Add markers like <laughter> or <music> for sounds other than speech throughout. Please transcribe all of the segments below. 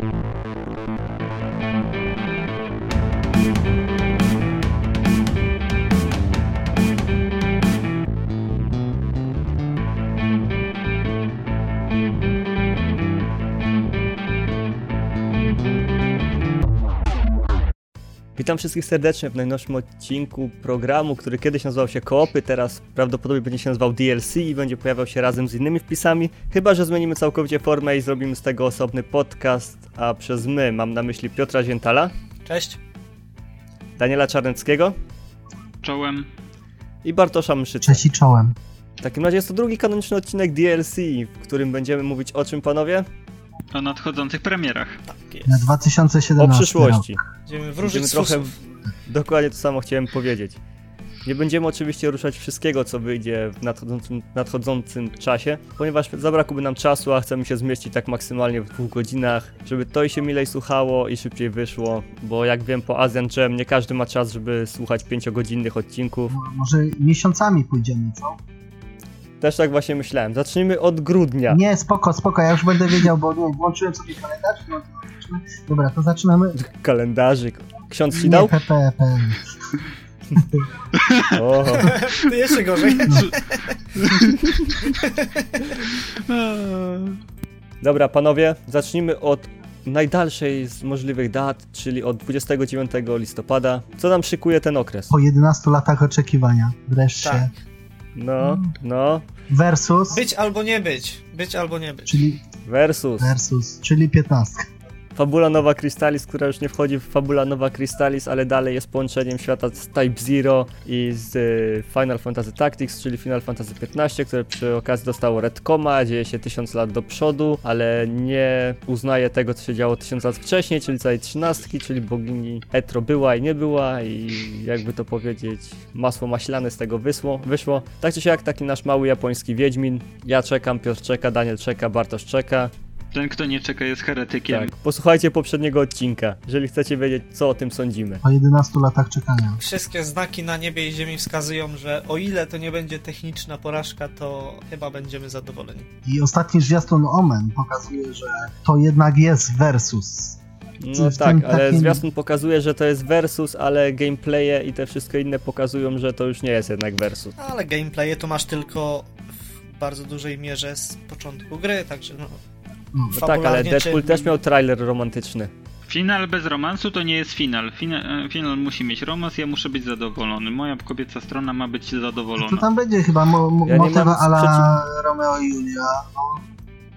Thank you. Witam wszystkich serdecznie w najnowszym odcinku programu, który kiedyś nazywał się Koopy, teraz prawdopodobnie będzie się nazywał DLC i będzie pojawiał się razem z innymi wpisami, chyba że zmienimy całkowicie formę i zrobimy z tego osobny podcast, a przez my mam na myśli Piotra Ziętala, Cześć. Daniela Czarneckiego Czołem. i Bartosza Mszyca. Cześć i czołem. W takim razie jest to drugi kanoniczny odcinek DLC, w którym będziemy mówić o czym panowie? O nadchodzących premierach. Tak Na jest. 2017 O przyszłości. Będziemy wróżyć Będziemy trochę. Dokładnie to samo chciałem powiedzieć. Nie będziemy oczywiście ruszać wszystkiego, co wyjdzie w nadchodzącym, nadchodzącym czasie, ponieważ zabrakłoby nam czasu, a chcemy się zmieścić tak maksymalnie w dwóch godzinach, żeby to i się milej słuchało i szybciej wyszło, bo jak wiem po Asian Jam nie każdy ma czas, żeby słuchać pięciogodzinnych odcinków. rok. Może miesiącami pójdziemy, co? Też tak właśnie myślałem. Zacznijmy od grudnia. Nie, spoko, spoko, ja już będę wiedział, bo nie, włączyłem sobie kalendarz. No. Dobra, to zaczynamy. Kalendarzyk. Ksiądz ci Nie, dał? PP, PP. O, <laughs> Ty jeszcze gorzej. Dobra, panowie, zacznijmy od najdalszej z możliwych dat, czyli od 29 listopada. Co nam szykuje ten okres? Po 11 latach oczekiwania. Wreszcie. Tak. No, no, Versus, Być albo nie być. Być albo nie być. czyli versus. versus, czyli 15. Fabula Nowa Crystallis, która już nie wchodzi w Fabula Nowa Crystallis, ale dalej jest połączeniem świata z Type Zero i z y, Final Fantasy Tactics, czyli Final Fantasy XV, które przy okazji dostało Redcoma, dzieje się 1000 lat do przodu, ale nie uznaje tego, co się działo 1000 lat wcześniej, czyli całej trzynastki, czyli bogini Etro była i nie była i jakby to powiedzieć, masło maślane z tego wysło, wyszło. Tak czy siak, taki nasz mały japoński Wiedźmin. Ja czekam, Piotr czeka, Daniel czeka, Bartosz czeka. Ten, kto nie czeka, jest heretykiem. Tak, posłuchajcie poprzedniego odcinka, jeżeli chcecie wiedzieć, co o tym sądzimy. Po 11 latach czekania. Wszystkie znaki na niebie i ziemi wskazują, że o ile to nie będzie techniczna porażka, to chyba będziemy zadowoleni. I ostatni zwiastun Omen pokazuje, że to jednak jest versus. No tak, ale takim- zwiastun pokazuje, że to jest versus, ale gameplaye i te wszystkie inne pokazują, że to już nie jest jednak versus. Ale gameplaye to masz tylko w bardzo dużej mierze z początku gry, także no. No, tak, ale Deadpool czy- też miał trailer romantyczny. Final bez romansu to nie jest final. Fina, e, final musi mieć romans, ja muszę być zadowolony. Moja kobieca strona ma być To zadowolona. tam będzie chyba mo- mo- Ja nie motyw mam ala Romeo i Julia. No,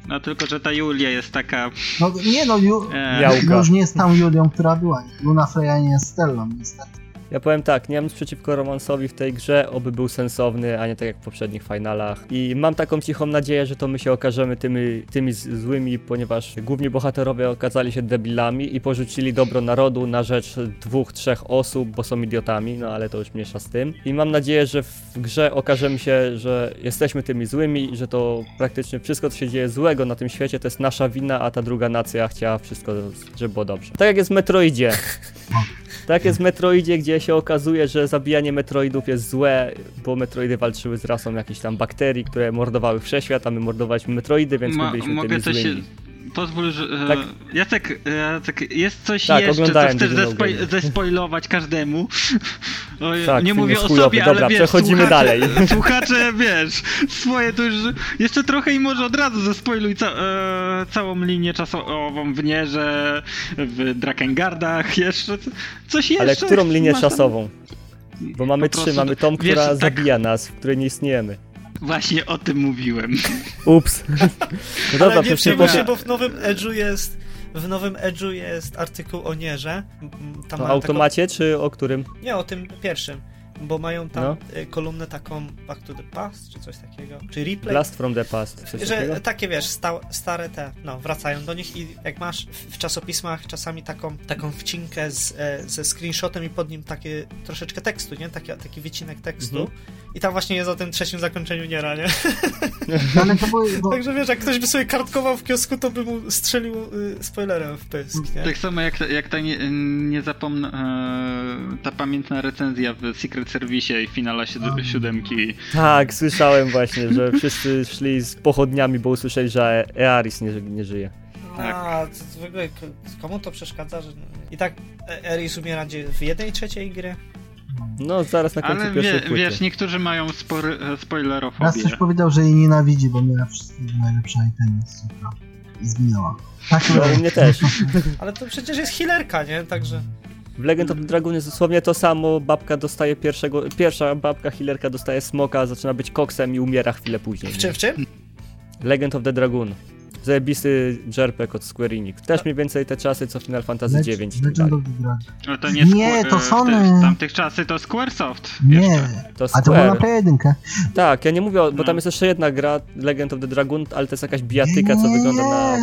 No tylko, że ta Julia jest taka... no nie no, Ju- E, już nie jest tą Julią, która była. Luna Freya nie jest Stellą, niestety. Ja powiem tak, nie mam nic przeciwko romansowi w tej grze, oby był sensowny, a nie tak jak w poprzednich finalach. I mam taką cichą nadzieję, że to my się okażemy tymi, tymi złymi, ponieważ główni bohaterowie okazali się debilami i porzucili dobro narodu na rzecz dwóch, trzech osób, bo są idiotami, no ale to już mniejsza z tym. I mam nadzieję, że w grze okażemy się, że jesteśmy tymi złymi że to praktycznie wszystko, co się dzieje złego na tym świecie, to jest nasza wina, a ta druga nacja chciała wszystko, żeby było dobrze. Tak jak jest w Metroidzie. <laughs> Tak jest w Metroidzie, gdzie się okazuje, że zabijanie Metroidów jest złe, bo Metroidy walczyły z rasą jakichś tam bakterii, które mordowały wszechświat, a my mordowaliśmy Metroidy, więc my byliśmy tymi coś złymi. Pozwól, że... e, Tak. Jacek, e, Jacek, jest coś Tak, jeszcze, co chcesz zespoj- zespoilować każdemu? <laughs> Oj, Tak, nie mówię o sobie, Dobra, ale wiesz, przechodzimy słuchacze, dalej. <laughs> Słuchacze, wiesz, swoje to już... Jeszcze trochę i może od razu zespoiluj ca- e, całą linię czasową w Nierze, w Drakengardach, jeszcze coś jeszcze. Ale którą linię czasową? Bo mamy trzy, mamy tą, wiesz, która tak- zabija nas, w której nie istniejemy. Właśnie o tym mówiłem. Ups. <laughs> No Ale dobra, przecież nie przejmuj się, bo w nowym Edge'u jest w nowym Edge'u jest artykuł o Nierze. Tam O automacie, czy o którym? Taką, nie, o tym pierwszym. Bo mają tam No. y, kolumnę taką Back to the Past, czy coś takiego. Czy replay. Blast from the Past. Coś że takiego? takie wiesz, sta, stare te, no, wracają do nich i jak masz w, czasopismach czasami taką, taką wcinkę z, e, ze screenshotem i pod nim takie troszeczkę tekstu, nie? Taki, taki wycinek tekstu. Mhm. I tam właśnie jest o tym trzecim zakończeniu Niera, nie? No, ale to były, <laughs> bo, Także wiesz, jak ktoś by sobie kartkował w kiosku, to by mu strzelił y, spoilerem w pysk, nie? Tak samo jak, ta- jak ta nie, nie zapomnę, e, ta pamiętna recenzja w Secret Service i finala siód- siódemki. Tak, słyszałem właśnie, że wszyscy szli z pochodniami, bo usłyszeli, że Earis nie, nie żyje. To, to w ogóle komu to przeszkadza, że... I tak Eris umiera w jednej trzeciej gry? No, zaraz na końcu Ale pierwszej wie, płyty. wiesz, niektórzy mają spory, e, Raz spoilerofobię. coś powiedział, że jej nienawidzi, bo miała wszystkiego najlepsze itemy. I zginęła. Tak, No, <laughs> u mnie też. Ale to przecież jest healerka, nie? Także... W Legend of the Dragoon jest dosłownie to samo, babka dostaje pierwszego, pierwsza babka healerka dostaje smoka, zaczyna być koksem i umiera chwilę później. W czym, w czym? Legend of the Dragoon. Zajebisty JRPG od Square Enix. Też mniej więcej te czasy co Final Fantasy IX. i tak dalej. Dragon. Ale to nie, Nie, Squ- to Sony. Tamtych czasy to Squaresoft. Nie, Jeszcze. To a to Square. Play 1. Tak, ja nie mówię, bo No. tam jest jeszcze jedna gra, Legend of the Dragoon, ale to jest jakaś bijatyka, co wygląda na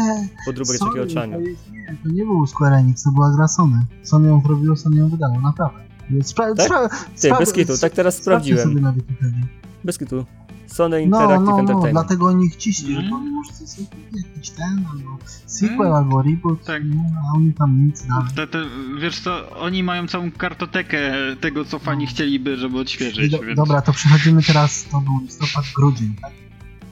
podróbek Sony, takiego oczania. To, jest, nie, to nie był Square Enix, to była gra Sony. Sony ją zrobiło, Sony ją wydało, naprawdę. Spra- Tak? spra- Ty, spra- bez kitu, tak teraz sprawdziłem. sobie na Wikipedii. Bez kitu. Sony No, Interactive no, no, Entertainment. dlatego oni chcieli, może coś jakiś ten, albo sequel, Mhm. albo reboot, Tak. nie, a oni tam nic dalej. Te, te, wiesz co, oni mają całą kartotekę tego, co fani chcieliby, żeby odświeżyć, do, więc... dobra, to przechodzimy teraz, to był listopad, grudzień, tak?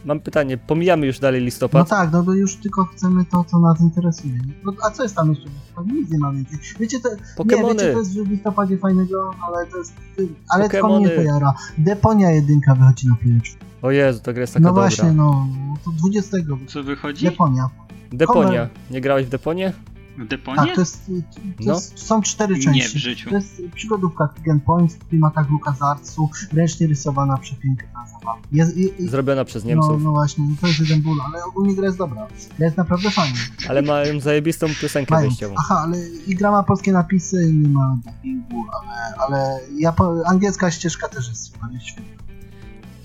Mam pytanie, pomijamy już dalej No listopad. tak, no to już tylko chcemy to, co nas interesuje. No, a co jest tam jeszcze w listopadzie? Nic nie ma więcej. Wiecie, to, nie, wiecie, to jest w listopadzie fajnego, ale to jest, ale tylko Pokemony. mnie to jara. Deponia jedynka wychodzi na pierwszy. O Jezu, ta gra jest taka No dobra. właśnie, no, to 20. Co wychodzi? Deponia. Deponia. Nie grałeś w Deponie? W Tak, Deponie? to jest, to No. jest, są cztery Nie części. w życiu. To jest przygodówka and Point w klimatach LucasArtsu, ręcznie rysowana, przepiękna zabawa. Jest, i, i, Zrobiona przez no, Niemców. no właśnie, to jest jeden ból, ale ogólnie gra jest dobra. Gra jest naprawdę fajna. Ale mają zajebistą piosenkę Mają. wejściową. Aha, ale i gra ma polskie napisy, nie ma dubbingu, ale, ale Japo- angielska ścieżka też jest super, świetna.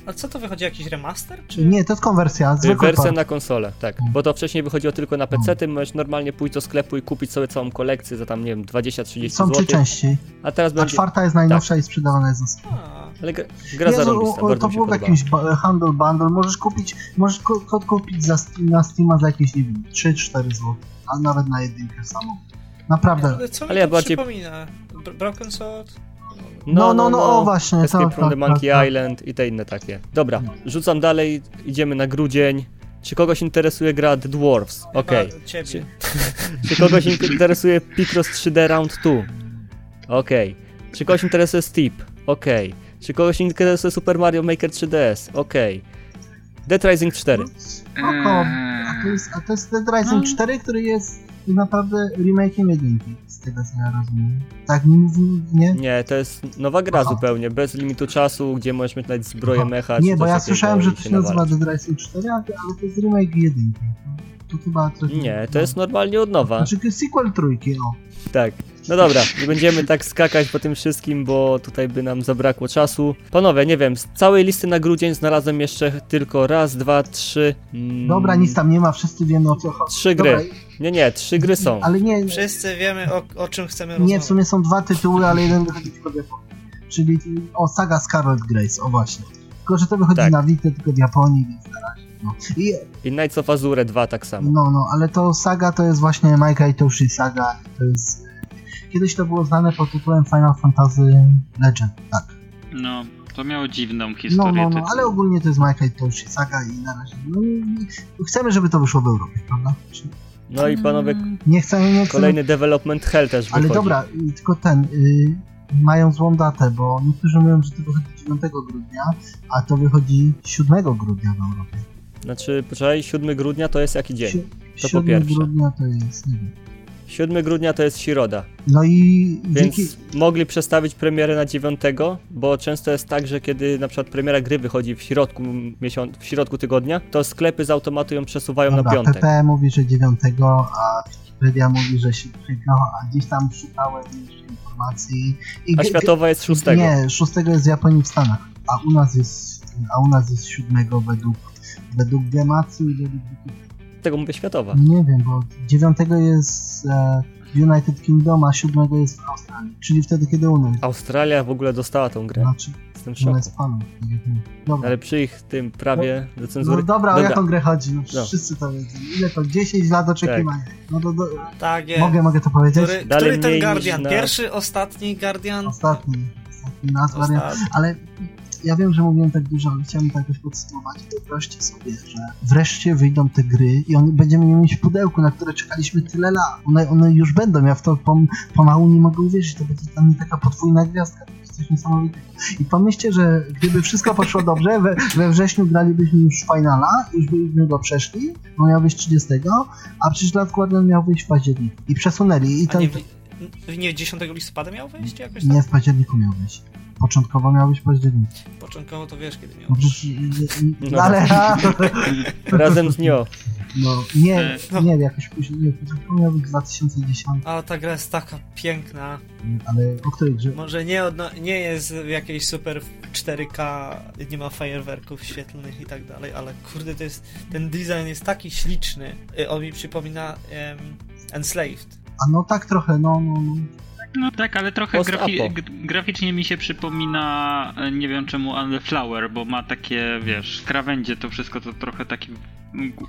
A co to wychodzi, jakiś remaster? Czy... Nie, to jest konwersja, Wersja port. na konsolę, tak. Bo to wcześniej wychodziło tylko na PC, ty możesz normalnie pójść do sklepu i kupić sobie całą kolekcję za tam, nie wiem, 20-30 Są trzy części, A teraz a będzie... czwarta jest najnowsza i sprzedawana jest za. A, Ale gra, gra Jezu, zarąbista, o, bardzo to mi było w jakimś handle bundle, możesz kupić, możesz ko- kod kupić za, Steam- na Steama za jakieś, nie wiem, 3-4 zł, a nawet na jedynkę samą. Naprawdę. ale co mi Ale ja to bardziej- przypomina? Br- Broken Sword? No, no, no, o właśnie. Escape tak, from the tak, Monkey tak. Island i te inne takie. Dobra, rzucam dalej, idziemy na grudzień. Czy kogoś interesuje gra The Dwarfs? Okej. Ciebie. Czy, <laughs> czy kogoś <laughs> interesuje Picross 3D Round 2? Okej. Czy kogoś interesuje Steep? Okej. Czy kogoś interesuje Super Mario Maker 3DS? Okej. Dead Rising 4. Spoko. A to jest, a to jest Dead Rising No. 4, który jest tak naprawdę remake'iem jedynki, z tego co ja rozumiem. Tak nie? Nie, to jest nowa gra Aha. zupełnie, bez limitu czasu, gdzie możesz mieć nawet zbroję Aha. mecha. Nie, bo ja słyszałem, że to się nazywa. Dead Rising 4, ale to jest remake jedynki. To, chyba coś... Nie, to jest normalnie od nowa. Znaczy sequel trójki, o. Tak. No dobra, nie będziemy tak skakać po tym wszystkim, bo tutaj by nam zabrakło czasu. Panowie, nie wiem, z całej listy na grudzień znalazłem jeszcze tylko raz, dwa, trzy. Mm, Dobra, nic tam nie ma, wszyscy wiemy o co chodzi. Trzy Dobra, gry. Nie, nie, trzy gry są. Ale nie, Wszyscy wiemy, o, o czym chcemy nie, rozmawiać. w sumie są dwa tytuły, ale jeden wychodzi tylko w Japonii. Czyli o Saga Scarlet Grace, o właśnie. Tylko, że to wychodzi Tak. na Vita tylko w Japonii, więc na razie. No. I, I Knights of Azure 2 tak samo. no, no, ale to Saga to jest właśnie Maika Itoshi Saga. To jest... Kiedyś to było znane pod tytułem Final Fantasy Legend, tak. No, to miało dziwną No, historię. no, no, tytułu. ale ogólnie to jest Maika Itoshi Saga i na razie... No, i- chcemy, żeby to wyszło w Europie, prawda? No i panowie, Nie chcemy, nie chcemy... kolejny Development Hell też Ale wychodzi. dobra, tylko ten, y, mają złą datę, bo niektórzy mówią, że to wychodzi 9 grudnia, a to wychodzi 7 grudnia w Europie. Znaczy, poczekaj, 7 grudnia to jest jaki dzień? Si- To po 7 pierwsze. grudnia to jest, nie wiem. 7 grudnia to jest Środa, No i więc dzięki, mogli przestawić premierę na 9, bo często jest tak, że kiedy na przykład premiera gry wychodzi w środku miesiąc, w środku tygodnia, to sklepy z automatu ją przesuwają na dobra, piątek. PP mówi, że 9, a Wikipedia mówi, że 7, a gdzieś tam szukałem jeszcze informacji. I A światowa jest 6. Nie, 6 jest w Japonii w Stanach, a u nas jest, a u nas jest 7 według, według Gematsu i według Tego mówię światowa. Nie wiem, bo 9 jest e, United Kingdom, a 7 jest w Australii. Czyli wtedy, kiedy u nas. Australia w ogóle dostała tą grę. Znaczy, Jestem w szoku. tak my. Dobra. Ale przy ich tym prawie do No cenzury. dobra, o Dobra. jaką grę chodzi? No, No. Wszyscy to wiedzą. Ile to? 10 lat oczekiwania. No to, do, Tak jest. mogę, mogę to powiedzieć? Który, Dalej który ten Guardian? na- Pierwszy, ostatni Guardian? Ostatni. Ostatni nie? Ostatni. ale ja wiem, że mówiłem tak dużo, ale chciałem tak jakoś podsumować. Wyobraźcie sobie, że wreszcie wyjdą te gry i on, będziemy je mieć w pudełku, na które czekaliśmy tyle lat. One, one już będą, ja w to pom, pomału nie mogę uwierzyć, to będzie dla mnie taka podwójna gwiazdka, to jest coś niesamowitego. I pomyślcie, że gdyby wszystko poszło dobrze, we, we wrześniu gralibyśmy już finala, już byśmy go przeszli, on miał być 30, a przecież Last Guardian miał wyjść w październiku. I przesunęli. I to, nie, w- nie 10 listopada miał wyjść jakoś tak? nie w październiku miał być. Początkowo miał być w październiku. Początkowo to wiesz kiedy miał. No, przecież, No. no, ale <laughs> Razem z Nio. no, nie, E, no. nie, jakoś później, nie, początkowo miał być w 2010, A ta gra jest taka piękna. ale o której grze? Może nie, odno- nie jest w jakiejś super 4K, nie ma fajerwerków świetlnych i tak dalej, ale kurde, to jest, ten design jest taki śliczny. Y, On mi przypomina em, Enslaved. A no tak trochę, no, no, no. No tak, ale trochę grafi- graficznie mi się przypomina, e, nie wiem czemu, ale Flower, bo ma takie, wiesz, krawędzie, to wszystko to trochę takie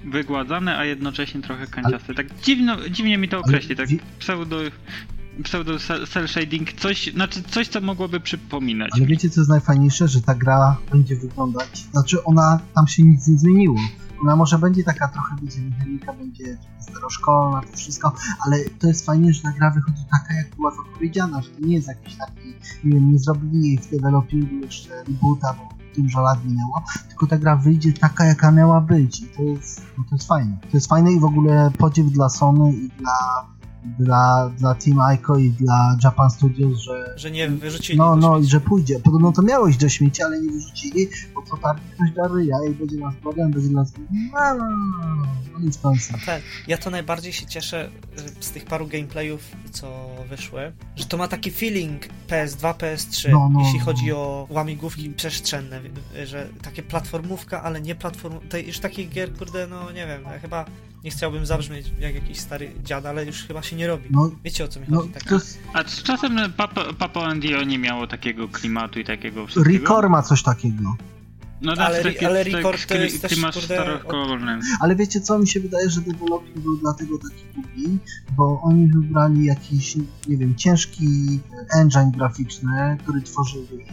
wygładzane, a jednocześnie trochę kanciaste. Tak dziwno, dziwnie mi to określi, tak pseudo, pseudo cel shading, coś, znaczy coś, co mogłoby przypominać. Ale wiecie co jest najfajniejsze, że ta gra będzie wyglądać, znaczy ona, tam się nic nie zmieniło. Ona może będzie taka trochę, wiecie, mechanika będzie staroszkolna, to wszystko, ale to jest fajnie, że ta gra wychodzi taka, jak była zapowiedziana, że to nie jest jakiś taki, nie wiem, nie zrobili jej w developingu jeszcze reboota, bo dużo lat minęło, tylko ta gra wyjdzie taka, jaka miała być i to jest, no to jest fajne. To jest fajne i w ogóle podziew dla Sony i dla, dla, dla Team Ico i dla Japan Studios, że Że nie wyrzucili no, no, i że pójdzie. Podobno to miało iść do śmieci, ale nie wyrzucili, bo co targi ktoś ryja i będzie nas problem, będzie nas... No, no w końcu. Ten, ja to najbardziej się cieszę y, z tych paru gameplayów, co wyszły, że to ma taki feeling PS2, PS3, No, no. jeśli chodzi o łamigłówki przestrzenne, y, że takie platformówka, ale nie platform... To już takich gier, kurde, no nie wiem, ja chyba nie chciałbym zabrzmieć jak jakiś stary dziad, ale już chyba się nie robi. No, Wiecie o co mi no chodzi? Tak. jest... A z czasem Papa, Papa Andio nie miało takiego klimatu i takiego wszystkiego? Ricor ma coś takiego. No Ale- taki- ale tak Record to jest też, klimat kurde. Ale wiecie co, mi się wydaje, że developing był dlatego taki długi, bo oni wybrali jakiś, nie wiem, ciężki engine graficzny, który tworzyli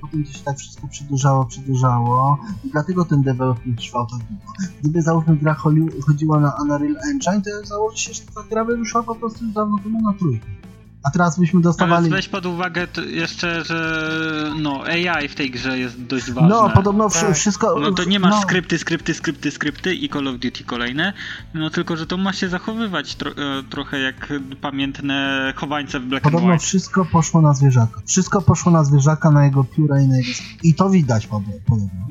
potem to się tak wszystko przedłużało, przedłużało i dlatego ten developing trwał tak długo. Gdyby załóżmy gra chodziła na Unreal Engine, to założy się, że ta gra by wyszła po prostu dawno temu na trójkę. A teraz byśmy Ale dostawali... weź pod uwagę t- jeszcze, że no AI w tej grze jest dość ważne. No, podobno Tak. wszystko... No to nie masz no. skrypty, skrypty, skrypty, skrypty i Call of Duty kolejne, no tylko, że to ma się zachowywać tro e, trochę jak pamiętne chowańce w Black and Podobno White. wszystko poszło na zwierzaka. Wszystko poszło na zwierzaka, na jego pióra i na jego... I to widać podobno.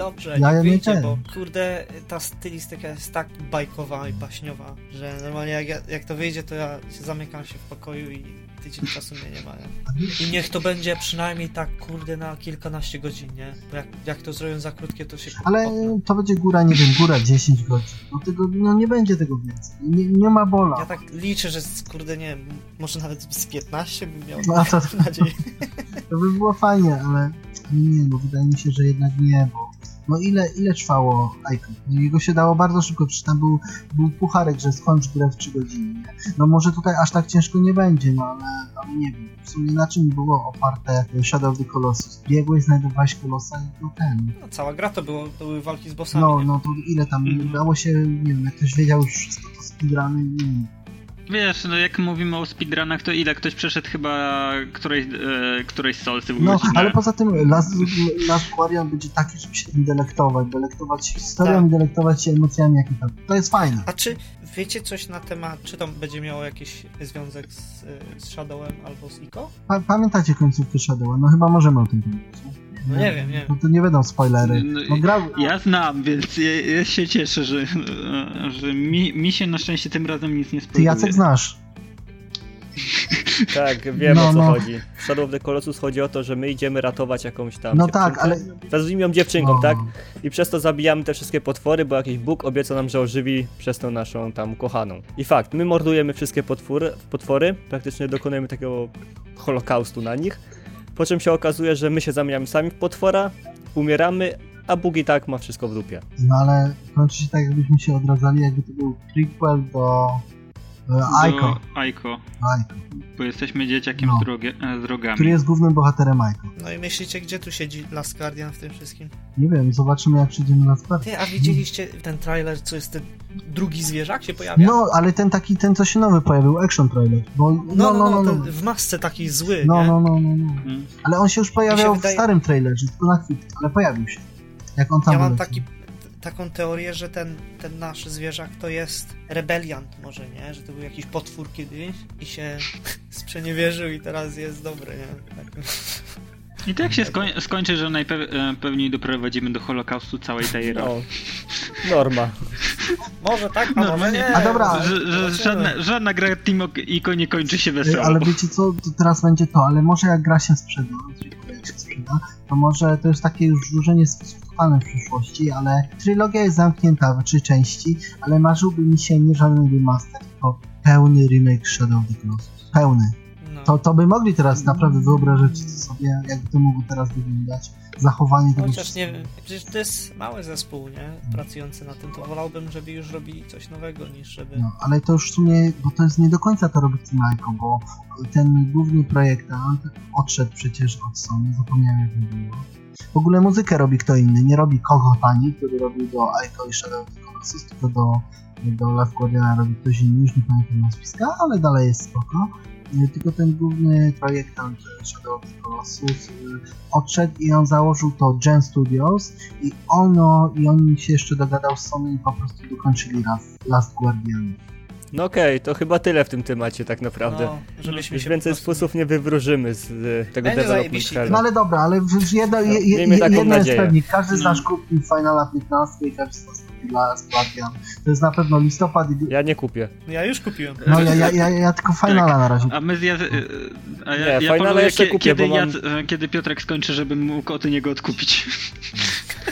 Dobrze, Ja nie wyjdzie, ten. bo kurde, ta stylistyka jest tak bajkowa i baśniowa, że normalnie jak, ja- jak to wyjdzie, to ja się zamykam się w pokoju i tydzień czasu mnie nie ma, nie? I niech to będzie przynajmniej tak, kurde, na kilkanaście godzin, nie? Bo jak, jak to zrobią za krótkie, to się... Ale potnę. to będzie góra, nie wiem, góra 10 godzin. No, tego, no nie będzie tego więcej. Nie, nie ma bola. Ja tak liczę, że z- kurde, nie wiem, może nawet z 15 bym miał No, to, nadzieję. <laughs> to by było fajnie, ale nie, no wydaje mi się, że jednak nie, bo no ile, ile trwało Icon? No jego się dało bardzo szybko, przecież tam był, był pucharek, że skończ grę w 3 godziny. No może tutaj aż tak ciężko nie będzie, no ale, ale nie wiem. W sumie na czym było oparte Shadow of the Colossus? Biegłeś, znajdowałeś kolosa i to ten. No, cała gra to, było, to były walki z bossami, No, no to ile tam, Mhm. dało się, nie wiem, jak ktoś wiedział już wszystko, to speedruny, nie wiem. Wiesz, no jak mówimy o speedrunach, to ile ktoś przeszedł chyba którejś, e, którejś z Soulsy w No, godzinę. ale poza tym Last, Last Guardian będzie taki, żeby się tym delektować, delektować się historią Tak. i delektować się emocjami, jakie tam. To jest fajne. A czy wiecie coś na temat, czy to będzie miało jakiś związek z, y, z Shadowem albo z Ico? Pa, pamiętacie końcówkę Shadowa? No chyba możemy o tym powiedzieć. No nie wiem, nie wiem. No to nie będą spoilery. No, No gra... Ja znam, więc ja, ja się cieszę, że, że mi, mi się na szczęście tym razem nic nie Ty spoiluje. Jacek znasz. <laughs> Tak, wiem No, o co no. chodzi. W Shadow of the Colossus chodzi o to, że my idziemy ratować jakąś tam No dziewczynkę. tak, ale... Nazwijmy ją dziewczynką, No. tak? I przez to zabijamy te wszystkie potwory, bo jakiś Bóg obiecał nam, że ożywi przez to naszą tam kochaną. I fakt, my mordujemy wszystkie potwory, potwory praktycznie dokonujemy takiego holokaustu na nich, po czym się okazuje, że my się zamieniamy sami w potwora, umieramy, a Bóg i tak ma wszystko w dupie. No ale kończy się tak, jakbyśmy się odradzali, jakby to był prequel do Aiko. Do Aiko, Aiko. bo jesteśmy dzieciakiem No. z, drogie, e, z rogami. Który jest głównym bohaterem Aiko. No i myślicie, gdzie tu siedzi Last Guardian w tym wszystkim? Nie wiem, zobaczymy jak przyjdziemy na skład. Ty, a widzieliście ten trailer, co jest ten drugi zwierzak się pojawia? No, ale ten taki, ten co się nowy pojawił, action trailer. Bo, no, no, no, no, no, ten w masce taki zły, no, nie? no, no, no, no. Mm. Ale on się już pojawiał wydaje- w starym trailerze, tylko na chwilę, ale pojawił się. Jak on tam Ja mam taki, taką teorię, że ten, ten nasz zwierzak to jest rebeliant może, nie? Że to był jakiś potwór kiedyś i się <laughs> sprzeniewierzył i teraz jest dobry, nie? Tak. I to jak się skoń, skończy, że najpewniej doprowadzimy do Holokaustu całej tej No, roli. norma. <laughs> Może tak, a No, może nie. A dobra, Że, że Zobaczymy. żadna, żadna gra Team Ico nie kończy się wesoło. Ale wiecie co, to teraz będzie to, ale może jak gra się sprzeda, to może to jest takie już dłużenie totalne w przyszłości, ale trylogia jest zamknięta w trzy części, ale marzyłby mi się nie żaden remaster, tylko pełny remake Shadow of the Colossus. Pełny. To, to by mogli teraz naprawdę wyobrażać sobie, jakby to mogło teraz wyglądać. Zachowanie tego Chociaż nie wiem, przecież to jest mały zespół, nie? Pracujący na tym, to wolałbym, żeby już robili coś nowego, niż żeby... No, ale to już w sumie, bo to jest nie do końca to robi Team Ico, bo ten główny projektant odszedł przecież od Sony, zapomniałem jak to było. W ogóle muzykę robi kto inny, nie robi Kogo Tani, który robił do Ico i Shadow of the Colossus, tylko do, do Last Guardiana robi ktoś inny, już nie pamiętam nazwiska, ale dalej jest spoko. Y, Tylko ten główny projektant Shadow of the Colossus y, odszedł i on założył to Gen Studios i ono, i on się jeszcze dogadał z Sony i po prostu dokończyli Last, Last Guardian. No okej, to chyba tyle w tym temacie tak naprawdę. No, żebyśmy Już się więcej prostu- sposób nie wywróżymy z e, tego Będzie development zajebiście. hella. No ale dobra, ale jedno, je, je, Miejmy taką jedno jest pewnik, każdy z No. nas kupi Finala 15 i każdy z nas Last Guardian. To jest na pewno listopad i... Ja nie kupię. Ja już kupiłem. No ja, ja, ja, ja tylko Finala na razie. A my z Jac... A ja, Nie, ja Finala jeszcze kie- kupię, kiedy, bo mam- Jac- kiedy Piotrek skończy, żebym mógł od niego odkupić.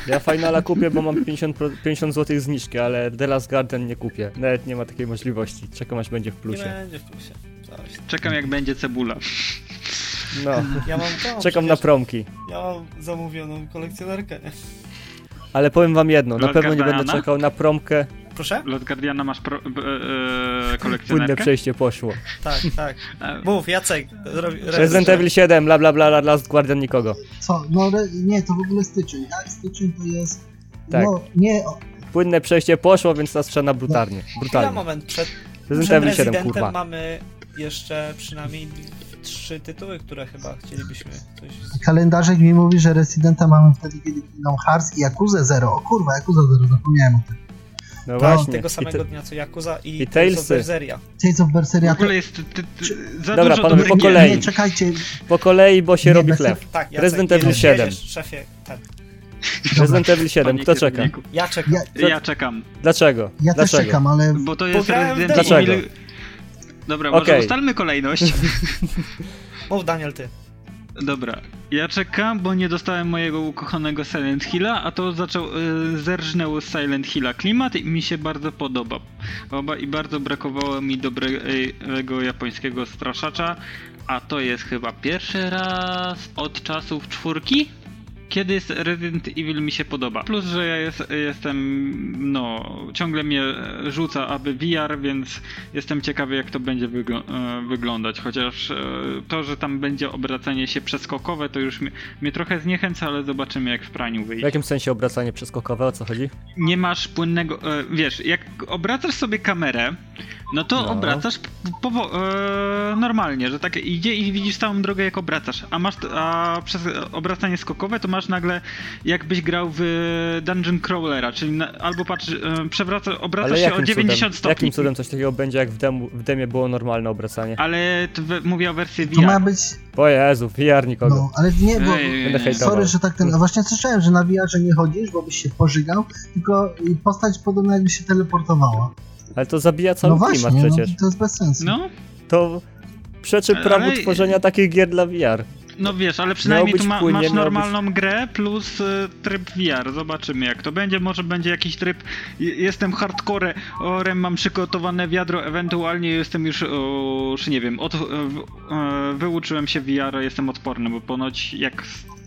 Ja Finala kupię, bo mam 50, pro- 50 zł zniżki, ale The Last Garden nie kupię. Nawet nie ma takiej możliwości. Czekam aż będzie w Nie plusie. będzie w plusie. Coś. Czekam jak będzie cebula. No, Ja mam to, czekam na promki. Ja mam zamówioną kolekcjonerkę, nie? Ale powiem wam jedno, na Lord pewno nie będę czekał na promkę. Proszę? Lot Guardiana masz pro, e, e, Płynne kolekcjonerkę? przejście poszło. Tak, tak. <laughs> E, Mów, Jacek. Robi, Resident Evil 7, bla bla bla, Last Guardian nikogo. Co? No nie, to w ogóle styczeń, tak? Styczeń to jest... Tak. No nie, Płynne przejście poszło, więc nas strzela brutalnie. Chwila, Brutalnie. moment. Przed, Resident przed Evil 7, Residentem kurwa. mamy jeszcze przynajmniej trzy tytuły, które chyba chcielibyśmy coś... kalendarzek mi mówi, że Residenta mamy wtedy, kiedy Kingdom Hearts i Yakuza 0. O kurwa, Yakuza 0, zapomniałem o tym. No To właśnie. tego I samego te- dnia co Yakuza i, i Tales of Talesy. Berseria. Tales of W Berseria to... ogóle jest ty, ty, za Dobra, dużo panowie, po kolei. Nie, czekajcie, Po kolei, bo się Nie, robi chleb. Tak, Jacek, Resident Evil jedziesz, 7. jedziesz, szefie, ten. Resident Evil 7, Panie kto czeka? Ja czekam. Ja, Ja czekam, Dlaczego? ja też Dlaczego? czekam, ale bo to jest Pograłem w Resident. Evil... Dobra, może Okej. ustalmy kolejność. <laughs> Mów Daniel, ty. Dobra, ja czekam, bo nie dostałem mojego ukochanego Silent Hilla, a to zaczął, y, zerżnęło z Silent Hilla klimat i mi się bardzo podoba. Oba i bardzo brakowało mi dobrego japońskiego straszacza, a to jest chyba pierwszy raz od czasów czwórki, kiedy Resident Evil mi się podoba. Plus, że ja jest, jestem, no, ciągle mnie rzuca aby VR, więc jestem ciekawy jak to będzie wygl- e, wyglądać. Chociaż e, to, że tam będzie obracanie się przeskokowe, to już mnie, mnie trochę zniechęca, ale zobaczymy jak w praniu W wyjdzie. jakim sensie obracanie przeskokowe, o co chodzi? Nie masz płynnego, e, wiesz, jak obracasz sobie kamerę, no to No. obracasz powo- e, normalnie, że tak idzie i widzisz całą drogę jak obracasz, a masz, a przez obracanie skokowe to masz nagle jakbyś grał w Dungeon Crawlera, czyli na, albo patrz, e, przewraca, obracasz Ale się o jakim 90 cudem, stopni. jakim cudem coś takiego będzie, jak w, demu, w demie było normalne obracanie? Ale to we, mówię o wersji to ma VR. być... O Jezu, VR nikogo. No, ale nie, bo... Ej, Będę. Sorry, że tak ten. a Właśnie słyszałem, że na VR nie chodzisz, bo byś się pożygał, tylko postać podobna jakby się teleportowała. Ale to zabija cały no klimat właśnie, przecież. No, to jest bez sensu. No, To przeczy Ale- prawu tworzenia takich gier dla VR. no wiesz, ale przynajmniej być tu ma, płynnie, masz normalną grę plus y, tryb VR. Zobaczymy jak to będzie. Może będzie jakiś tryb. Je- Jestem hardcore, orem mam przygotowane wiadro, ewentualnie jestem już, o, już nie wiem, od, w- e, wyuczyłem się VR, jestem odporny, bo ponoć jak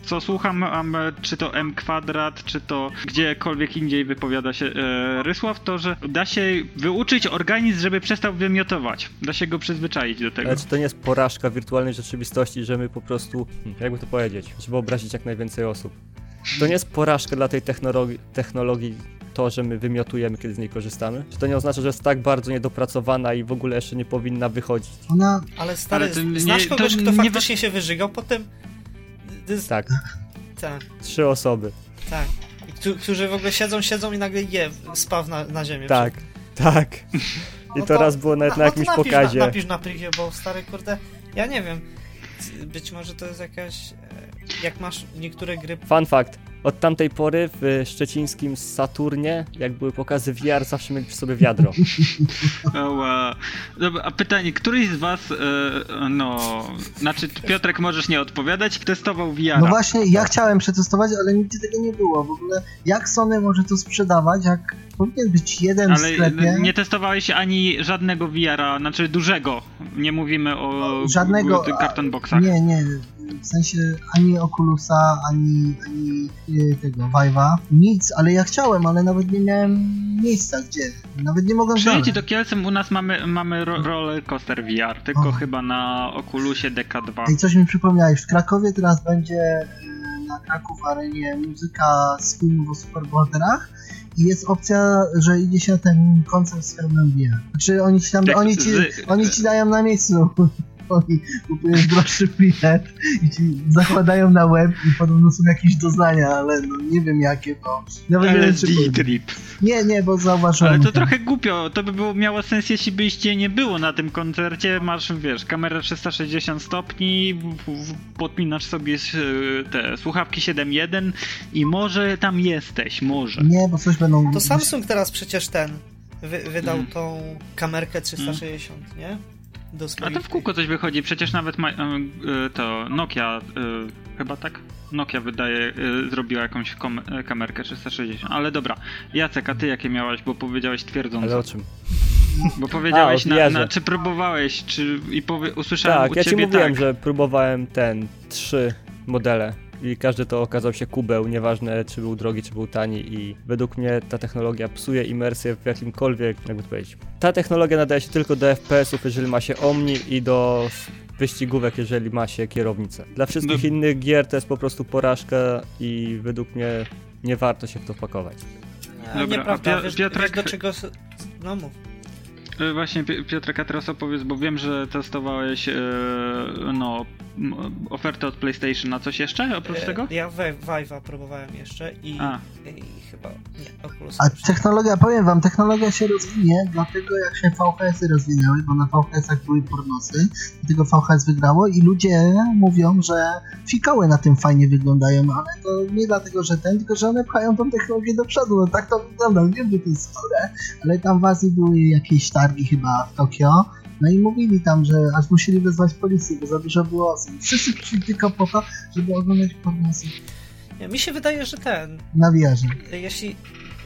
co słucham, am, czy to M kwadrat, czy to gdziekolwiek indziej wypowiada się e, Rysław, to że da się wyuczyć organizm, żeby przestał wymiotować. Da się go przyzwyczaić do tego. Ale czy to nie jest porażka wirtualnej rzeczywistości, że my po prostu, hmm, jakby to powiedzieć, żeby obrazić jak najwięcej osób. To nie jest porażka dla tej technologii, technologii to, że my wymiotujemy, kiedy z niej korzystamy? Czy to nie oznacza, że jest tak bardzo niedopracowana i w ogóle jeszcze nie powinna wychodzić? Ona, Ale stary, Ale to nie- znasz to kogoś, kto nie faktycznie się wyżygał, potem... Tak, Tak, trzy osoby. tak. Któ- Którzy w ogóle siedzą, siedzą i nagle je, spaw na, na ziemię. Tak, tak. <laughs> I No to raz było nawet na no jakimś to napisz, pokazie. Na, napisz na privie, bo stary, kurde, ja nie wiem. Być może to jest jakaś... e, Jak masz niektóre gry... Fun fact. Od tamtej pory w szczecińskim Saturnie, jak były pokazy VR, zawsze mieli przy sobie wiadro. <laughs> Ała. Dobra, a pytanie, któryś z was, e, no, znaczy Piotrek możesz nie odpowiadać, testował VR. no właśnie, ja chciałem przetestować, ale nigdzie tego nie było. W ogóle, jak Sony może to sprzedawać, jak powinien być jeden w Ale sklepie? nie testowałeś ani żadnego VR-a, znaczy dużego. Nie mówimy o Żadnego, tych carton boxach. Nie, nie. W sensie ani Oculusa, ani, ani y, tego Vive'a. Nic, ale ja chciałem, ale nawet nie miałem miejsca gdzie. Nawet nie mogłem Przyjedź znaleźć. do Kielcem, u nas mamy, mamy ro- roller coaster VR, tylko O. chyba na Oculusie DK2. Ej, coś mi przypomniałeś. W Krakowie teraz będzie y, na Kraków Arenie muzyka z filmów o superbohaterach i jest opcja, że idzie się na ten koncert z hełmem VR. Znaczy oni ci tam, oni ci, oni ci dają na miejscu. Oni kupujesz droższy bilet i ci zakładają na web i podobno są jakieś doznania, ale no nie wiem jakie, bo nawet nie wiem, LSD czy pójdę. trip. Nie, nie, bo zauważyłem. Ale to trochę głupio, to by było, miało sens jeśli byście nie było na tym koncercie, masz, wiesz, kamerę 360 stopni, w- w- podpinasz sobie te słuchawki 7.1 i może tam jesteś, może. Nie, bo coś będą... To Samsung teraz przecież ten wy, wydał Mm. tą kamerkę 360, nie? Do A swoich... to w kółko coś wychodzi, przecież nawet ma, e, to Nokia, e, chyba tak? Nokia wydaje, e, zrobiła jakąś kom, kamerkę 360, ale dobra. Jacek, a ty jakie miałeś, bo powiedziałeś twierdząco. Ale o czym? Bo powiedziałeś, A, na, na, czy próbowałeś, czy i powie, usłyszałem Tak, u ja ci ciebie mówiłem, tak. że próbowałem ten, trzy modele i każdy to okazał się kubeł, nieważne czy był drogi, czy był tani i według mnie ta technologia psuje imersję w jakimkolwiek, jakby to powiedzieć. Ta technologia nadaje się tylko do FPS-ów, jeżeli ma się Omni i do wyścigówek, jeżeli ma się kierownicę. Dla wszystkich No- innych gier to jest po prostu porażka i według mnie nie warto się w to wpakować. Dobra, nieprawda, a Pio- wiesz, Piotrek- wiesz do czego... No mów. E, Właśnie Pi- Piotrek, a teraz opowiedz, bo wiem, że testowałeś e, no, ofertę od PlayStation na coś jeszcze oprócz E, tego? Ja Vive'a próbowałem jeszcze i, A. i chyba... Nie, Oculus A technologia, powiem wam, technologia się rozwinie, dlatego jak się VHS-y rozwinęły, bo na VHS-ach były pornosy, dlatego VHS wygrało i ludzie mówią, że fikały na tym fajnie wyglądają, ale to nie dlatego, że ten, tylko że one pchają tą technologię do przodu, no tak to wygląda, wiem, że to jest chore, ale tam w Azji były jakieś targi chyba w Tokio, no i mówili tam, że aż musieli wezwać policję, bo za dużo było osób. <laughs> Wszyscy przyszli tylko po to, żeby oglądać pornosy mi się wydaje, że ten... na wiarze. Jeśli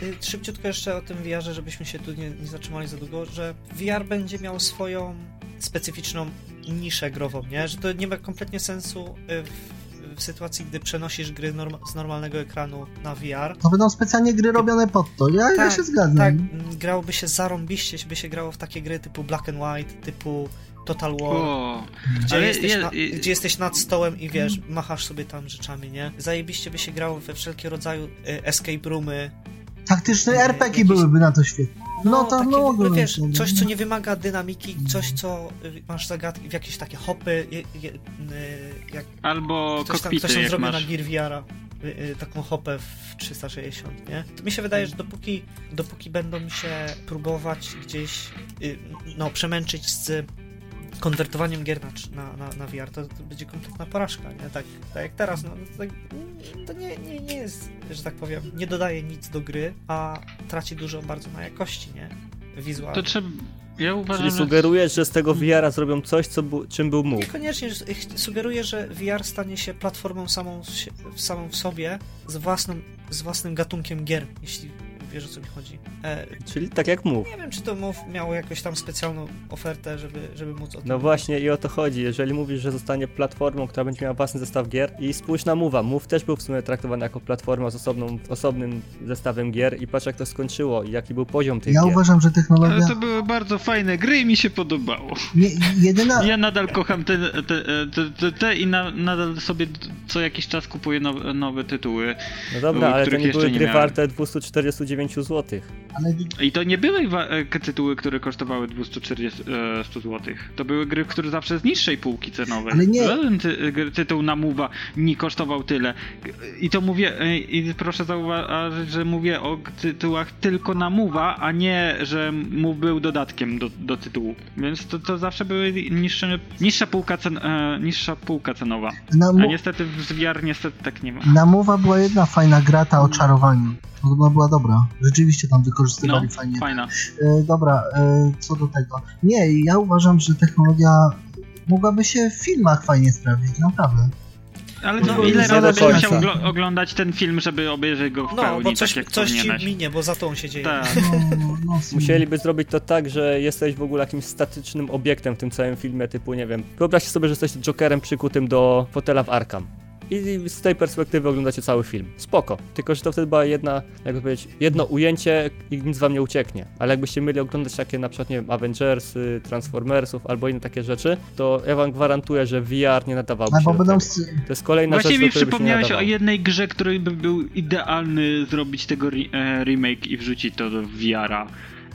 y, szybciutko jeszcze o tym VR-ze, żebyśmy się tu nie, nie zatrzymali za długo, że VR będzie miał swoją specyficzną niszę grową, nie? Że to nie ma kompletnie sensu y, w, w sytuacji, gdy przenosisz gry norm z normalnego ekranu na VR. To będą specjalnie gry robione pod to, ja, ja Tak, się zgadzam. Tak, grałoby się zarąbiście, by się grało w takie gry typu Black and White, typu Total War, O, gdzie, jesteś je- na, i- gdzie jesteś nad stołem i wiesz, machasz sobie tam rzeczami, nie? Zajebiście by się grało we wszelkie rodzaju y, escape roomy, Taktyczne Yy, RPG jakieś- byłyby na to świetne. No, to takie, no, no, wiesz, no, coś, co nie wymaga dynamiki, coś, co y, masz zagadki, w jakieś takie hopy, je, je, y, jak albo ktoś tam, kokpity, tam jak zrobił masz. na Gear VR-a, y, y, taką hopę w 360, nie? To mi się wydaje, że dopóki, dopóki będą mi się próbować gdzieś, y, no, przemęczyć z konwertowaniem gier na, na, na, VR, to, to będzie kompletna porażka, nie? Tak, tak jak teraz, no, to, tak, to nie, nie, nie jest, że tak powiem, nie dodaje nic do gry, a traci dużo bardzo na jakości, nie? Wizualnie. To trzeba... Ja uważam, Czyli sugerujesz, że z tego VR-a zrobią coś, co bu- czym był mógł. Niekoniecznie sugeruję, że VR stanie się platformą samą, samą w sobie z, własną, z własnym gatunkiem gier, jeśli wiesz o co mi chodzi. E, Czyli tak jak mów. nie wiem, czy to mów miało jakąś tam specjalną ofertę, żeby, żeby móc o tym No właśnie i o to chodzi. Jeżeli mówisz, że zostanie platformą, która będzie miała własny zestaw gier i spójrz na Move'a. Move też był w sumie traktowany jako platforma z osobną, osobnym zestawem gier i patrz jak to skończyło i jaki był poziom tych Ja gier. uważam, że Ale technologia... to były bardzo fajne gry i mi się podobało. Nie, jedyna... Ja nadal kocham te, te, te, te, te i na, nadal sobie co jakiś czas kupuję nowe, nowe tytuły. No dobra, ale to nie były nie gry miałem. warte 249 zł. Ale I to nie były e, tytuły, które kosztowały 240 e, 100 zł. To były gry, które zawsze z niższej półki cenowej. Ale nie- Żaden ty, gry- tytuł na Move'a nie kosztował tyle. I to mówię, e, i proszę zauważyć, że mówię o tytułach tylko na Move'a, a nie, że Move był dodatkiem do, do tytułu. Więc to, to zawsze były niższe, niższa, półka cen, e, niższa półka cenowa. na, A niestety w VR niestety tak nie ma. na Mowa była jedna fajna gra, ta o czarowaniu. Ona była dobra. Rzeczywiście tam wykorzystywali No, fajnie. fajna. E, dobra, e, co do tego. Nie, ja uważam, że technologia mogłaby się w filmach fajnie sprawdzić, naprawdę. Ale No, no, ile razy byś oglo- oglądać ten film, żeby obejrzeć go w No, pełni, bo coś, tak jak coś ci minie, bo za to on się dzieje. Tak. No, no, sumie. Musieliby zrobić to tak, że jesteś w ogóle jakimś statycznym obiektem w tym całym filmie, typu nie wiem. Wyobraźcie sobie, że jesteś Jokerem przykutym do fotela w Arkham. I z tej perspektywy oglądacie cały film. Spoko. Tylko, że to wtedy była jedna, jakby powiedzieć, jedno ujęcie i nic wam nie ucieknie. Ale jakbyście mieli oglądać takie na przykład, nie wiem, Avengersy, Transformersów albo inne takie rzeczy, to ja wam gwarantuję, że VR nie nadawałby się Albo do będą... To jest kolejna Właśnie rzecz, mi się przypomniałeś o jednej grze, której by był idealny zrobić tego re- e, remake i wrzucić to do VR-a.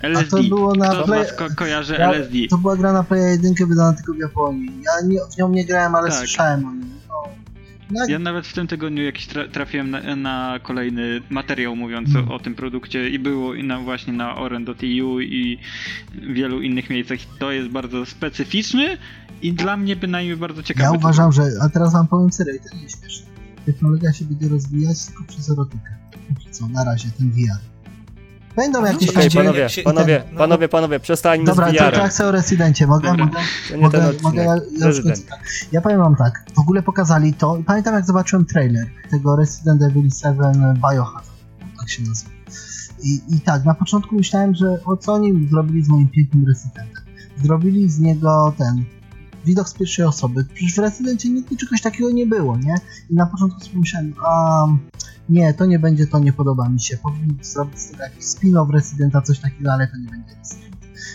LSD. to było na Kto play- ko- kojarzy Ja- LSD? To była gra na Play 1 wydana tylko w Japonii. Ja nie, w nią nie grałem, ale Tak. słyszałem o niej. No. No, Ja nawet w tym tygodniu jakiś tra trafiłem na, na kolejny materiał mówiący Hmm. o tym produkcie i było i na, właśnie na oren.eu i wielu innych miejscach. To jest bardzo specyficzny i dla mnie bynajmniej bardzo ciekawy. ja uważam, że... A teraz wam powiem serio, i to nie jest śmieszne. Technologia się będzie rozwijać tylko przez erotykę. Co, na razie, ten VR. Będą jakieś Okej, tam... Panowie, panowie, no. panowie, panowie, przestańmy Dobra, z to VR-em. tak sobie o Residencie. Mogę, Dobra. mogę, To nie mogę, mogę ja, ja, ja powiem wam tak, w ogóle pokazali to i pamiętam jak zobaczyłem trailer tego Resident Evil 7 Biohazard, tak się nazywa. I, I tak, na początku myślałem, że o co oni zrobili z moim pięknym Residentem. Zrobili z niego ten widok z pierwszej osoby. Przecież w Residencie nigdy czegoś takiego nie było, nie? I na początku sobie myślałem, a nie, to nie będzie, to nie podoba mi się. Powinni zrobić z tego jakiś spin-off Residenta, coś takiego, ale to nie będzie Resident.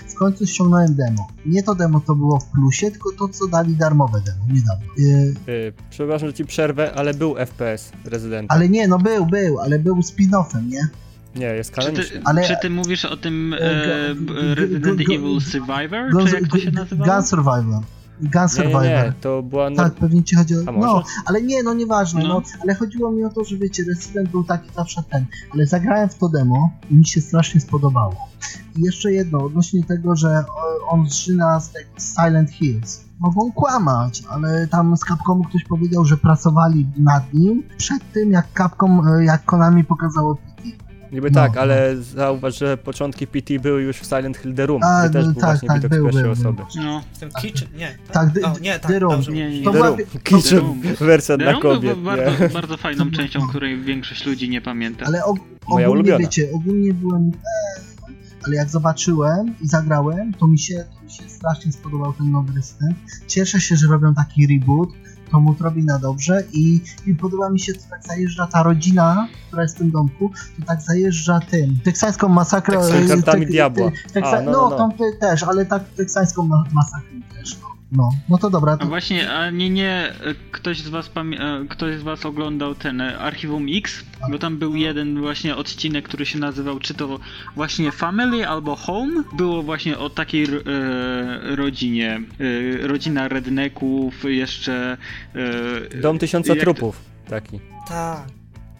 W końcu ściągnąłem demo. Nie to demo to było w plusie, tylko to, co dali darmowe demo niedawno. Yy, Y, przepraszam, że ci przerwę, ale był FPS Resident. ale nie, no był, był, ale był spin-offem, nie? Nie, jest Czy ty, kanoniczny. Ale- czy ty mówisz o tym E, Resident Evil Survivor? Gun, czy jak to się nazywało? Gun Survivor. Gun Nie, nie, Survivor. nie, to była... No, Tak, pewnie ci chodzi o... A No, ale nie, no nieważne, no. No. ale chodziło mi o to, że wiecie, Resident był taki zawsze ten, ale zagrałem w to demo i mi się strasznie spodobało. I jeszcze jedno, odnośnie tego, że on zżyna z tego Silent Hills. Mogą kłamać, ale tam z Capcomu ktoś powiedział, że pracowali nad nim przed tym, jak Capcom, jak Konami pokazało. Niby no, tak, no. ale zauważ, że początki PT były już w Silent Hill The Room, A, gdzie też no, był tak, właśnie tak, widok był, z pierwszej był, osoby. No. W tym Kitchen, nie. Tak, dy- o, nie, tak, The Room. dobrze Nie, nie. To The Room, Kitchen, wersja dla Room był kobiet, bardzo, nie? bardzo fajną częścią, której większość ludzi nie pamięta. Ale og- Moja ogólnie ulubiona. wiecie, ogólnie byłem. E, ale jak zobaczyłem i zagrałem, to mi się, to mi się strasznie spodobał ten nowy Resident. Cieszę się, że robią taki reboot. To mu robi na dobrze i, i podoba mi się, to tak zajeżdża ta rodzina, która jest w tym domku, to tak zajeżdża tym, teksańską masakrę. Teksańskimi e, kartami tek- diabła. te- teksa- A, no, no, no, no. te, też, ale tak teksańską ma- masakrę też. No. No, no to dobra. A To, właśnie, a nie, nie, e, ktoś z was pamię- e, ktoś z was oglądał ten e, Archiwum X, bo tam był jeden właśnie odcinek, który się nazywał czy to właśnie Family albo Home. Było właśnie o takiej e, rodzinie, e, rodzina rednecków, jeszcze... E, Dom tysiąca to- trupów, taki. Tak.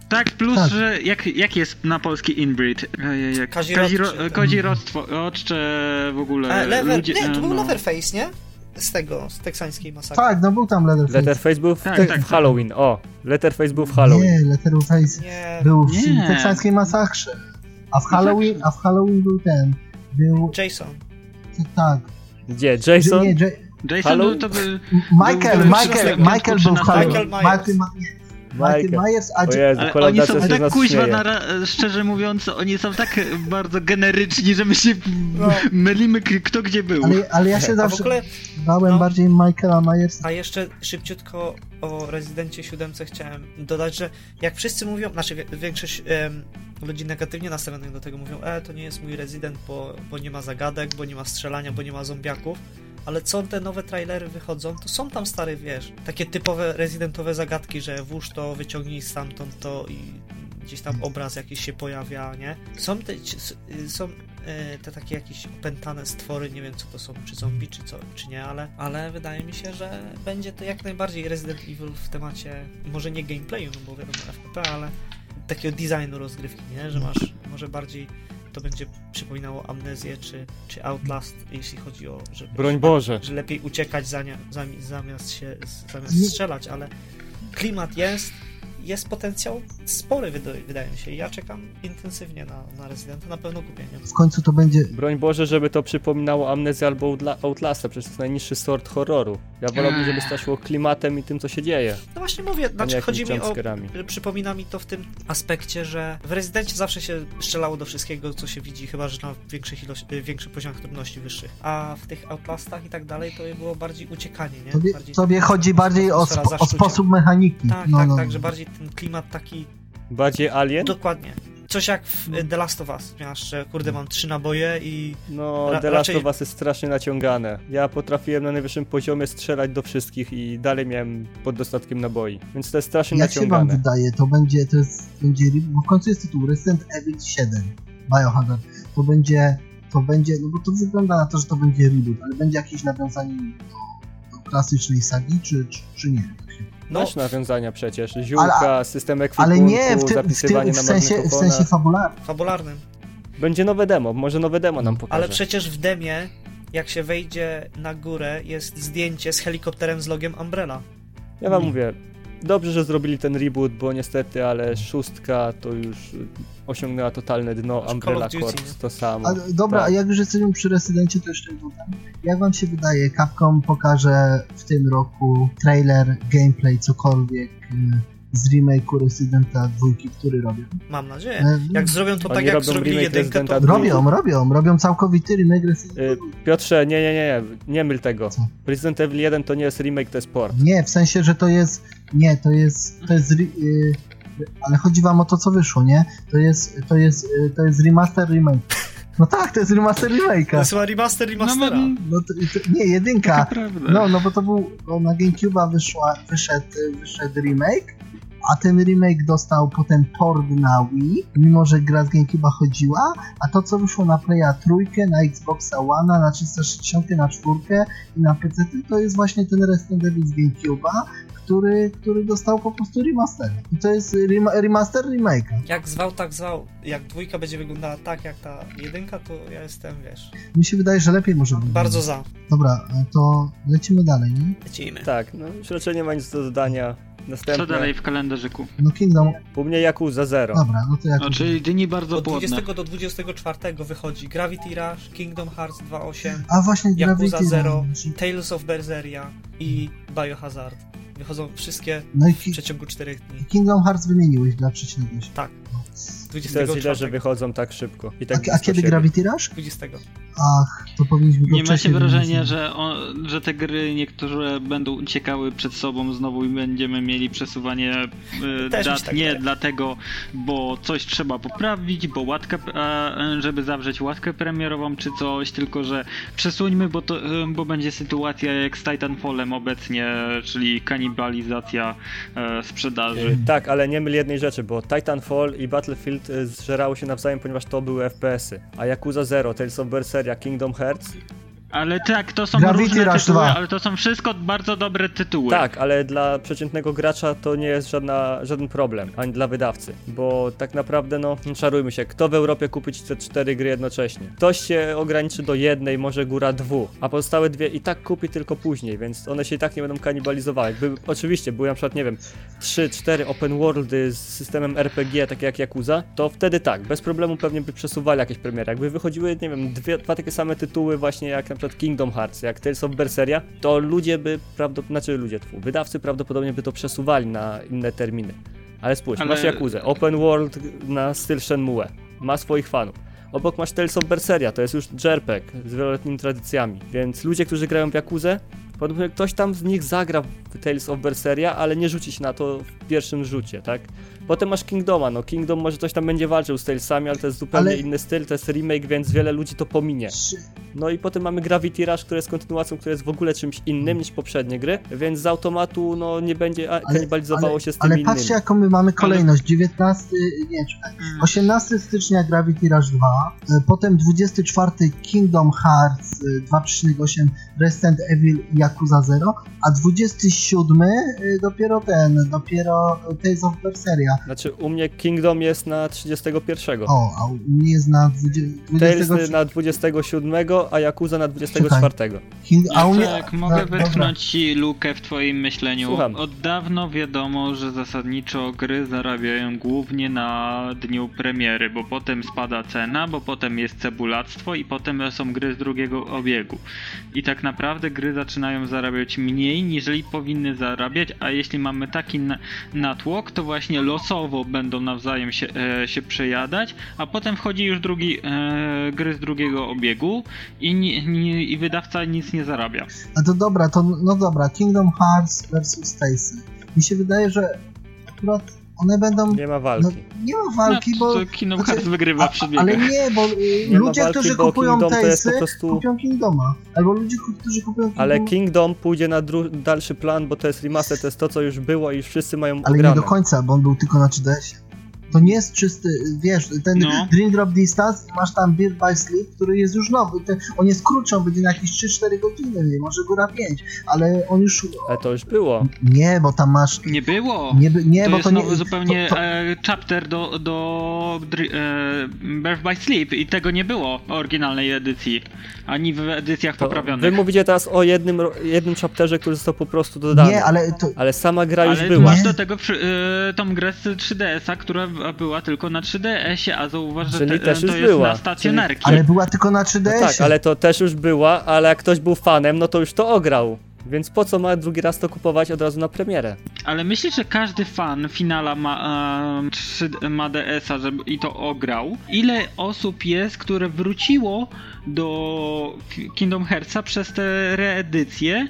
Tak, plus, Tak. że jak, jak jest na polski inbreed? Ojej, jak- Kazirodcze, Kaziro-. Kazirodztwo, oczcze w ogóle E, lever, ludzie... nie, to e, był no. Leatherface, nie? Z tego, z teksańskiej masakry. tak, no był tam Leatherface. Letterface był w, Tak, te- tak, w tak. Halloween, o. Letterface był w Halloween. Nie, Letterface Nie, był w Nie. teksańskiej masakrze. A w Halloween, a w Halloween był ten. Był. Jason. To, tak. Gdzie? Jason? Nie, J- Jason Halo? był to by... Michael, Był- Michael, był- Michael był w Michael Halloween. Michael. Michael Michael. Myers, a Jezu, Ale oni są tak kuźwa, nara- szczerze mówiąc, oni są tak bardzo generyczni, że my się No. mylimy, k- kto gdzie był. ale, ale ja się zawsze ogóle, bałem no. bardziej Michaela Myersa. a jeszcze szybciutko o Rezydencie 7 chciałem dodać, że jak wszyscy mówią, znaczy większość em, ludzi negatywnie nastawionych do tego mówią, e, to nie jest mój Rezydent, bo, bo nie ma zagadek, bo nie ma strzelania, bo nie ma zombiaków. Ale co te nowe trailery wychodzą, to są tam stare, wiesz, takie typowe rezydentowe zagadki, że włóż to, wyciągnij stamtąd to i gdzieś tam obraz jakiś się pojawia, nie? Są te, y, są e, te takie jakieś opętane stwory, nie wiem co to są, czy zombie, czy co, czy nie, ale, ale wydaje mi się, że będzie to jak najbardziej Resident Evil w temacie, może nie gameplayu, no bo wiadomo FPP, ale takiego designu rozgrywki, nie? Że masz, może bardziej to będzie przypominało Amnezję, czy, czy Outlast, jeśli chodzi o, że, Broń Boże. że lepiej uciekać zami- zamiast się, zamiast Nie- strzelać, ale klimat jest, jest potencjał spory, wydaje, mi się. I Ja czekam intensywnie na, na Residenta, na pewno kupię, nie? W końcu to będzie Broń Boże, żeby to przypominało Amnezję albo Outla- Outlasta, przecież to jest najniższy sort horroru. Ja wolałbym, żeby straszyło klimatem i tym, co się dzieje, No właśnie mówię, znaczy chodzi mi o. Przypomina mi to w tym aspekcie, że w rezydencie zawsze się strzelało do wszystkiego, co się widzi, chyba że na większych, ilości, y, większych poziomach trudności wyższych. A w tych Outlastach i tak dalej to było bardziej uciekanie, nie? Tobie, bardziej tobie chodzi bardziej o, spo, o sposób mechaniki. Tak, no, tak, no. tak, że bardziej ten klimat taki. Bardziej Alien? Dokładnie. Coś jak w y, The Last of Us. Miałeś, że kurde, mam trzy naboje i. No, Ra- The Last raczej- of Us jest strasznie naciągane. Ja potrafiłem na najwyższym poziomie strzelać do wszystkich i dalej miałem pod dostatkiem naboi. Więc to jest strasznie Jak się wam naciągane. wydaje, to będzie, to jest, będzie, bo w końcu jest tytuł Resident Evil 7, Biohazard, to będzie, to będzie, no bo to wygląda na to, że to będzie reboot, ale będzie jakieś nawiązanie do, do klasycznej sagi, czy, czy, czy nie? No, Masz nawiązania przecież. Ziółka, system ekwipunku, Ale nie w, tym, w, tym, zapisywanie w, na sensie, w sensie fabularnym. fabularnym. Będzie nowe demo, może nowe demo nam pokaże. Ale przecież w demie, jak się wejdzie na górę, jest zdjęcie z helikopterem z logiem Umbrella. Ja wam Nie. mówię, dobrze, że zrobili ten reboot, bo niestety, ale szóstka to już osiągnęła totalne dno, Umbrella Corps to samo. A, dobra, Tak. a jak już jesteśmy przy Rezydencie, to jeszcze dodam. Jak wam się wydaje, Capcom pokaże w tym roku trailer, gameplay, cokolwiek z remake'u Residenta 2, który robią? Mam nadzieję. E, Jak zrobią to Oni tak, jak zrobili jedynkę, to... Robią, robią, robią całkowity remake Residenta Y, Piotrze, nie, nie, nie, nie myl tego. Co? Resident Evil 1 to nie jest remake, to jest port. Nie, w sensie, że to jest. Nie, to jest. To jest. ri- y, ale chodzi wam o to, co wyszło, nie? To jest. To jest. y, To jest remaster remake. No tak, to jest remaster To remake'a. jest chyba remaster remastera. No, No to, to, nie, jedynka. prawda. No, no bo to był. Bo na GameCube'a wyszła, wyszedł, wyszedł remake. A ten remake dostał potem port na Wii, mimo że gra z GameCube'a chodziła, a to co wyszło na Playa trójkę, na Xboxa One, na 360, na czwórkę i na PC, to jest właśnie ten Resident Evil z GameCube'a, który, który dostał po prostu remaster. I to jest rem remaster remake'a. Jak zwał, tak zwał. Jak dwójka będzie wyglądała tak, jak ta jedynka, to ja jestem, wiesz, Mi się wydaje, że lepiej może być. bardzo za. Dobra, to lecimy dalej, nie? Lecimy. Tak, no już raczej nie ma nic do dodania. Co Następne. dalej w kalendarzyku? No Kingdom, U mnie Yakuza 0. dobra, no to jak... No, czyli dni bardzo Od płodne. 20 do 24 wychodzi Gravity Rush, Kingdom Hearts 2.8, A właśnie Yakuza Gravity Zero, Rush. Tales of Berseria i Biohazard. Wychodzą wszystkie No i w przeciągu 4 dni. Kingdom Hearts wymieniłeś dla przeciwności. Tak. No. To jest źle, że 24. wychodzą tak szybko. I A, tak a blisko kiedy siebie. Gravity Rush? 20. Ach, to powinniśmy go Nie macie wrażenia, że, o, że te gry niektóre będą uciekały przed sobą znowu i będziemy mieli przesuwanie mi dat tak nie wydaje. dlatego, bo coś trzeba poprawić, bo łatkę, e, żeby zawrzeć łatkę premierową czy coś, tylko że przesuńmy, bo, to, e, bo będzie sytuacja jak z Titanfallem obecnie, czyli kanibalizacja e, sprzedaży. Y, Tak, ale nie myl jednej rzeczy, bo Titanfall i Battlefield y, zżerały się nawzajem, ponieważ to były FPS-y. A Yakuza 0, Tales of Berseria, Kingdom Hearts, Ale tak, to są Gravity różne Rush tytuły, 2. ale to są wszystko bardzo dobre tytuły. tak, ale dla przeciętnego gracza to nie jest żadna, żaden problem, ani dla wydawcy, bo tak naprawdę, no, czarujmy się, kto w Europie kupić te cztery gry jednocześnie? Ktoś się ograniczy do jednej, może góra dwóch, a pozostałe dwie i tak kupi tylko później, więc one się i tak nie będą kanibalizowały. Jakby, oczywiście, były na przykład, nie wiem, 3-4 open worldy z systemem RPG, takie jak Yakuza, to wtedy tak, bez problemu pewnie by przesuwali jakieś premiery. Jakby wychodziły, nie wiem, dwie, dwa takie same tytuły właśnie jak na przykład Kingdom Hearts, jak Tales of Berseria, to ludzie by prawdopodobnie, znaczy ludzie, tfu, wydawcy prawdopodobnie by to przesuwali na inne terminy. Ale spójrz, Ale- masz Jakuzę, open world na styl Shenmue, ma swoich fanów. Obok masz Tales of Berseria, to jest już JRPG z wieloletnimi tradycjami, więc ludzie, którzy grają w Jakuzę, podobno ktoś tam z nich zagra w Tales of Berseria, ale nie rzuci się na to w pierwszym rzucie, tak? Potem masz Kingdoma, no Kingdom może coś tam będzie walczył z Talesami, ale to jest zupełnie Ale- inny styl, to jest remake, więc wiele ludzi to pominie. No i potem mamy Gravity Rush, które jest kontynuacją, które jest w ogóle czymś innym niż poprzednie gry, więc z automatu no nie będzie Ale- kanibalizowało ale- się z tymi Ale innymi. patrzcie jaką my mamy kolejność. 19, nie, czekaj. Mm. 18 stycznia Gravity Rush 2, y, potem 24 Kingdom Hearts y, 2.8 Resident Evil i Yakuza 0, a 27 y, dopiero ten, dopiero Tales of Berseria. Znaczy u mnie Kingdom jest na 31. O, a u mnie jest na 20, 20 Tales na 27, a Yakuza na 24. King, a u mnie, Tak, mogę dobra. wytknąć ci lukę w twoim myśleniu. Słucham. Od dawno wiadomo, że zasadniczo gry zarabiają głównie na dniu premiery, bo potem spada cena, bo potem jest cebulactwo i potem są gry z drugiego obiegu. I tak naprawdę gry zaczynają zarabiać mniej, niżeli powinny zarabiać, a jeśli mamy taki na- natłok, to właśnie losowo będą nawzajem się, e, się przejadać, a potem wchodzi już drugi e, gry z drugiego obiegu i, ni, ni, i wydawca nic nie zarabia. A to dobra, to no dobra, Kingdom Hearts versus Stacy. Mi się wydaje, że akurat one będą. Nie ma No, walki. nie ma walki, no, bo. to Kingdom znaczy, Hearts wygrywa a- przy biegach. Ale nie, bo y, Nie ludzie, walki, którzy bo kupują Taysy, prostu- kupią Kingdoma. Albo ludzie, którzy kupują Kingdom, Ale Kingdom pójdzie na dru- dalszy plan, bo to jest remaster, to jest to, co już było i już wszyscy mają ale nie do końca, bo on był tylko na 3DS-ie. To nie jest czysty, wiesz, ten No. Dream Drop Distance, masz tam Beat by Sleep, który jest już nowy. Ten, on jest krótszy, on będzie na jakieś 3-4 godziny, nie, może góra 5, ale on już... Ale to już było. Nie, bo tam masz... Nie było! Nie, nie to bo jest to nie... nowy zupełnie to, to, E, chapter do, do e, Birth by Sleep i tego nie było w oryginalnej edycji, ani w edycjach To poprawionych. wy mówicie teraz o jednym, jednym chapterze, który został po prostu dodany. nie, ale to... Ale sama gra już Ale była. masz Nie. do tego przy, e, tą grę z 3DS-a, która była tylko na 3DS-ie, a zauważ, że Czyli te, też to już jest była. na stacjonarki. Ale była tylko na No 3DS-ie. tak, ale to też już była, ale jak ktoś był fanem, no to już to ograł. Więc po co ma drugi raz to kupować od razu na premierę? Ale myślę, że każdy fan finala ma, e, 3, ma DS-a żeby, i to ograł. Ile osób jest, które wróciło do Ki- Kingdom Heartsa przez te reedycje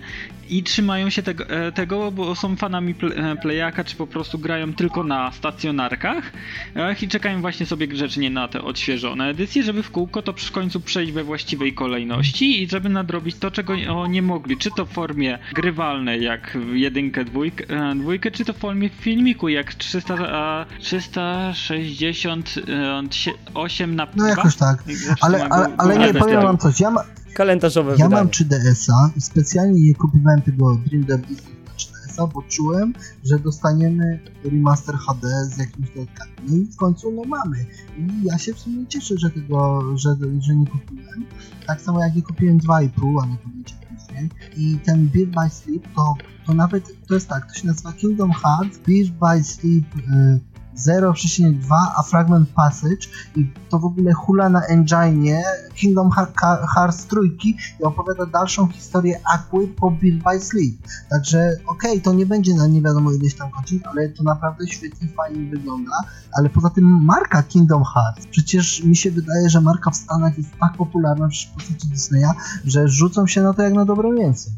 i trzymają się tego, e, tego bo są fanami e, Playaka, czy po prostu grają tylko na stacjonarkach e, i czekają właśnie sobie grzecznie na te odświeżone edycje, żeby w kółko to przy końcu przejść we właściwej kolejności i żeby nadrobić to, czego nie mogli, czy to w formie grywalnej, jak w jedynkę, dwójkę, dwójkę czy to w formie filmiku, jak 300, a, 368 na No dwa? jakoś tak. Ale, ale, ale nie, powiem wam coś. Ja, ma, Kalendarzowe ja wydanie. mam 3DS-a i specjalnie nie kupowałem tego Dream Distance na 3DS-a, bo czułem, że dostaniemy remaster HD z jakimś dodatkami. No i w końcu no mamy. I ja się w sumie cieszę, że tego, że, że nie kupiłem. Tak samo jak nie kupiłem 2,5, a nie później. I ten Beat by Sleep to, to nawet, to jest tak, to się nazywa Kingdom Hearts Beat by Sleep y, 0,2 a Fragment Passage i to w ogóle hula na engine Kingdom Heart- Hearts trójki i opowiada dalszą historię Aquy po Beat by Sleep. Także okej, to nie będzie na nie wiadomo ileś tam godzin, ale to naprawdę świetnie, fajnie wygląda. Ale poza tym marka Kingdom Hearts, przecież mi się wydaje, że marka w Stanach jest tak popularna w postaci Disneya, że rzucą się na to jak na dobre mięso.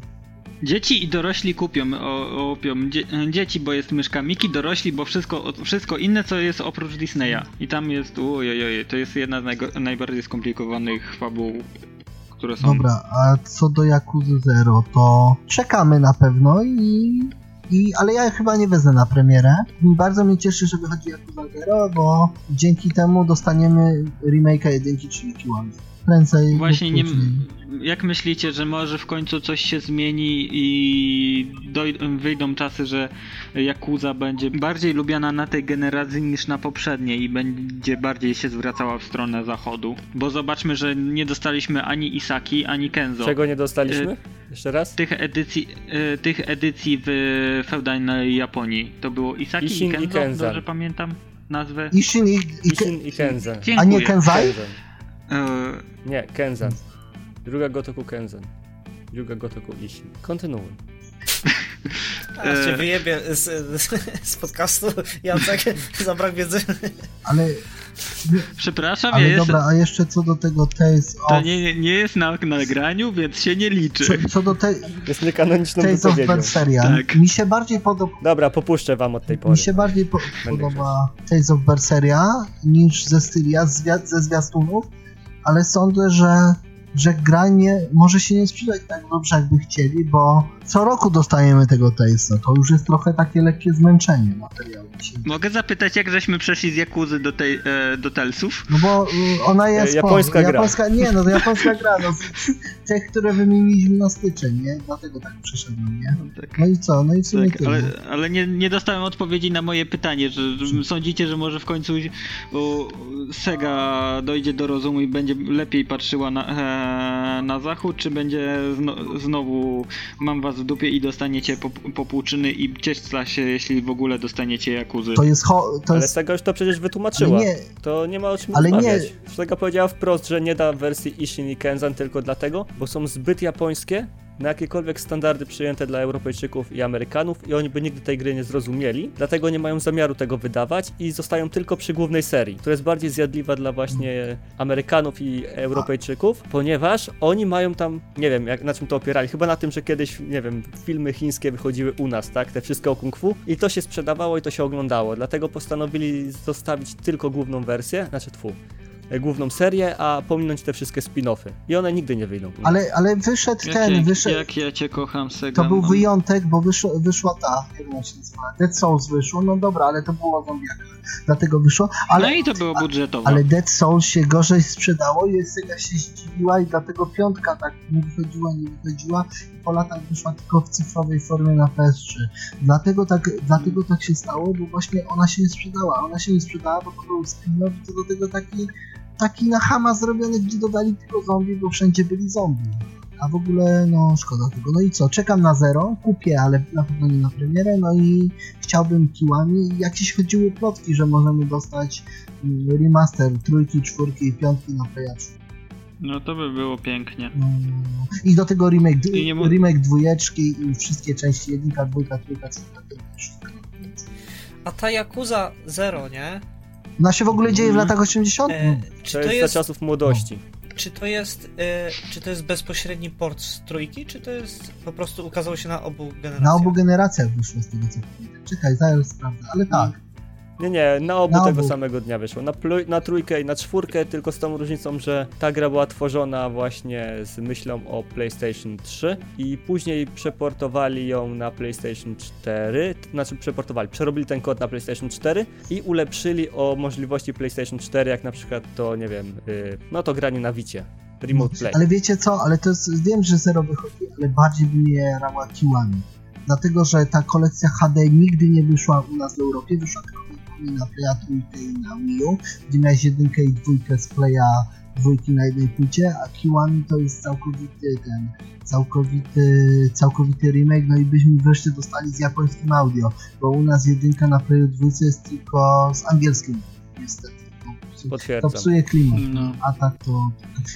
Dzieci i dorośli kupią o. Dzie, dzieci, bo jest myszka Miki, dorośli, bo wszystko, wszystko inne, co jest oprócz Disneya. I tam jest, ojej, to jest jedna z najgo, najbardziej skomplikowanych fabuł, które są. Dobra, a co do Yakuza Zero, to czekamy na pewno i... I, ale ja chyba nie wezmę na premierę. Bardzo mnie cieszy, że wychodzi Yakuza Zero, bo dzięki temu dostaniemy remake'a jedynki, czyli Kiwami. Prędzej Właśnie nie, jak myślicie, że może w końcu coś się zmieni i doj- wyjdą czasy, że Yakuza będzie bardziej lubiana na tej generacji niż na poprzedniej i będzie bardziej się zwracała w stronę zachodu? Bo zobaczmy, że nie dostaliśmy ani Isaki, ani Kenzo. Czego nie dostaliśmy? Jeszcze raz? Tych edycji, y, tych edycji w feudalnej Japonii. To było Isaki Ishin i i Kenzo, Kenzan. dobrze pamiętam nazwę? Ishin i, i, Ishin i Kenzen. Dziękuję. a nie Kenzai? Kenzen. Y, Nie, Kenzen. Druga Gotoku Kenzen. Druga Gotoku Ishin. Kontynuuj. <laughs> A cię wyjebie z, z, z podcastu, Jacek, <laughs> za brak wiedzy. Ale, Przepraszam, ja ale jestem... dobra, a jeszcze co do tego Tales To of... nie, nie jest na nagraniu, więc się nie liczy. Co, co do te, Jest niekanoniczną Tales of. Berseria, Tak. mi się bardziej podoba Dobra, popuszczę wam od tej pory. Mi się bardziej po podoba Tales of Berseria niż ze zwia- ze zwiastunów, ale sądzę, że, że gra nie, może się nie sprzedać tak dobrze, jakby chcieli, bo co roku dostajemy tego Talesa. To już jest trochę takie lekkie zmęczenie materiału. Mogę zapytać, jak żeśmy przeszli z Jakuzy do, tej, e, do Telsów? No bo y, ona jest... Japońska gra. Japońska, nie, no to japońska gra, no z, tych, które wymieniliśmy na styczeń, nie? Dlatego tak przeszedłem, nie? Tak. No i co? No i w sumie Tak, ale, ale nie, nie dostałem odpowiedzi na moje pytanie, że, że sądzicie, że może w końcu o, Sega dojdzie do rozumu i będzie lepiej patrzyła na, e, na zachód, czy będzie zno, znowu mam was w dupie i dostaniecie po, popłuczyny i cieszcla się, jeśli w ogóle dostaniecie Jakuzy. To jest... Ho, to Ale jest Sega już to przecież wytłumaczyła. nie, To nie ma o czym Ale nie- rozmawiać. Sega powiedziała wprost, że nie da wersji Ishin i Kenzan tylko dlatego, bo są zbyt japońskie na jakiekolwiek standardy przyjęte dla Europejczyków i Amerykanów i oni by nigdy tej gry nie zrozumieli, dlatego nie mają zamiaru tego wydawać i zostają tylko przy głównej serii, która jest bardziej zjadliwa dla właśnie Amerykanów i Europejczyków, ponieważ oni mają tam, nie wiem jak, na czym to opierali, chyba na tym, że kiedyś, nie wiem, filmy chińskie wychodziły u nas, tak, te wszystkie o kung fu. I to się sprzedawało i to się oglądało, dlatego postanowili zostawić tylko główną wersję, znaczy tfu, główną serię, a pominąć te wszystkie spin-offy. I one nigdy nie wyjdą. ale, ale wyszedł jak, ten, jak, wyszedł... jak ja cię kocham, Sega. To był no. wyjątek, bo wyszło, wyszła ta, jak ona się nazywa, Dead Souls wyszło, no dobra, ale to było o zombiakach, dlatego wyszło, ale, No i to było budżetowe. ale Dead Souls się gorzej sprzedało i Sega się zdziwiła i dlatego piątka tak nie wychodziła, nie wychodziła i po latach wyszła tylko w cyfrowej formie na PS3. Dlatego tak, dlatego tak się stało, bo właśnie ona się nie sprzedała, ona się nie sprzedała, bo to był spin-off to do tego taki, taki na hama zrobiony, gdzie dodali tylko zombie, bo wszędzie byli zombie. A w ogóle, no szkoda tego. No i co, czekam na zero, kupię, ale na pewno nie na premierę, no i chciałbym kiłami. Jakieś chodziły plotki, że możemy dostać mm, remaster trójki, czwórki i piątki na PS3. No to by było pięknie. No, I do tego remake, I remake dwójeczki i wszystkie części, jedynka, dwójka, trójka, czwórka, piątka, szóstka. A ta Yakuza Zero, nie? Ona się w ogóle dzieje w Mhm. latach 80. E, czy To to jest jest, za czasów młodości. czy to jest, e, czy to jest bezpośredni port z trójki, czy to jest po prostu ukazało się na obu generacjach? Na obu generacjach wyszło z tego co pamiętam. Czekaj, zaraz sprawdzę, ale tak. Nie, nie, na obu Na tego obu. samego dnia wyszło. Na, na trójkę i na czwórkę, tylko z tą różnicą, że ta gra była tworzona właśnie z myślą o PlayStation 3 i później przeportowali ją na PlayStation 4, t- znaczy przeportowali, przerobili ten kod na PlayStation 4 i ulepszyli o możliwości PlayStation 4, jak na przykład to, nie wiem, y, no to granie na Wicie, Remote Play. Ale wiecie co, ale to jest, wiem, że Zero wychodzi, ale bardziej by mnie jarała Kiłami. Dlatego, że ta kolekcja HD nigdy nie wyszła u nas w Europie, wyszła tylko na Playa trójkę i na Wii U, gdzie miałeś jedynkę i dwójkę z Playa dwójki na jednej płycie, a Kiwami to jest całkowity ten, całkowity, całkowity remake, no i byśmy wreszcie dostali z japońskim audio, bo u nas jedynka na Playu dwójce jest tylko z angielskim, niestety. To, psu- to Potwierdzam. psuje klimat, No. a tak to...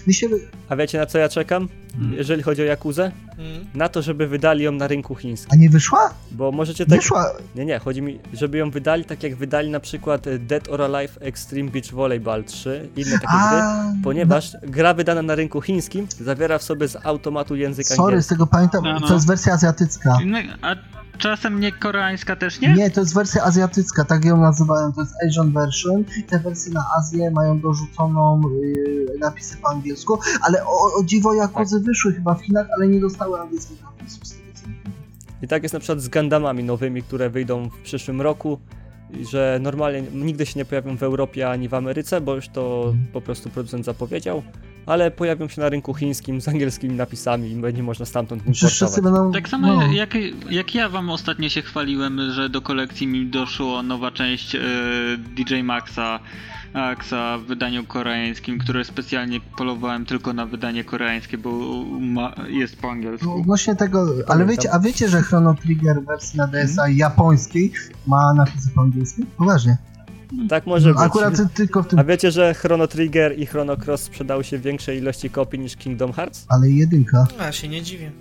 Mi się, A wiecie na co ja czekam? Mm. Jeżeli chodzi o Jakuzę? Mm. Na to, żeby wydali ją na rynku chińskim. a nie wyszła? Bo możecie tak Wyszła, Nie, nie, chodzi mi, żeby ją wydali tak jak wydali na przykład e, Dead or Alive Extreme Beach Volleyball 3, inne takie gry, a... ponieważ gra wydana na rynku chińskim zawiera w sobie z automatu język Sorry, z angielski. tego pamiętam, No, no. to jest wersja azjatycka. No, a czasem nie koreańska też, nie? Nie, to jest wersja azjatycka, tak ją nazywają, to jest Asian version. Te wersje na Azję mają dorzuconą yy, napisy po angielsku, ale o, o dziwo Jakuzy Tak. wyszły chyba w Chinach, ale nie dostały angielskich napisów. z tego co wiem. I tak jest na przykład z Gundamami nowymi, które wyjdą w przyszłym roku, i że normalnie nigdy się nie pojawią w Europie ani w Ameryce, bo już to po prostu producent zapowiedział, ale pojawią się na rynku chińskim z angielskimi napisami i będzie można stamtąd importować. będą... Tak samo no. jak, jak ja wam ostatnio się chwaliłem, że do kolekcji mi doszło nowa część e, DJ Maxa, Maxa w wydaniu koreańskim, które specjalnie polowałem tylko na wydanie koreańskie, bo ma, jest po No, angielsku. Odnośnie tego, ale wiecie, a wiecie, że Chrono Trigger wersji na DSa japońskiej ma napisy po angielsku? Poważnie. Tak może być. Akurat ty- tylko w tym, A wiecie, że Chrono Trigger i Chrono Cross sprzedały się w większej ilości kopii niż Kingdom Hearts? ale jedynka. No, ja się nie dziwię.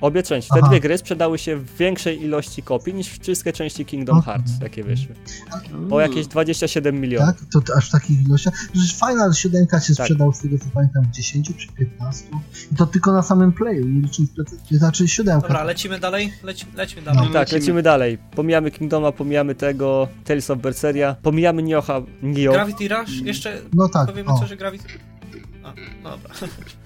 Obie części. Te Aha. dwie gry sprzedały się w większej ilości kopii niż wszystkie części Kingdom Mhm. Hearts, jakie wyszły. O jakieś 27 milionów. Tak? To, to aż w takich ilościach. Że Final 7 się Tak. sprzedał z tego co pamiętam w 10 czy 15. I to tylko na samym playu, nie licząc plecy. Znaczy 7. Dobra, lecimy dalej? Leci, lećmy dalej. No. Tak, lecimy. lecimy dalej. Pomijamy Kingdoma, pomijamy tego, Tales of Berseria, pomijamy Nioha, Nio. Gravity Rush? Jeszcze No tak. powiemy O. co, że Gravity... A, no dobra. <laughs>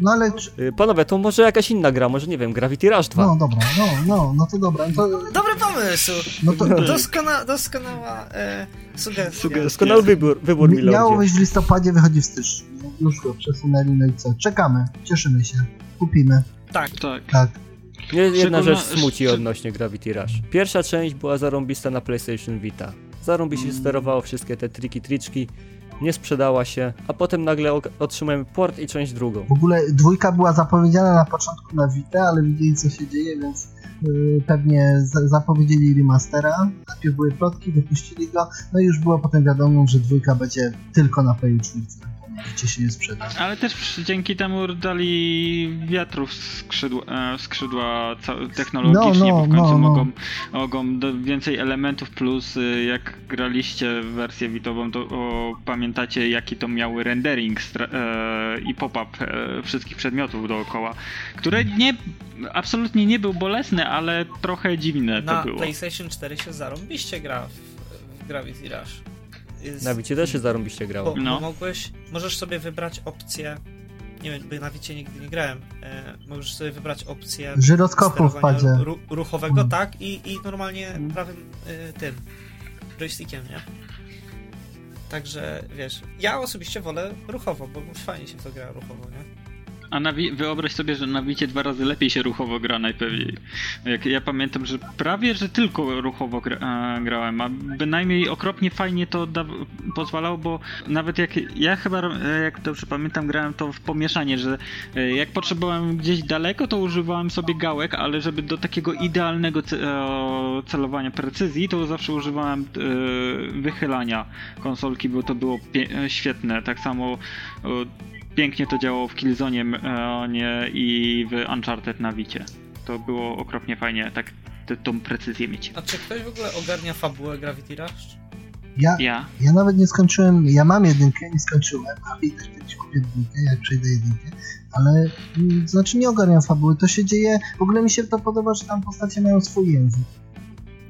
No ale. czy- Y, Panowie, to może jakaś inna gra, może nie wiem, Gravity Rush 2. No dobra, no, no, no to dobra. To, Dobry pomysł! no to, Doskona, doskonała e, sugestia. Sugestia. Doskonały wybór, wybór Miało Milordzie. być w listopadzie, wychodzi w styczniu. Już go przesunęli, no i co? Czekamy, cieszymy się, kupimy. Tak, Tak. Tak. Jedna rzecz smuci odnośnie Gravity Rush. Pierwsza część była zarąbista na PlayStation Vita. Zarąbiście się sterowało wszystkie te triki, triczki, nie sprzedała się, a potem nagle otrzymałem port i część drugą. W ogóle dwójka była zapowiedziana na początku na Vita, ale widzieli co się dzieje, więc yy, pewnie za zapowiedzieli remastera. Najpierw były plotki, wypuścili go, no i już było potem wiadomo, że dwójka będzie tylko na Playu 4. Gdzie się nie sprzeda. Ale też dzięki temu dali wiatrów w skrzydła, e, w skrzydła technologicznie, No, no, bo w końcu no, no. mogą, mogą do, więcej elementów, plus y, jak graliście w wersję witową, to o, pamiętacie jaki to miał rendering e, i pop-up e, wszystkich przedmiotów dookoła, które nie, absolutnie nie był bolesny, ale trochę dziwne to na było. PlayStation 4 się zarąbiście gra w, w Gravity Rush. Na Vicie też się zarąbiście grało. Bo, No. bo mogłeś, możesz sobie wybrać opcję, nie wiem, by na Wicie nigdy nie grałem, e, możesz sobie wybrać opcję Żyroskopu w padzie. ru, ruchowego, Mm. tak, i, i normalnie Mm. prawym y, tym joystickiem, nie? Także wiesz, ja osobiście wolę ruchowo, bo fajnie się to gra ruchowo, nie? A na wi- wyobraź sobie, że na Wicie dwa razy lepiej się ruchowo gra najpewniej. Jak ja pamiętam, że prawie, że tylko ruchowo gra, grałem, a bynajmniej okropnie fajnie to da- pozwalało, bo nawet jak ja chyba, e, jak dobrze pamiętam, grałem to w pomieszanie, że e, jak potrzebowałem gdzieś daleko, to używałem sobie gałek, ale żeby do takiego idealnego ce- e, celowania precyzii, to zawsze używałem wychylania konsolki, bo to było pie- świetne. Tak samo pięknie to działało w Killzone e, nie, i w Uncharted na Wicie. To było okropnie fajnie, tak tę- tą precyzję mieć. A czy ktoś w ogóle ogarnia fabułę Gravity Rush? Ja, Ja? ja nawet nie skończyłem, ja mam jedynkę, nie skończyłem, ale i też kiedyś kupię dwójkę, jak przejdę jedynkę, ale mm, znaczy nie ogarniam fabuły, to się dzieje, w ogóle mi się to podoba, że tam postacie mają swój język.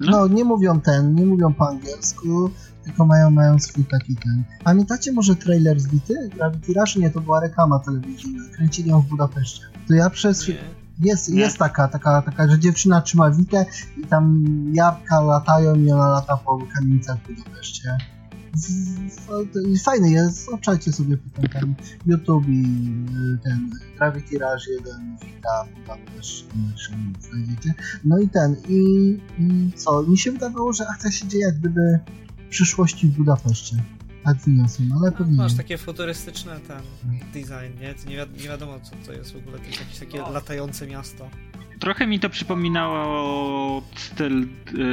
No. No, nie mówią ten, nie mówią po angielsku, tylko mają, mają swój taki ten. Pamiętacie może trailer z Bity? Gravity Rush? Nie, to była reklama telewizyjna, kręcili ją w Budapeszcie. To ja przez... Nie. Jest, Nie. jest taka, taka, taka, że dziewczyna trzyma witę i tam jabłka latają i ona lata po kamienicach w Budapeszcie. Fajny jest, obczajcie sobie potem YouTube i y, ten Gravity Rush 1, Vita, Connection, znajdziecie. No i ten, i, i co, mi się wydawało, że akcja się dzieje jak gdyby przyszłości w Budapeszcie. Tak wyniosłem, ale pewnie Masz nie. takie futurystyczne ten design, nie? Nie, wi- nie wiadomo co to jest w ogóle, to jest jakieś takie latające miasto. Trochę mi to przypominało styl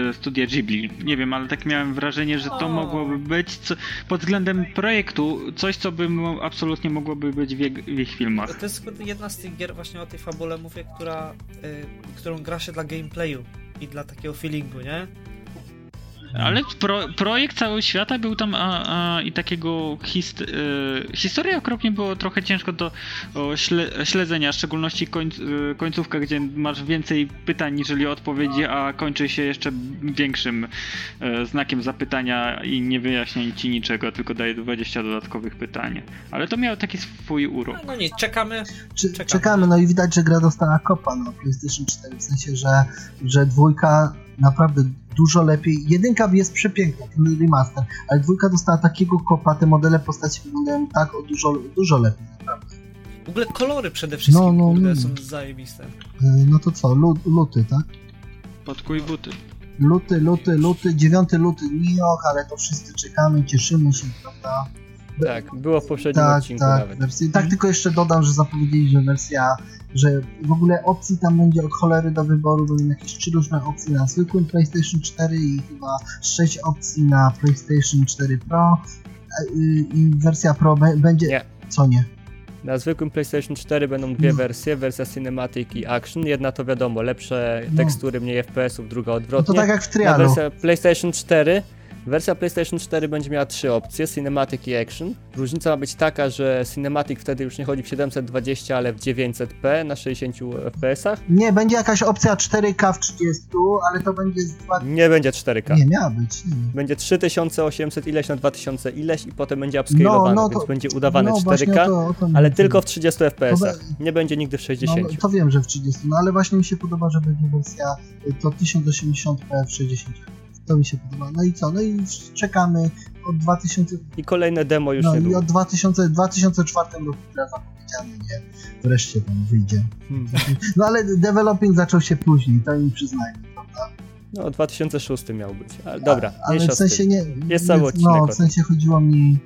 e, studia Ghibli. Nie wiem, ale tak miałem wrażenie, że to O. mogłoby być co, pod względem projektu coś, co by absolutnie mogłoby być w, ich- w ich filmach. To jest jedna z tych gier, właśnie o tej fabule mówię, która, y, którą gra się dla gameplayu i dla takiego feelingu, nie? Ale pro, projekt całego świata był tam a, a, i takiego hist, y, historia okropnie było trochę ciężko do o, śle, śledzenia, w szczególności koń, y, końcówka, gdzie masz więcej pytań niżeli odpowiedzi, a kończy się jeszcze większym y, znakiem zapytania i nie wyjaśnia ci niczego, tylko daje 20 dodatkowych pytań. Ale to miało taki swój urok. No, no nic, czekamy. Czy, Czekamy. czekamy. no i widać, że gra dostała kopa na PlayStation 4, w sensie, że, że dwójka naprawdę dużo lepiej. Jedynka jest przepiękna, ten remaster, ale dwójka dostała takiego kopa, te modele postaci wyglądają tak o dużo, dużo lepiej. W ogóle kolory przede wszystkim, No, no, kurde, no. są zajebiste. Yy, No to co, Lu, luty, tak? Podkuj buty. Luty, luty, luty, 9 luty New York, ale to wszyscy czekamy, cieszymy się, prawda? Tak, było w poprzednim Tak, odcinku tak, nawet. wersji, tak, tylko jeszcze dodam, że zapowiedzieli, że wersja, że w ogóle opcji tam będzie od cholery do wyboru, będą jakieś trzy różne opcje na zwykłym PlayStation 4 i chyba sześć opcji na PlayStation 4 Pro e, y, i wersja Pro będzie... Nie. Co nie? Na zwykłym PlayStation 4 będą dwie No. wersje, wersja Cinematic i Action. Jedna to wiadomo, lepsze No. tekstury, mniej FPS-ów, druga No to odwrotnie. tak jak w Na trialu. wersja PlayStation 4 Wersja PlayStation 4 będzie miała trzy opcje, Cinematic i Action. Różnica ma być taka, że Cinematic wtedy już nie chodzi w 720, ale w 900p na 60 fps-ach. Nie, będzie jakaś opcja 4K w 30, ale to będzie z dwa... Nie będzie 4K. Nie, miała być. Nie. Będzie 3800 ileś na 2000 ileś i potem będzie upscalowane, No, no to- więc będzie udawane no, właśnie 4K, o to, to ale tylko w 30 fps-ach. To Nie będzie nigdy w No, 60. to wiem, że w 30, no ale właśnie mi się podoba, że będzie wersja y, to 1080p w 60. To mi się podoba. No i co? No i czekamy od 2000, I kolejne demo już no i od 2000, 2004 roku teraz zapowiedziany, nie? Wreszcie tam wyjdzie. Hmm. No ale developing zaczął się później, to im przyznajmy, prawda? No, 2006 miał być. Ale dobra, A, ale w sensie nie. Jest cały nie- odcinek No, w sensie chodziło mi.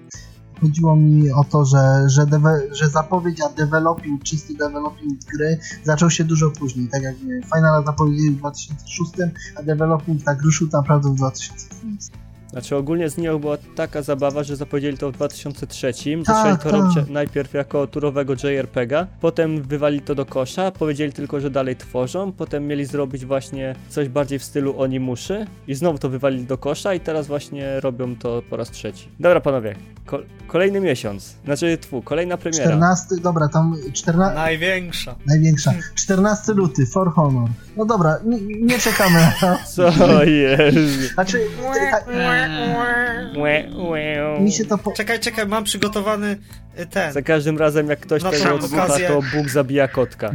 Chodziło mi o to, że, że, że zapowiedź, a developing, czysty developing gry zaczął się dużo później. Tak jak nie, Finala zapowiedzieli w 2006, a developing tak ruszył naprawdę w 2012. Znaczy ogólnie z nią była taka zabawa, że zapowiedzieli to w 2003. Tak, Zaczęli to tak. robić najpierw jako turowego JRPG'a, potem wywali to do kosza, powiedzieli tylko, że dalej tworzą, potem mieli zrobić właśnie coś bardziej w stylu Onimuszy i znowu to wywalili do kosza i teraz właśnie robią to po raz trzeci. Dobra panowie, ko- kolejny miesiąc, znaczy tfu, kolejna premiera. 14, dobra, tam 14, Największa. największa. 14 luty, For Honor. No dobra, nie, nie czekamy na to. <laughs> Co jest? Znaczy, tak, Łe, łe. mi się to po... Czekaj, czekaj, mam przygotowany y, ten. Za każdym razem jak ktoś tego odsłucha, okazję- to Bóg zabija kotka.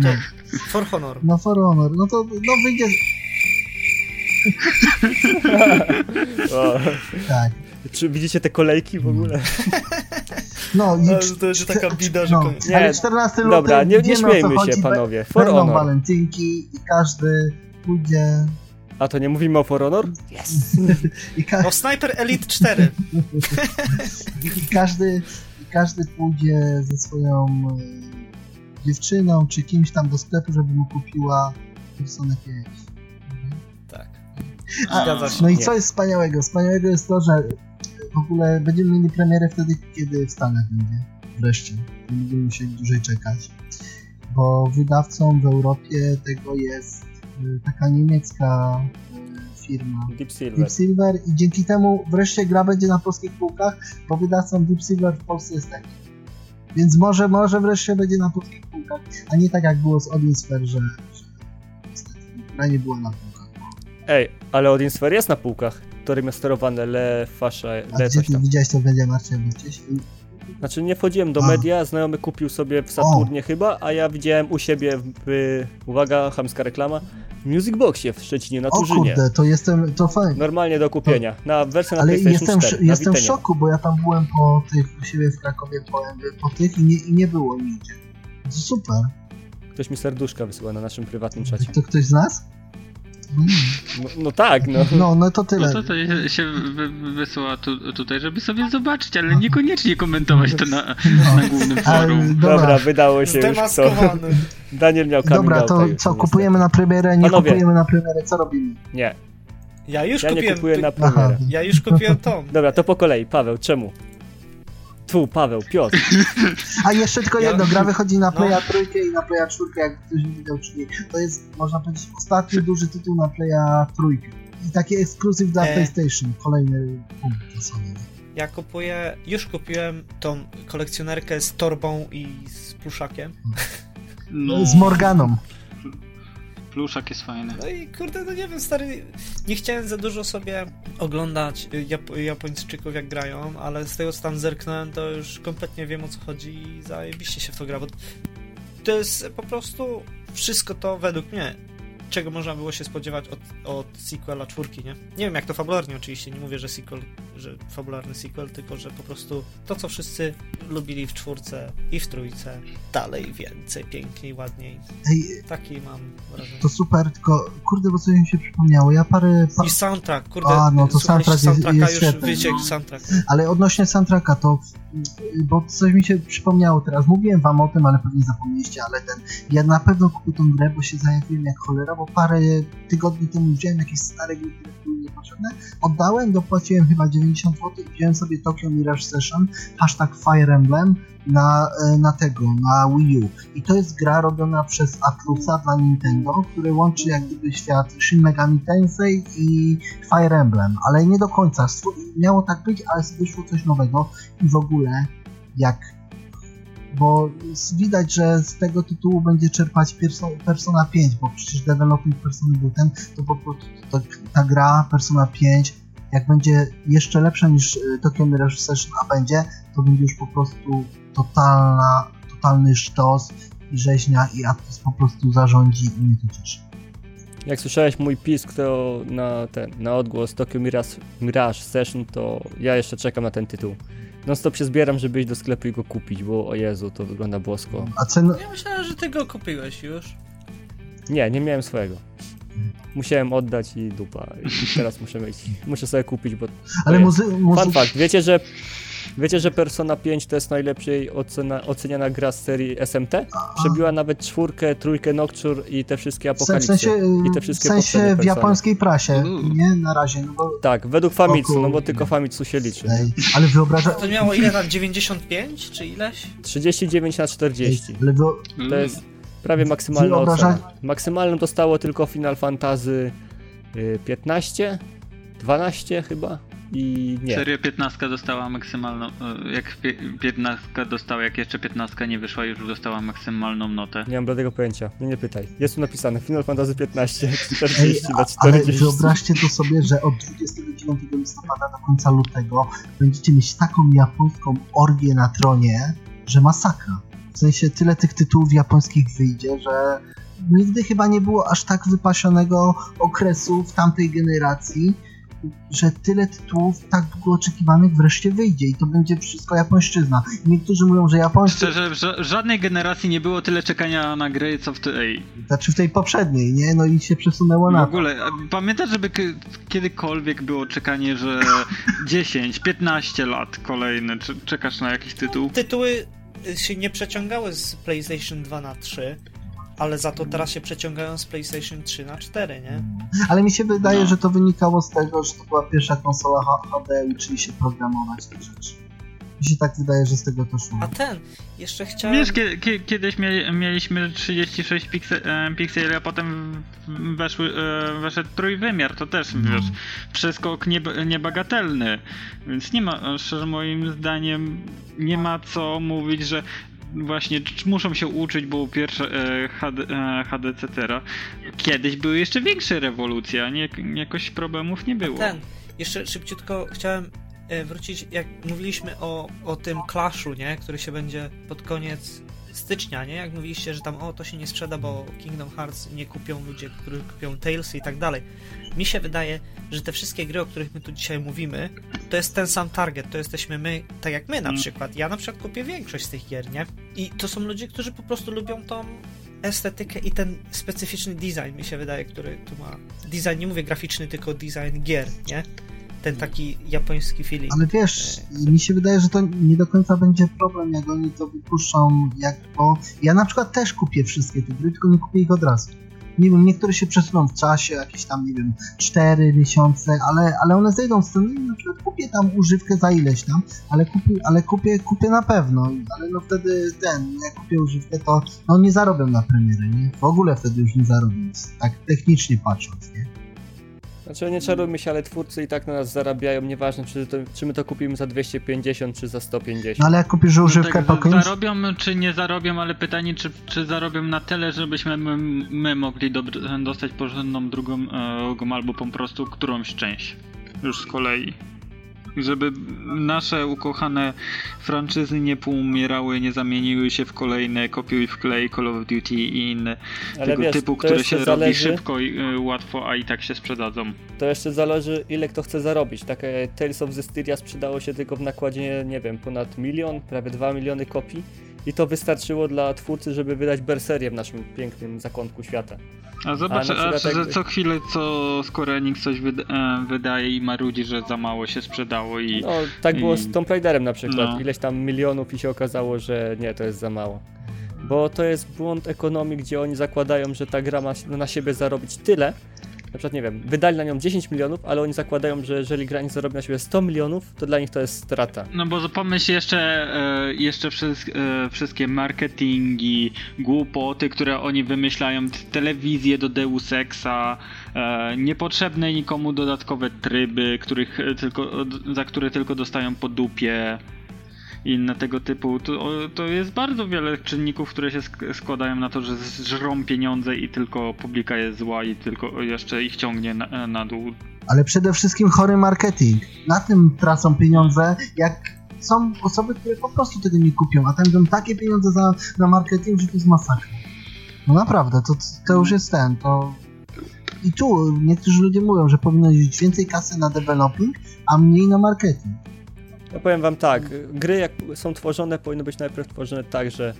For Honor. No For Honor, no to no wyjdzie... <laughs> O. Tak. Czy widzicie te kolejki w ogóle? No Ale to będzie taka bida, że no. Nie, ale 14 luty, Dobra, nie, nie śmiejmy się, chodzi, panowie. For Będą Honor. walentynki i każdy pójdzie... A to nie mówimy o For Honor? I, ka- O Sniper Elite 4. i każdy, i każdy pójdzie ze swoją e, dziewczyną czy kimś tam do sklepu, żeby mu kupiła Personę 5. Tak. A. No i Nie. co jest wspaniałego? Wspaniałego jest to, że w ogóle będziemy mieli premierę wtedy, kiedy w Stanach będzie. Wreszcie. Nie będziemy musieli dłużej czekać. Bo wydawcą w Europie tego jest taka niemiecka y, firma Deep Silver. Deep Silver i dzięki temu wreszcie gra będzie na polskich półkach, bo wydawcą Deep Silver w Polsce jest taki. Więc może, może wreszcie będzie na polskich półkach, a nie tak jak było z Odin Sphere, że, że niestety gra nie była na półkach. Ej, ale Odin Sphere jest na półkach. To remasterowane Le Fasza, A Le gdzie coś ty tam. widziałeś to Marcie albo gdzieś? Znaczy nie wchodziłem do media, znajomy kupił sobie w Saturnie chyba, a ja widziałem u siebie w, uwaga, chamska reklama, w Music Boxie w Szczecinie na O Turzynie. kurde, to jestem, to fajnie. Normalnie do kupienia. Na wersję na Ale jestem, 4. w- na jestem w szoku, bo ja tam byłem po tych u siebie w Krakowie po, po tych i nie, i nie było nigdzie. To super. Ktoś mi serduszka wysyła na naszym prywatnym czacie. To ktoś z nas? No, no tak, no. No, no to tyle. No to, to się wy, wy- wysyła tu, tutaj, żeby sobie zobaczyć, ale niekoniecznie komentować to na, No. na głównym Ale- forum. Dobra, Dobra, wydało się już co. Daniel miał coming dobra to co, niestety. kupujemy na premierę, nie Panowie. kupujemy na premierę, co robimy? Nie, Ja już ja nie kupiłem. kupuję na Aha. premierę. Ja już kupiłem tom. Dobra, to po kolei. Paweł, czemu? Tu, Paweł, Piotr. A jeszcze tylko Ja- jedno, gra wychodzi na No. Playa trójkę i na Playa czwórkę, jak ktoś nie widział czy nie. To jest, można powiedzieć, ostatni duży tytuł na Playa trójkę. I taki ekskluzyw dla E. PlayStation, kolejny punkt dla Sony. Ja kupuję. Już kupiłem tą kolekcjonerkę z torbą i z pluszakiem. No, Z Morganą. Pluszak jest fajny. No i kurde, no nie wiem, stary. Nie chciałem za dużo sobie oglądać Jap- Japończyków jak grają, ale z tego co tam zerknąłem, to już kompletnie wiem o co chodzi i zajebiście się w to gra, bo to jest po prostu wszystko to według mnie, czego można było się spodziewać od, od sequela czwórki, nie? Nie wiem jak to fabularnie oczywiście, nie mówię, że sequel, że fabularny sequel, tylko że po prostu to co wszyscy lubili w czwórce i w trójce, dalej więcej, piękniej, ładniej. Ej, Taki mam wrażenie. to super, tylko kurde, bo coś mi się przypomniało. Ja parę. Pa... I soundtrack, kurde. A, no to soundtrack jest- jest już jaki soundtrack. Ale odnośnie soundtracka, to. Bo coś mi się przypomniało teraz. Mówiłem wam o tym, ale pewnie zapomnieliście, ale ten. Ja na pewno kupię tą grę, bo się zajawiłem jak cholera bo parę tygodni temu wziąłem jakieś stare gry, które były niepotrzebne, oddałem, dopłaciłem chyba 90 zł i wziąłem sobie Tokyo Mirage Session, hashtag Fire Emblem na, e, na tego, na Wii U. I to jest gra robiona przez Atlusa dla Nintendo, który łączy jak gdyby świat Shin Megami Tensei i Fire Emblem, ale nie do końca. Miało tak być, ale wyszło coś nowego i w ogóle jak bo widać, że z tego tytułu będzie czerpać Perso- Persona 5, bo przecież developing Persony był ten, to po prostu ta gra Persona 5 jak będzie jeszcze lepsza niż y, Tokyo Mirage Session, a będzie, to będzie już po prostu totalna, totalny sztos i rzeźnia i Atlus po prostu zarządzi i mnie to cieszy. Jak słyszałeś mój pisk to na ten, na odgłos Tokyo Mirage, Mirage Session, to ja jeszcze czekam na ten tytuł. Non stop się zbieram, żeby iść do sklepu i go kupić, bo o Jezu, to wygląda bosko. A cen, Ja myślałem, że ty go kupiłeś już. Nie, nie miałem swojego. Musiałem oddać i dupa. I teraz muszę mieć. Muszę sobie kupić, bo. ale muzy- Fun fact, wiecie, że. Wiecie, że Persona 5 to jest najlepiej ocena, oceniana gra z serii SMT? Przebiła nawet czwórkę, trójkę Nocturne i te wszystkie w apokalipsy. sensie, I te w wszystkie sensie poprzednie w japońskiej prasie, Uuu. nie na razie, no bo Tak, według Famitsu, no bo tylko Famitsu się liczy. ej, ale wyobraża... To miało ile tam? 95 czy ileś? 39 na 40. Ale wyo... To jest prawie maksymalna Wyobraża- ocena. Maksymalną dostało tylko Final Fantasy y, 15, 12 chyba i nie. Seria 15 dostała maksymalną. e, Jak pie- 15 dostała, jak jeszcze 15 nie wyszła, już dostała maksymalną notę. Nie mam bladego pojęcia, nie, nie pytaj. Jest tu napisane Final Fantasy 15, Ej, 40 na a, ale 40. wyobraźcie to sobie, że od 29 listopada do końca lutego będziecie mieć taką japońską orgię na tronie, że masakra. W sensie tyle tych tytułów japońskich wyjdzie, że nigdy chyba nie było aż tak wypasionego okresu w tamtej generacji, że tyle tytułów tak długo oczekiwanych wreszcie wyjdzie i to będzie wszystko japońszczyzna. I niektórzy mówią, że japońscy, Szczerze, w ża- żadnej generacji nie było tyle czekania na gry, co w tej. znaczy w tej poprzedniej, nie? No i się przesunęło W na to. ogóle, pamiętasz, żeby kiedykolwiek było czekanie, że <laughs> 10, 15 lat kolejne, czy czekasz na jakiś tytuł? Tytuły się nie przeciągały z PlayStation 2 na 3, ale za to teraz się przeciągają z PlayStation 3 na 4, nie? Ale mi się wydaje, No. że to wynikało z tego, że to była pierwsza konsola HD i uczyli się programować te rzeczy. Mi się tak wydaje, że z tego to szło. A ten, jeszcze chciałem... Wiesz, kie- kie- kiedyś mie- mieliśmy 36 pikse- e, pikseli, a potem weszły, e, weszedł trójwymiar, to też, No. wiesz, przeskok nieb- niebagatelny, więc nie ma, szczerze moim zdaniem, nie ma co mówić, że właśnie muszą się uczyć, bo pierwsze e, HD, e. Kiedyś były jeszcze większe rewolucje, a nie, jakoś problemów nie było. Ten, jeszcze szybciutko chciałem e, wrócić, jak mówiliśmy o, o tym Clashu, nie? Który się będzie pod koniec stycznia, nie? Jak mówiliście, że tam o, to się nie sprzeda, bo Kingdom Hearts nie kupią ludzie, którzy kupią Talesy i tak dalej. Mi się wydaje, że te wszystkie gry, o których my tu dzisiaj mówimy, to jest ten sam target, to jesteśmy my, tak jak my na Mm. przykład. Ja na przykład kupię większość z tych gier, nie? I to są ludzie, którzy po prostu lubią tą estetykę i ten specyficzny design, mi się wydaje, który tu ma. Design, nie mówię graficzny, tylko design gier, nie? Ten taki japoński feeling. Ale wiesz, mi się wydaje, że to nie do końca będzie problem, jak oni to wypuszczą, jak bo ja na przykład też kupię wszystkie te gry, tylko nie kupię ich od razu. Nie wiem, niektóre się przesuną w czasie, jakieś tam, nie wiem, 4 miesiące, ale, ale one zejdą z ceny i na przykład kupię tam używkę za ileś tam, ale kupię, ale kupię, kupię na pewno, ale no wtedy ten, jak kupię używkę, to no nie zarobię na premierę, nie? W ogóle wtedy już nie zarobię, tak technicznie patrząc, nie? Znaczy nie czarujmy się, ale twórcy i tak na nas zarabiają, nieważne czy, to, czy my to kupimy za 250 czy za 150. No ale jak kupisz używkę no po tak, kimś, zarobią czy nie zarobią, ale pytanie, czy, czy zarobią na tyle, żebyśmy my, my mogli dob- dostać porządną drugą, e, drugą albo po prostu którąś część. Już z kolei. Żeby nasze ukochane franczyzy nie poumierały, nie zamieniły się w kolejne kopiuj wklej Call of Duty i inne ale tego wiesz, typu, które się robi zależy, szybko i e, łatwo, a i tak się sprzedadzą. To jeszcze zależy ile kto chce zarobić. Takie Tales of Zestiria sprzedało się tylko w nakładzie, nie wiem, ponad milion, prawie 2 miliony kopii. I to wystarczyło dla twórcy, żeby wydać berserię w naszym pięknym zakątku świata. A zobacz, A a, co chwilę co Square Enix coś wyda- e, wydaje i marudzi, że za mało się sprzedało i No, tak było z I- Tomb Raiderem na przykład. no. Ileś tam milionów i się okazało, że nie, to jest za mało. Bo to jest błąd ekonomii, gdzie oni zakładają, że ta gra ma na siebie zarobić tyle, na przykład, nie wiem, wydali na nią 10 milionów, ale oni zakładają, że jeżeli gra nie zarobi na siebie 100 milionów, to dla nich to jest strata. No bo pomyśl jeszcze, e, jeszcze e, wszystkie marketingi, głupoty, które oni wymyślają, telewizję do Deus Exa, e, niepotrzebne nikomu dodatkowe tryby, których tylko, za które tylko dostają po dupie inne tego typu. To, to jest bardzo wiele czynników, które się sk- składają na to, że żrą pieniądze i tylko publika jest zła i tylko jeszcze ich ciągnie na, na dół. Ale przede wszystkim chory marketing. Na tym tracą pieniądze, jak są osoby, które po prostu tego nie kupią, a tam idą takie pieniądze za, na marketing, że to jest masakra. No naprawdę, to, to już jest ten, to... I tu niektórzy ludzie mówią, że powinno iść więcej kasy na developing, a mniej na marketing. Ja powiem wam tak, gry jak są tworzone, powinny być najpierw tworzone tak, że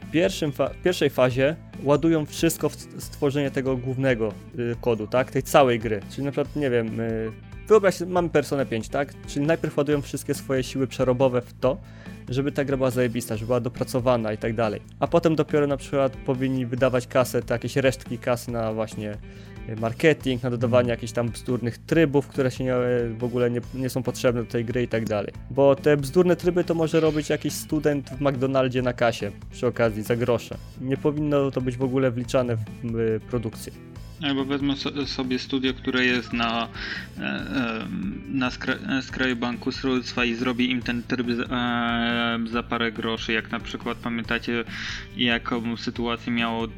w, pierwszym fa- pierwszej fazie ładują wszystko w stworzenie tego głównego y, kodu, tak? Tej całej gry. Czyli na przykład, nie wiem, y, wyobraź mamy Personę 5, tak? Czyli najpierw ładują wszystkie swoje siły przerobowe w to, żeby ta gra była zajebista, żeby była dopracowana i tak dalej. A potem dopiero na przykład powinni wydawać kasę, te jakieś resztki kasy na właśnie marketing, na dodawanie jakichś tam bzdurnych trybów, które się nie, w ogóle nie, nie są potrzebne do tej gry i tak dalej. Bo te bzdurne tryby to może robić jakiś student w McDonaldzie na kasie przy okazji za grosze. Nie powinno to być w ogóle wliczane w y, produkcję. Albo wezmę so, sobie studio, które jest na, e, e, na skra- skraju bankructwa i zrobi im ten tryb z- e, za parę groszy, jak na przykład pamiętacie jaką sytuację miało e,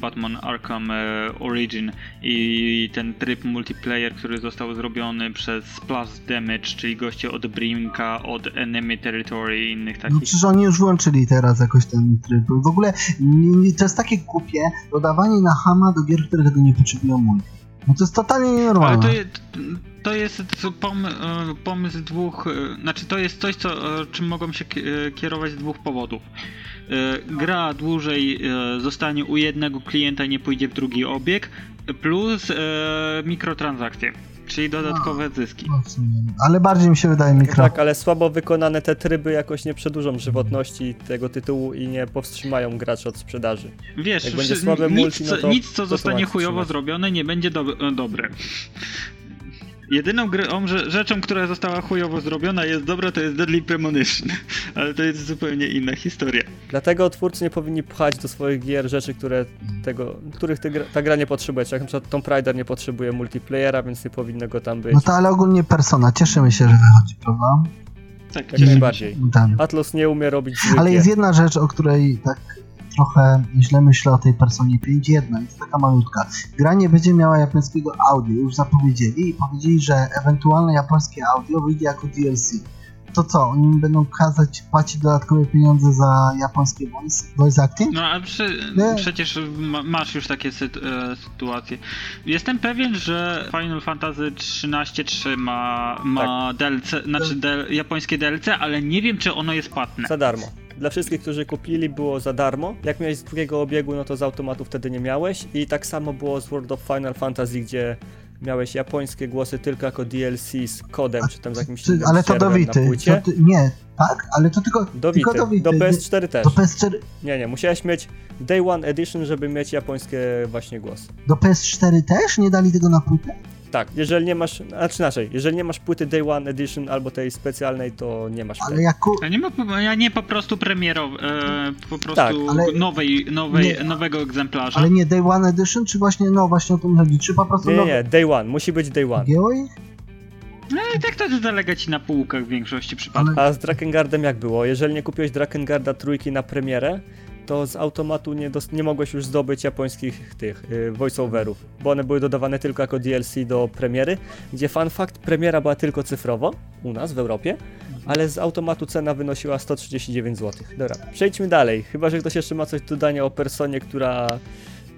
Batman Arkham e, Origin i ten tryb multiplayer, który został zrobiony przez Plus Damage, czyli goście od Brimka, od Enemy Territory i innych No takich. przecież oni już włączyli teraz jakoś ten tryb. W ogóle to jest takie głupie dodawanie na hama do gier, które tego nie potrzebują multi. No to jest totalnie Ale nienormalne. to, je, to jest co pom, e, pomysł dwóch, e, znaczy to jest coś, co, e, czym mogą się ki- kierować z dwóch powodów. Gra dłużej zostanie u jednego klienta i nie pójdzie w drugi obieg, plus mikrotransakcje, czyli dodatkowe zyski. No sumie. Ale bardziej mi się wydaje mikro. Tak, ale słabo wykonane te tryby jakoś nie przedłużą żywotności tego tytułu i nie powstrzymają graczy od sprzedaży. Wiesz, Jak będzie słabe nic, multi, no co, to- nic co zostanie chujowo zrobione nie będzie do, dobre. Jedyną grą, że- rzeczą, która została chujowo zrobiona jest dobra, to jest Deadly Premonition. <laughs> Ale to jest zupełnie inna historia. Dlatego twórcy nie powinni pchać do swoich gier rzeczy, które tego, których ta gra nie potrzebuje. Jak na przykład Tomb Raider nie potrzebuje multiplayera, więc nie powinno go tam być. No to ale ogólnie persona. Cieszymy się, że wychodzi, prawda? Tak, Jak najbardziej. Ten. Atlas nie umie robić Ale gier. jest jedna rzecz, o której tak trochę źle myślę o tej personie 5. Jedna, jest taka malutka. Gra nie będzie miała japońskiego audio, już zapowiedzieli i powiedzieli, że ewentualne japońskie audio wyjdzie jako DLC. To co, oni będą kazać płacić dodatkowe pieniądze za japońskie voice, voice acting? No a przy, Nie. przecież ma, masz już takie sytu, e, sytuacje. Jestem pewien, że Final Fantasy 13.3 ma, ma DLC, znaczy del, japońskie DLC, ale nie wiem czy ono jest płatne. Za darmo. Dla wszystkich, którzy kupili, było za darmo. Jak miałeś z drugiego obiegu, no to z automatu wtedy nie miałeś. I tak samo było z World of Final Fantasy, gdzie miałeś japońskie głosy tylko jako DLC z kodem, czy tam z jakimś Czy, ale to do Wity. nie, tak? Ale to tylko Do tylko do do nie- PS4 też. Do PS4, Nie, nie, musiałeś mieć Day One Edition, żeby mieć japońskie właśnie głosy. do PS4 też? Nie dali tego na płytę? Tak, jeżeli nie masz, znaczy inaczej, jeżeli nie masz płyty Day One Edition albo tej specjalnej, to nie masz Ale wtedy. jak ku... Ja nie, ma, ja nie po prostu premierow, e, po prostu Tak, ale- nowej, nowej, Nie. nowego egzemplarza. Ale nie Day One Edition, czy właśnie, no właśnie o tym chodzi, czy po prostu Nie, nie, nowe- nie, Day One, musi być Day One. Gięło ich? No i tak to zalega ci na półkach w większości przypadków. A z Drakengardem jak było? Jeżeli nie kupiłeś Drakengarda trójki na premierę, to z automatu nie, nie mogłeś już zdobyć japońskich tych y, voiceoverów, bo one były dodawane tylko jako DLC do premiery, gdzie fun fact, premiera była tylko cyfrowo u nas w Europie, ale z automatu cena wynosiła 139 zł. Dobra, przejdźmy dalej, chyba że ktoś jeszcze ma coś do dodania o personie, która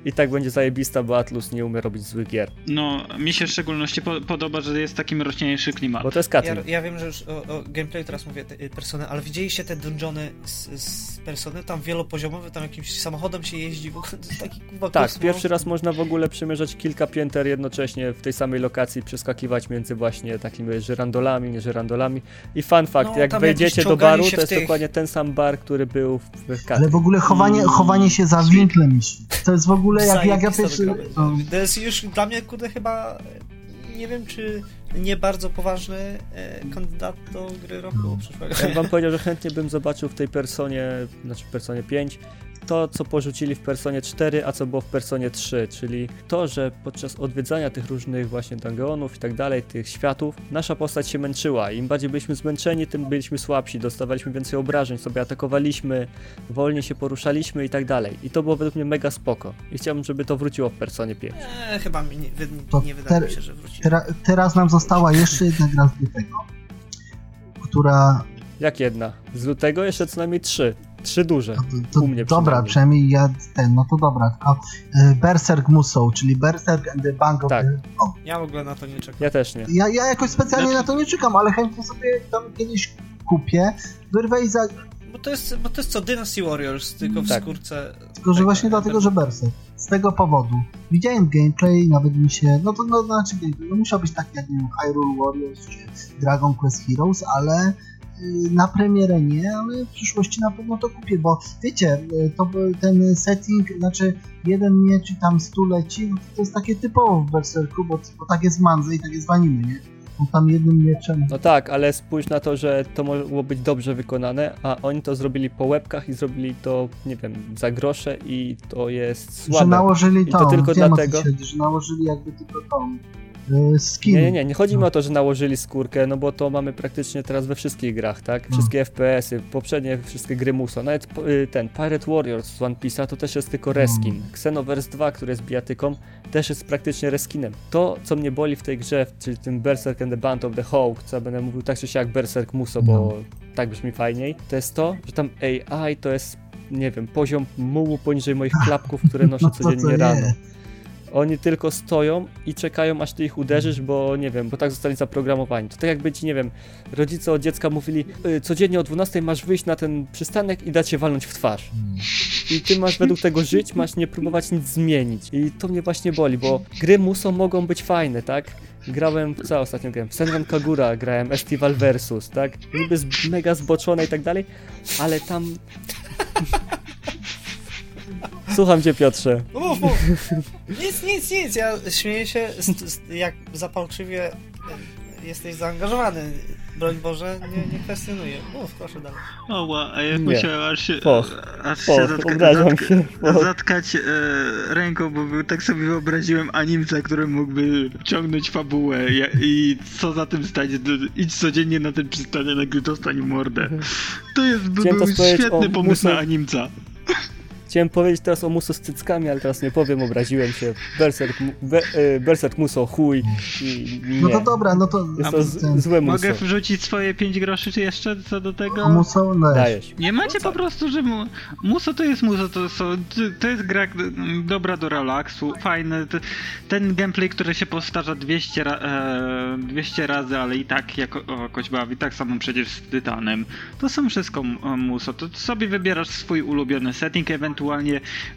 i tak będzie zajebista, bo Atlus nie umie robić złych gier. No, mi się w szczególności po podoba, że jest taki mroczniejszy klimat. Bo to jest Ja, Katyn. ja wiem, że już o, o gameplayu teraz mówię te, y, persony, ale widzieliście te dungeony z, z persony? Tam wielopoziomowe, tam jakimś samochodem się jeździ, w ogóle to jest taki kurwa Tak, kosmos. pierwszy raz można w ogóle przemierzać kilka pięter jednocześnie w tej samej lokacji, przeskakiwać między właśnie takimi żyrandolami, nie żyrandolami. I fun fact, No, jak wejdziecie do baru, to jest tych- dokładnie ten sam bar, który był w, w Ale Katyn. w ogóle chowanie, Mm. chowanie się za Sweet. winklem, to jest w ogóle jak, jak ja Zajebista pierwszy... wygrana. To, To jest już dla mnie, kurde, chyba nie wiem, czy nie bardzo poważny e, kandydat do gry roku przyszłego. Ja bym wam powiedział, że chętnie bym zobaczył w tej personie, znaczy w personie 5, to co porzucili w personie 4, a co było w personie 3, czyli to, że podczas odwiedzania tych różnych właśnie dungeonów i tak dalej, tych światów, nasza postać się męczyła. Im bardziej byliśmy zmęczeni, tym byliśmy słabsi, dostawaliśmy więcej obrażeń, sobie atakowaliśmy, wolniej się poruszaliśmy i tak dalej. I to było według mnie mega spoko. I chciałbym, żeby to wróciło w personie 5. E, chyba mi nie, wy, nie wydaje ter- mi się, że wróci. tera, teraz nam została jeszcze jedna gra z lutego, która... Jak jedna? Z lutego jeszcze co najmniej 3. Trzy duże. To, to, U mnie dobra, przynajmniej. ja ten, no to dobra, tylko e, Berserk Musou, czyli Berserk and the Bank of Tak. the... O, Ja w ogóle na to nie czekam. Ja też nie. ja, ja jakoś specjalnie na to nie czekam, ale chętnie sobie tam kiedyś kupię, wyrwę i za... Bo to jest, bo to jest co Dynasty Warriors, tylko w Tak. skórce. Tylko, że tego, właśnie e, dlatego, że Berserk. Z tego powodu. Widziałem gameplay, nawet mi się... No to no, znaczy gameplay, no musiał być taki jak, nie wiem, Hyrule Warriors czy Dragon Quest Heroes, ale na premierę nie, ale w przyszłości na pewno to kupię, bo wiecie, y, to ten setting, znaczy jeden miecz i tam stu leci, no to, to jest takie typowo w Berserku, bo, bo tak jest w Mandze i tak jest w anime, nie? On tam jednym mieczem... No tak, ale spójrz na to, że to mogło być dobrze wykonane, a oni to zrobili po łebkach i zrobili to, nie wiem, za grosze i to jest Że słabe. nałożyli I to to, tylko wiem, dlatego- chodzi, że nałożyli jakby tylko tą y, skin. Nie, nie, nie, nie chodzi mi o to, że nałożyli skórkę, no bo to mamy praktycznie teraz we wszystkich grach, tak? No. Wszystkie FPS-y, poprzednie wszystkie gry Muso, nawet y, ten Pirate Warriors z One Piece'a to też jest tylko reskin. Mm. Xenoverse 2, który jest bijatyką, też jest praktycznie reskinem. To, co mnie boli w tej grze, czyli tym Berserk and the Band of the Hawk, co ja będę mówił tak czy siak Berserk Muso, bo tak brzmi fajniej, to jest to, że tam AI to jest, nie wiem, poziom mułu poniżej moich klapków, które <laughs> noszę No to codziennie co rano. jest? Oni tylko stoją i czekają, aż ty ich uderzysz, bo nie wiem, bo tak zostali zaprogramowani. To tak jakby ci, nie wiem, rodzice od dziecka mówili, y, codziennie o 12 masz wyjść na ten przystanek i dać się walnąć w twarz. I ty masz według tego żyć, masz nie próbować nic zmienić. I to mnie właśnie boli, bo gry Muso mogą być fajne, tak? Grałem, co ostatnio grałem? Senran Kagura grałem, Estival Versus, tak? Niby z, mega zboczone i tak dalej, ale tam... Słucham cię, Piotrze. No mów, mów. Nic, nic, nic. Ja śmieję się, jak zapalczywie e, jesteś zaangażowany. Broń Boże, nie, nie kwestionuję. Mów, proszę dalej. Oła, a jak Nie. musiałem aż się, Foch. aż się Foch, zatka, zatka, się. Zatkać e, ręką, bo był, tak sobie wyobraziłem animca, który mógłby ciągnąć fabułę ja, i co za tym stać, do, idź codziennie na ten przystanek, nagle dostań mordę. To jest, by był świetny o pomysł muso- na animca. Chciałem powiedzieć teraz o Muso z cyckami, ale teraz nie powiem, obraziłem się. Berserk, be, y, Berserk Muso, chuj i nie. No to dobra, no to... Jest to z, ten- złe Muso. Mogę wrzucić swoje 5 groszy czy jeszcze co do tego? Musou, no Dajesz. Nie macie po prostu, że mu, muso to jest muso, to, są, to jest gra dobra do relaksu, fajny. Ten gameplay, który się powtarza 200, ra, e, 200 razy, ale i tak jako, jakoś bawi, tak samo przecież z Tytanem. To są wszystko muso. To sobie wybierasz swój ulubiony setting, ewentualnie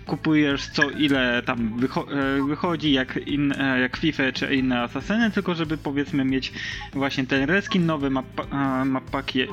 kupujesz co ile tam wycho e, wychodzi, jak, in, e, jak FIFA czy inne asasyny, tylko żeby powiedzmy mieć właśnie ten reskin, nowy map, e, map paki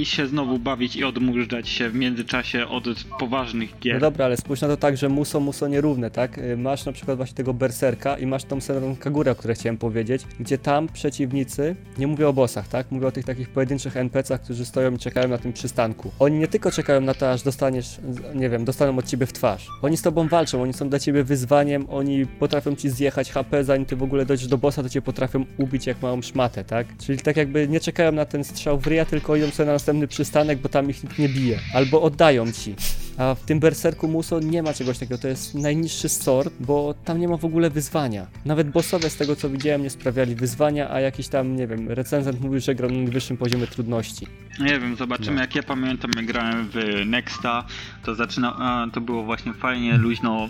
i się znowu bawić i odmurzać się w międzyczasie od poważnych No gier. dobra, ale spójrz na to tak, że Muso, Muso nierówne, tak? Y, Masz na przykład właśnie tego Berserka i masz tą Senran Kagurę, o której chciałem powiedzieć, gdzie tam przeciwnicy, nie mówię o bossach, tak? Mówię o tych takich pojedynczych NPC-ach, którzy stoją i czekają na tym przystanku. Oni nie tylko czekają na to, aż dostaniesz, nie wiem, dostaną od ciebie w twarz. Oni z tobą walczą, oni są dla ciebie wyzwaniem, oni potrafią ci zjechać HP, zanim ty w ogóle dojdziesz do bossa, to cię potrafią ubić jak małą szmatę, tak? Czyli tak jakby nie czekają na ten strzał w ryja, tylko idą sobie na następny przystanek, bo tam ich nikt nie bije. Albo oddają ci. A w tym Berserku Muso nie ma czegoś takiego, to jest najniższy sort, bo tam nie ma w ogóle wyzwania. Nawet bossowie z tego co widziałem nie sprawiali wyzwania, a jakiś tam, nie wiem, recenzent mówił, że gra na najwyższym poziomie trudności. Nie wiem, zobaczymy. No. Jak ja pamiętam, jak grałem w Nexta, to zaczyna, to było właśnie fajnie, luźno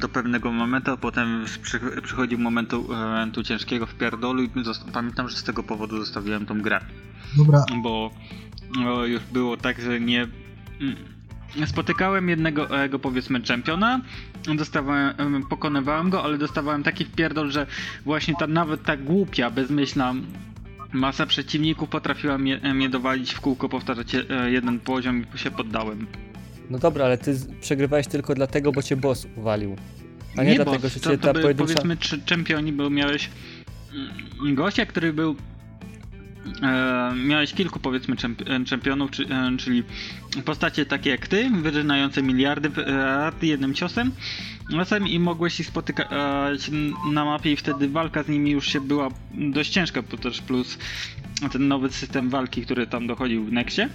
do pewnego momentu, a potem przy, przychodził momentu, momentu ciężkiego w pierdolu i pamiętam, że z tego powodu zostawiłem tą grę, Dobra, bo no, już było tak, że nie... mm, Spotykałem jednego, jego powiedzmy czempiona, dostawałem, em, pokonywałem go, ale dostawałem taki wpierdol, że właśnie ta nawet ta głupia, bezmyślna masa przeciwników potrafiła mnie, mnie dowalić w kółko, powtarzać e, jeden poziom i się poddałem. No dobra, ale ty przegrywałeś tylko dlatego, bo cię boss uwalił. A nie, dlatego, boss, że to, cię to ta by, pojedyncza... powiedzmy trzy czempioni, bo miałeś mm, gościa, który był e, miałeś kilku powiedzmy e, czempionów, e, czyli postacie takie jak ty, wyrzynające miliardy e, jednym ciosem czasem i mogłeś ich spotykać na mapie i wtedy walka z nimi już się była dość ciężka, bo też plus ten nowy system walki, który tam dochodził w Nexie.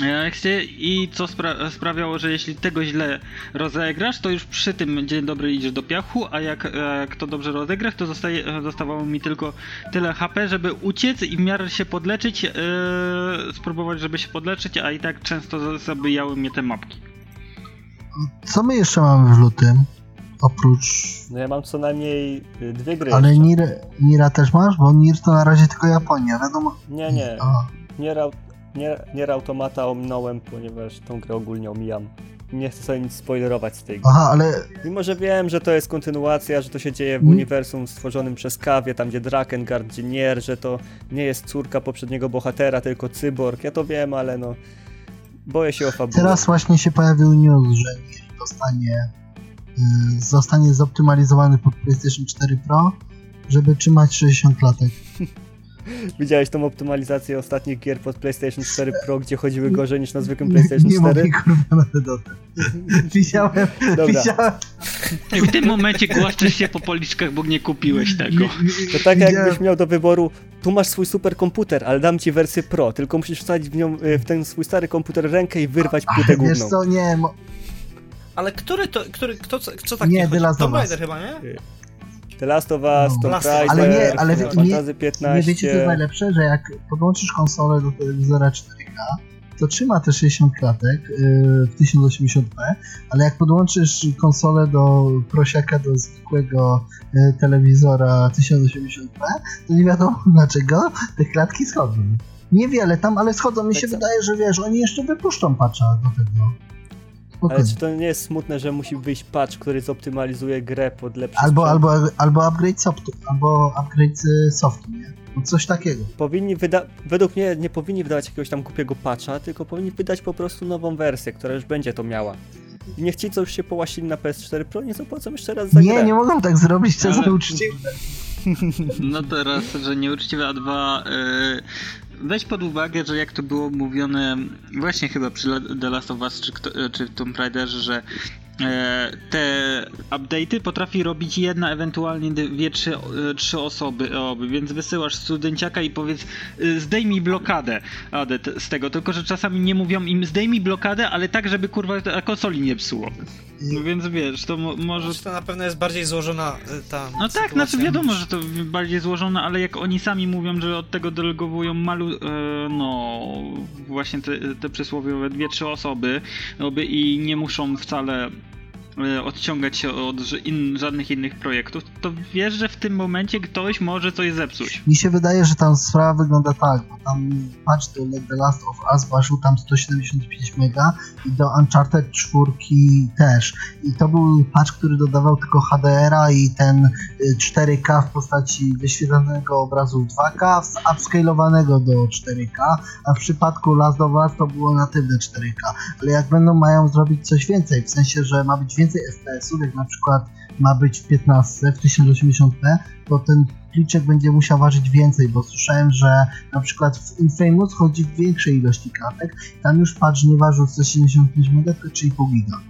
Nexie I co spra- sprawiało, że jeśli tego źle rozegrasz, to już przy tym dzień dobry idziesz do piachu, a jak, e, jak to dobrze rozegrasz, to zostaje, e, zostawało mi tylko tyle HP, żeby uciec i w miarę się podleczyć, e, spróbować, żeby się podleczyć, a i tak często zabijały mnie te mapki. co my jeszcze mamy w lutym? Oprócz... No ja mam co najmniej y, dwie gry Ale jeszcze. Nir, Nira też masz? Bo Nir to na razie tylko Japonia, wiadomo. Nie, nie. Aha. Nier, au- nier, nier Automata ominąłem, ponieważ tą grę ogólnie omijam. Nie chcę sobie nic spoilerować z tej gry. Aha, ale Mimo, że wiem, że to jest kontynuacja, że to się dzieje w Mm. uniwersum stworzonym przez Kawie, tam gdzie Drakengard, gdzie Nier, że to nie jest córka poprzedniego bohatera, tylko cyborg. Ja to wiem, ale no... Boję się o fabułę. teraz właśnie się pojawił news, że Nir dostanie, y, zostanie zoptymalizowany pod PlayStation 4 Pro, żeby trzymać 60 latek. <laughs> Widziałeś tą optymalizację ostatnich gier pod PlayStation 4 Pro, gdzie chodziły gorzej niż na zwykłym PlayStation nie 4? mogę kurwa. Widziałem, Dobra, widziałem. I w tym momencie głaszczesz się po policzkach, bo nie kupiłeś tego. to tak jakbyś miał do wyboru, tu masz swój super komputer, ale dam ci wersję Pro, tylko musisz wsadzić w, nią, y, w ten swój stary komputer rękę i wyrwać płytę Wiesz główną. co, nie, mo- Ale który to, który, kto, co, co tak Nie, chodzi? Tomb. Raider chyba, nie? The Last of Us, No. Tomb. Raider, Ale nie, ale nie- Fantasy nie 15... wiecie co jest najlepsze, że jak podłączysz konsolę do telewizora 4K, to trzyma te 60 klatek yy, w 1080p, ale jak podłączysz konsolę do prosiaka do zwykłego yy, telewizora 1080p, to nie wiadomo <laughs> dlaczego te klatki schodzą. Niewiele tam, ale schodzą. Mi Tak się samo. wydaje, że wiesz, oni jeszcze wypuszczą patcha do tego. Ale czy to nie jest smutne, że musi wyjść patch, który zoptymalizuje grę pod lepszy Albo, sprzęt? albo, albo upgrade softu, albo upgrade y, softu, nie? No coś takiego. Powinni wyda- według mnie nie powinni wydawać jakiegoś tam głupiego patcha, tylko powinni wydać po prostu nową wersję, która już będzie to miała. I niech ci, co już się połasili na PS4 Pro, nie zapłacą jeszcze raz za Nie, grę. nie mogą tak zrobić, to jest Ale- nieuczciwe. <laughs> No teraz, że nieuczciwe, a dwa... Yy, weź pod uwagę, że jak to było mówione właśnie chyba przy The Last of Us czy, kto, czy Tomb Raiderze, że e, te update'y potrafi robić jedna, ewentualnie dwie, trzy, e, trzy osoby, oby, więc wysyłasz studenciaka i powiedz e, zdejmij blokadę z tego, tylko że czasami nie mówią im zdejmij blokadę, ale tak, żeby kurwa konsoli nie psuło. No więc wiesz, to mo- może Znaczy, to na pewno jest bardziej złożona y, ta no tak, sytuacja. znaczy wiadomo, że to bardziej złożone, ale jak oni sami mówią, że od tego delegowują malu, e, no właśnie te, te przysłowiowe dwie, trzy osoby oby i nie muszą wcale e, odciągać się od in, żadnych innych projektów, to wiesz, że w tym momencie ktoś może coś zepsuć. Mi się wydaje, że tam sprawa wygląda tak, bo tam patch do The Last of Us ważył tam 175 mega i do Uncharted 4 też. I to był patch, który dodawał tylko HDR-a i ten y, 4K w postaci wyświetlonego obrazu 2K, z- upscalowanego do 4K, a w przypadku Last of Us to było natywne 4K. Ale jak będą mają zrobić coś więcej, w sensie, że ma być więcej FPS-ów, jak na przykład ma być w 15 w 1080p, to ten pliczek będzie musiał ważyć więcej, bo słyszałem, że na przykład w Infamous chodzi w większej ilości klatek, tam już patch nie ważył 175 MB, tylko 3,5 giga.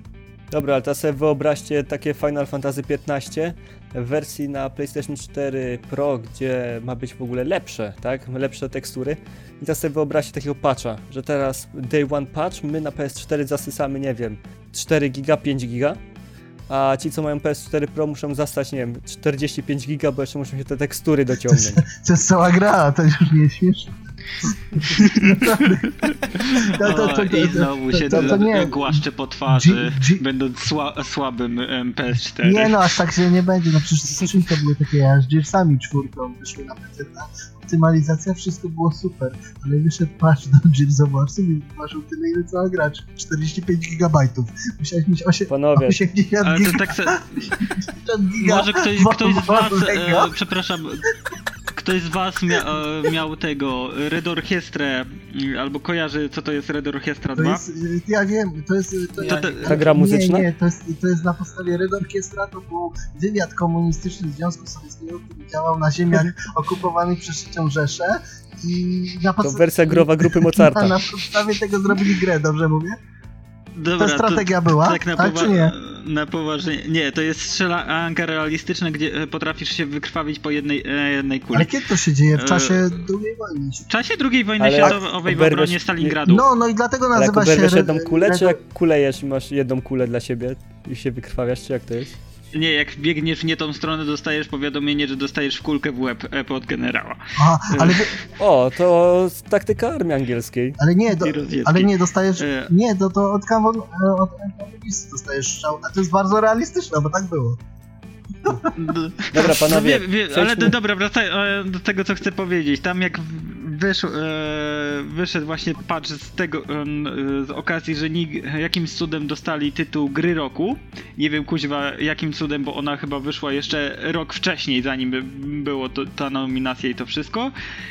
Dobra, ale teraz sobie wyobraźcie takie Final Fantasy XV w wersji na PlayStation 4 Pro, gdzie ma być w ogóle lepsze, tak? Lepsze tekstury. I teraz sobie wyobraźcie takiego patcha, że teraz day one patch, my na PS4 zasysamy, nie wiem, 4 giga, 5 giga, a ci, co mają PS4 Pro muszą zastać, nie wiem, 45 giga, bo jeszcze muszą się te tekstury dociągnąć. To jest cała gra, to już nie jest śmieszne. To, to, to, O, I znowu się to, to nie. głaszcze po twarzy, G- G- będąc sła, słabym em, PS4. Nie no, aż tak się nie będzie, no przecież skrzynka były takie, z Gearsami czwórką wyszły na PC, optymalizacja, wszystko było super, ale wyszedł patch do Gears of Warsów i ważył tyle, ile cała gracz, 45 gigabajtów. Musiałeś mieć 8, Panowie, 80 Ale to tak se, 80 giga może ktoś, ktoś z was, <laughs> e, przepraszam, ktoś z was mia, e, miał tego Red Orchestrę, mm, albo kojarzy co to jest Red Orchestra To 2? jest, y, ja wiem, to jest... y, To, Ja to- nie- ta gra muzyczna? Nie, nie, to jest, to jest na podstawie Red Orchestra, to był wywiad komunistyczny Związku Sowieckiego, który działał na ziemiach <laughs> okupowanych przez III Rzeszę i na to podstawie... wersja growa grupy <laughs> Mozarta. na podstawie tego zrobili grę, dobrze mówię? Dobra, to strategia była, tak na, tak czy nie? na poważnie. Nie, to jest strzelanka realistyczna, gdzie e, potrafisz się wykrwawić po jednej, e, jednej kuli. Ale kiedy to się dzieje? W E, czasie II wojny. się- W czasie II wojny Ale światowej w obronie Stalingradu. No, no i dlatego Ale jak nazywa się... jedną kulę, czy jak kulejesz i masz jedną kulę dla siebie i się wykrwawiasz, czy jak to jest? Nie, jak biegniesz w nie tą stronę, dostajesz powiadomienie, że dostajesz w kulkę w łeb e, od generała. Aha, ale, O, to taktyka armii angielskiej. ale nie, do, ale nie, dostajesz... E. Nie, to, to od kawon... e, od NKWD dostajesz strzał, a to jest bardzo realistyczne, bo tak było. <laughs> Dobra, panowie, No, wie, wie, ale do, dobra, wracaj do tego, co chcę powiedzieć. Tam jak wyszł, e, wyszedł właśnie patch z tego, em, e, z okazji, że nig, jakimś cudem dostali tytuł gry roku. Nie wiem, kuźwa, jakim cudem, bo ona chyba wyszła jeszcze rok wcześniej, zanim by- było to, ta nominacja i to wszystko.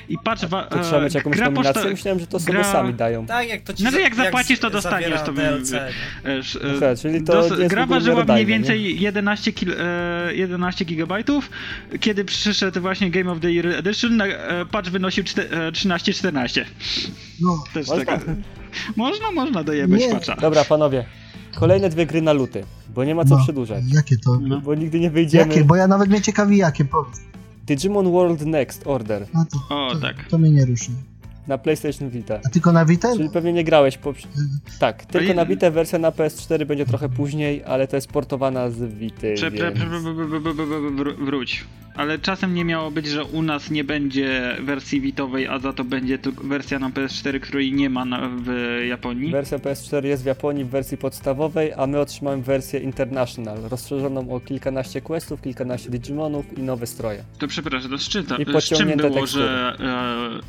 I patch... Wa, To trzeba mieć e, jakąś gra nominację? poczta- Myślałem, że to sobie gra- sami dają. Tak, jak to ci No, za- jak zapłacisz, to dostaniesz, to DLC, nie? E, e, czyli to dos- gra ważyła mniej nie? więcej 11, kil, e, 11 gigabajtów. Kiedy przyszedł właśnie Game of the Year Edition, na, e, patch wynosił czte- e, 13-14. No, Też Można? taka... Można, można dojebać Nie. patcha. Dobra, panowie. Kolejne dwie gry na luty, bo nie ma co No. przedłużać. jakie to? No. Bo nigdy nie wyjdziemy. Jakie? Bo ja nawet mnie ciekawi jakie, powiedz. Digimon World Next Order No to, O, to, tak. to mnie nie ruszy. na PlayStation Vita. A tylko na Vita? Czyli pewnie nie grałeś po... Tak, tylko na Vita wersja na PS4 będzie trochę później, ale to jest portowana z Vity, Prze, więc... wróć. Ale czasem nie miało być, że u nas nie będzie wersji Vitowej, a za to będzie tylko wersja na PS4, której nie ma na, w Japonii. Wersja PS4 jest w Japonii w wersji podstawowej, a my otrzymamy wersję International, rozszerzoną o kilkanaście questów, kilkanaście Digimonów i nowe stroje. To przepraszam, to z czym, I z czym było, tekstury. że,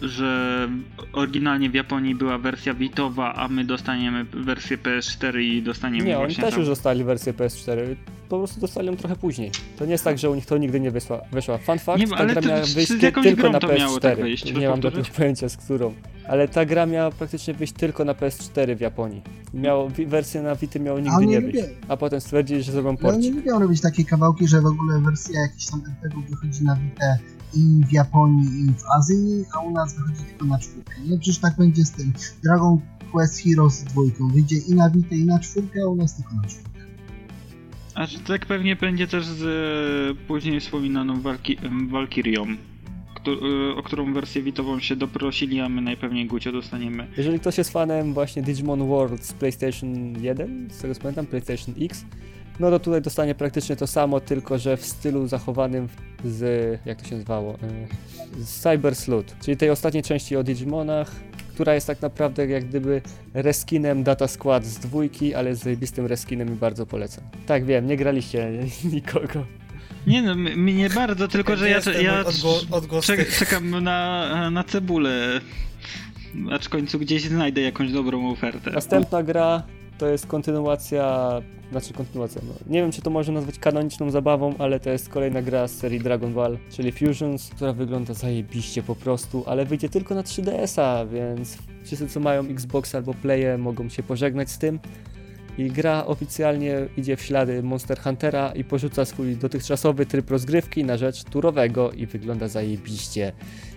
e, że oryginalnie w Japonii była wersja Vitowa, a my dostaniemy wersję PS4 i dostaniemy Nie, oni właśnie też tam- już dostali wersję PS4, po prostu dostali ją trochę później. To nie jest tak, że u nich to nigdy nie wyszła. wyszła. Fun fact, Nie, ta gra to miała z- wyjść z tylko na to PS4. miało tak wyjść, nie mam do powtórzyć? tego pojęcia z którą. Ale ta gra miała praktycznie wyjść tylko na PS4 w Japonii. Miało, wersję na Vity miało A nigdy nie być. lubią, A potem stwierdzili, że zrobią ale oni porcik. lubią robić takie kawałki, że w ogóle wersja jakiś tam RPG wychodzi na Vita i w Japonii, i w Azji, a u nas wychodzi tylko na czwórkę. No przecież tak będzie z tym. Dragon Quest Heroes dwójką wyjdzie i na Vita, i na czwórkę, a u nas tylko na czwórkę. A tak pewnie będzie też z e, później wspominaną Walki, em, Valkyrią, któ- e, o którą wersję Vitową się doprosili, a my najpewniej Gucio dostaniemy. Jeżeli ktoś jest fanem właśnie Digimon World z PlayStation 1, z tego co pamiętam, PlayStation X, no to tutaj dostanie praktycznie to samo, tylko że w stylu zachowanym z, jak to się nazywało, y, z Cyber Sleuth, czyli tej ostatniej części o Digimonach, która jest tak naprawdę jak gdyby reskinem Data Squad z dwójki, ale z zajebistym reskinem i bardzo polecam. Tak wiem, nie graliście <laughs> nikogo. Nie no, mnie bardzo, tylko że ja, ja odgło- czekam na, na cebulę. Acz w końcu gdzieś znajdę jakąś dobrą ofertę. Następna gra to jest kontynuacja, znaczy kontynuacja, no, nie wiem czy to można nazwać kanoniczną zabawą, ale to jest kolejna gra z serii Dragon Ball, czyli Fusions, która wygląda zajebiście po prostu, ale wyjdzie tylko na 3DS-a, więc wszyscy co mają Xbox albo Playe mogą się pożegnać z tym. I gra oficjalnie idzie w ślady Monster Huntera i porzuca swój dotychczasowy tryb rozgrywki na rzecz turowego i wygląda zajebiście.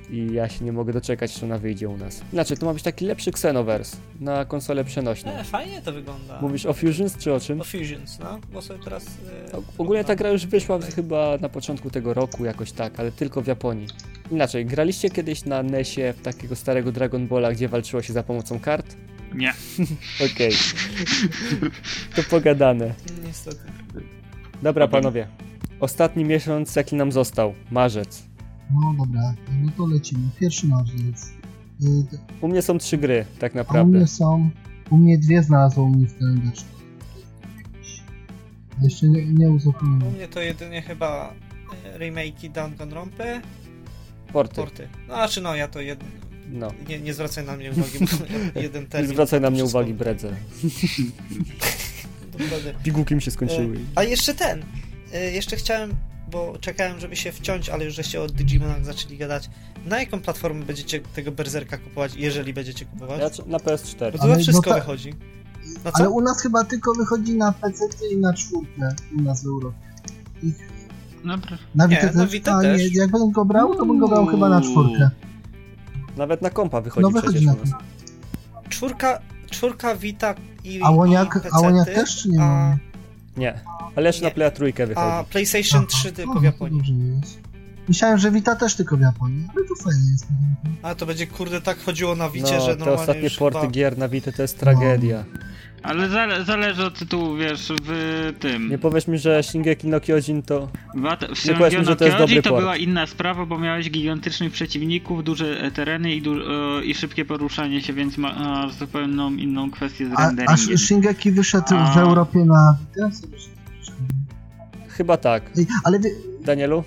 I ja się nie mogę doczekać, że ona wyjdzie u nas. Znaczy, to ma być taki lepszy Xenoverse na konsole przenośną. E, fajnie to wygląda. Mówisz o Fusions czy o czym? O Fusions, no, bo sobie teraz... E, Ogólnie ta gra już wyszła chyba na początku tego roku, jakoś tak, ale tylko w Japonii. Inaczej, graliście kiedyś na NESie w takiego starego Dragon Balla, gdzie walczyło się za pomocą kart? Nie. <laughs> Okej. to pogadane. Niestety. Dobra, panowie. Ostatni miesiąc, jaki nam został. Marzec. No dobra, no to lecimy. Pierwszy. Y, U mnie są trzy gry, tak A u naprawdę. mnie są, u mnie dwie znalazło u mnie w kalendarzu. Jeszcze nie, nie U uzupełniłem. mnie to jedynie chyba e, remake'i Danganronpy, Porty. porty. No, znaczy no, ja to jed... No. nie, nie zwracaj na mnie uwagi, <laughs> jeden Nie termin. zwracaj na mnie wszystko- uwagi, bredze. <laughs> Pigułki mi się skończyły. E, A jeszcze ten. e, Jeszcze chciałem, bo czekałem, żeby się wciąć, ale już żeście o Digimonach zaczęli gadać. Na jaką platformę będziecie tego Berserka kupować, jeżeli będziecie kupować? Ja na PS4. Bo to Ale we wszystko no ta- wychodzi. Na Ale u nas chyba tylko wychodzi na PC i na czwórkę u nas w Europie. Dobra. Na Nie, Vita na też, nie, jak bym go brał, to bym go brał chyba na czwórkę. Nawet na kompa wychodzi No wychodzi przecież na u nas. Czwórka, czwórka Vita i A łoniak, i a łoniak też czy nie a, ma? Nie. Ale jeszcze Nie. na Playa trójkę a wychodzi. PlayStation Aha, 3 tylko no, w Japonii. Myślałem, że Vita też tylko w Japonii, ale to fajnie jest. A to będzie kurde tak chodziło na Wicie, No, że te normalnie ostatnie już porty chyba... gier na Vita to jest tragedia. Ale zale zależy od tytułu, wiesz, w tym. Nie powiesz mi, że Shingeki no Kyojin to... Wat- w Nie powiedz mi, że to jest dobry to port. była inna sprawa, bo miałeś gigantycznych przeciwników, duże tereny i, du e, i szybkie poruszanie się, więc ma a, zupełną inną kwestię z A, a renderingiem. Shingeki wyszedł w A. Europie na? Chyba tak. Ej, Ale Danielu?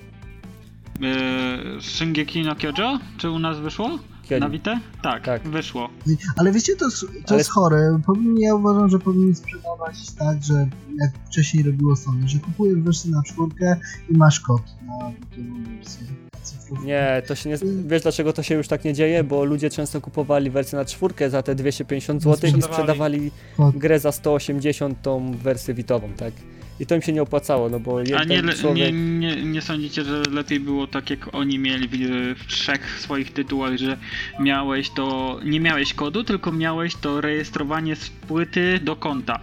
E, Shingeki no Kyojo? Czy u nas wyszło? Na Vita? Tak, Tak. wyszło. ale wiecie, to, jest- to Ale- jest chore. Powinni, ja uważam, że powinni sprzedawać tak, że jak wcześniej robiło Sony, że kupujesz wersję na czwórkę i masz kod na wersję. Nie, to się nie... Wiesz dlaczego to się już tak nie dzieje? Bo ludzie często kupowali wersję na czwórkę za te 250 zł i Sprzedawali. grę za 180 tą wersję witową, tak? I to im się nie opłacało, no bo A nie, człowiek... nie, nie, nie sądzicie, że lepiej było tak jak oni mieli w, w trzech swoich tytułach, że miałeś to, nie miałeś kodu, tylko miałeś to rejestrowanie z płyty do konta.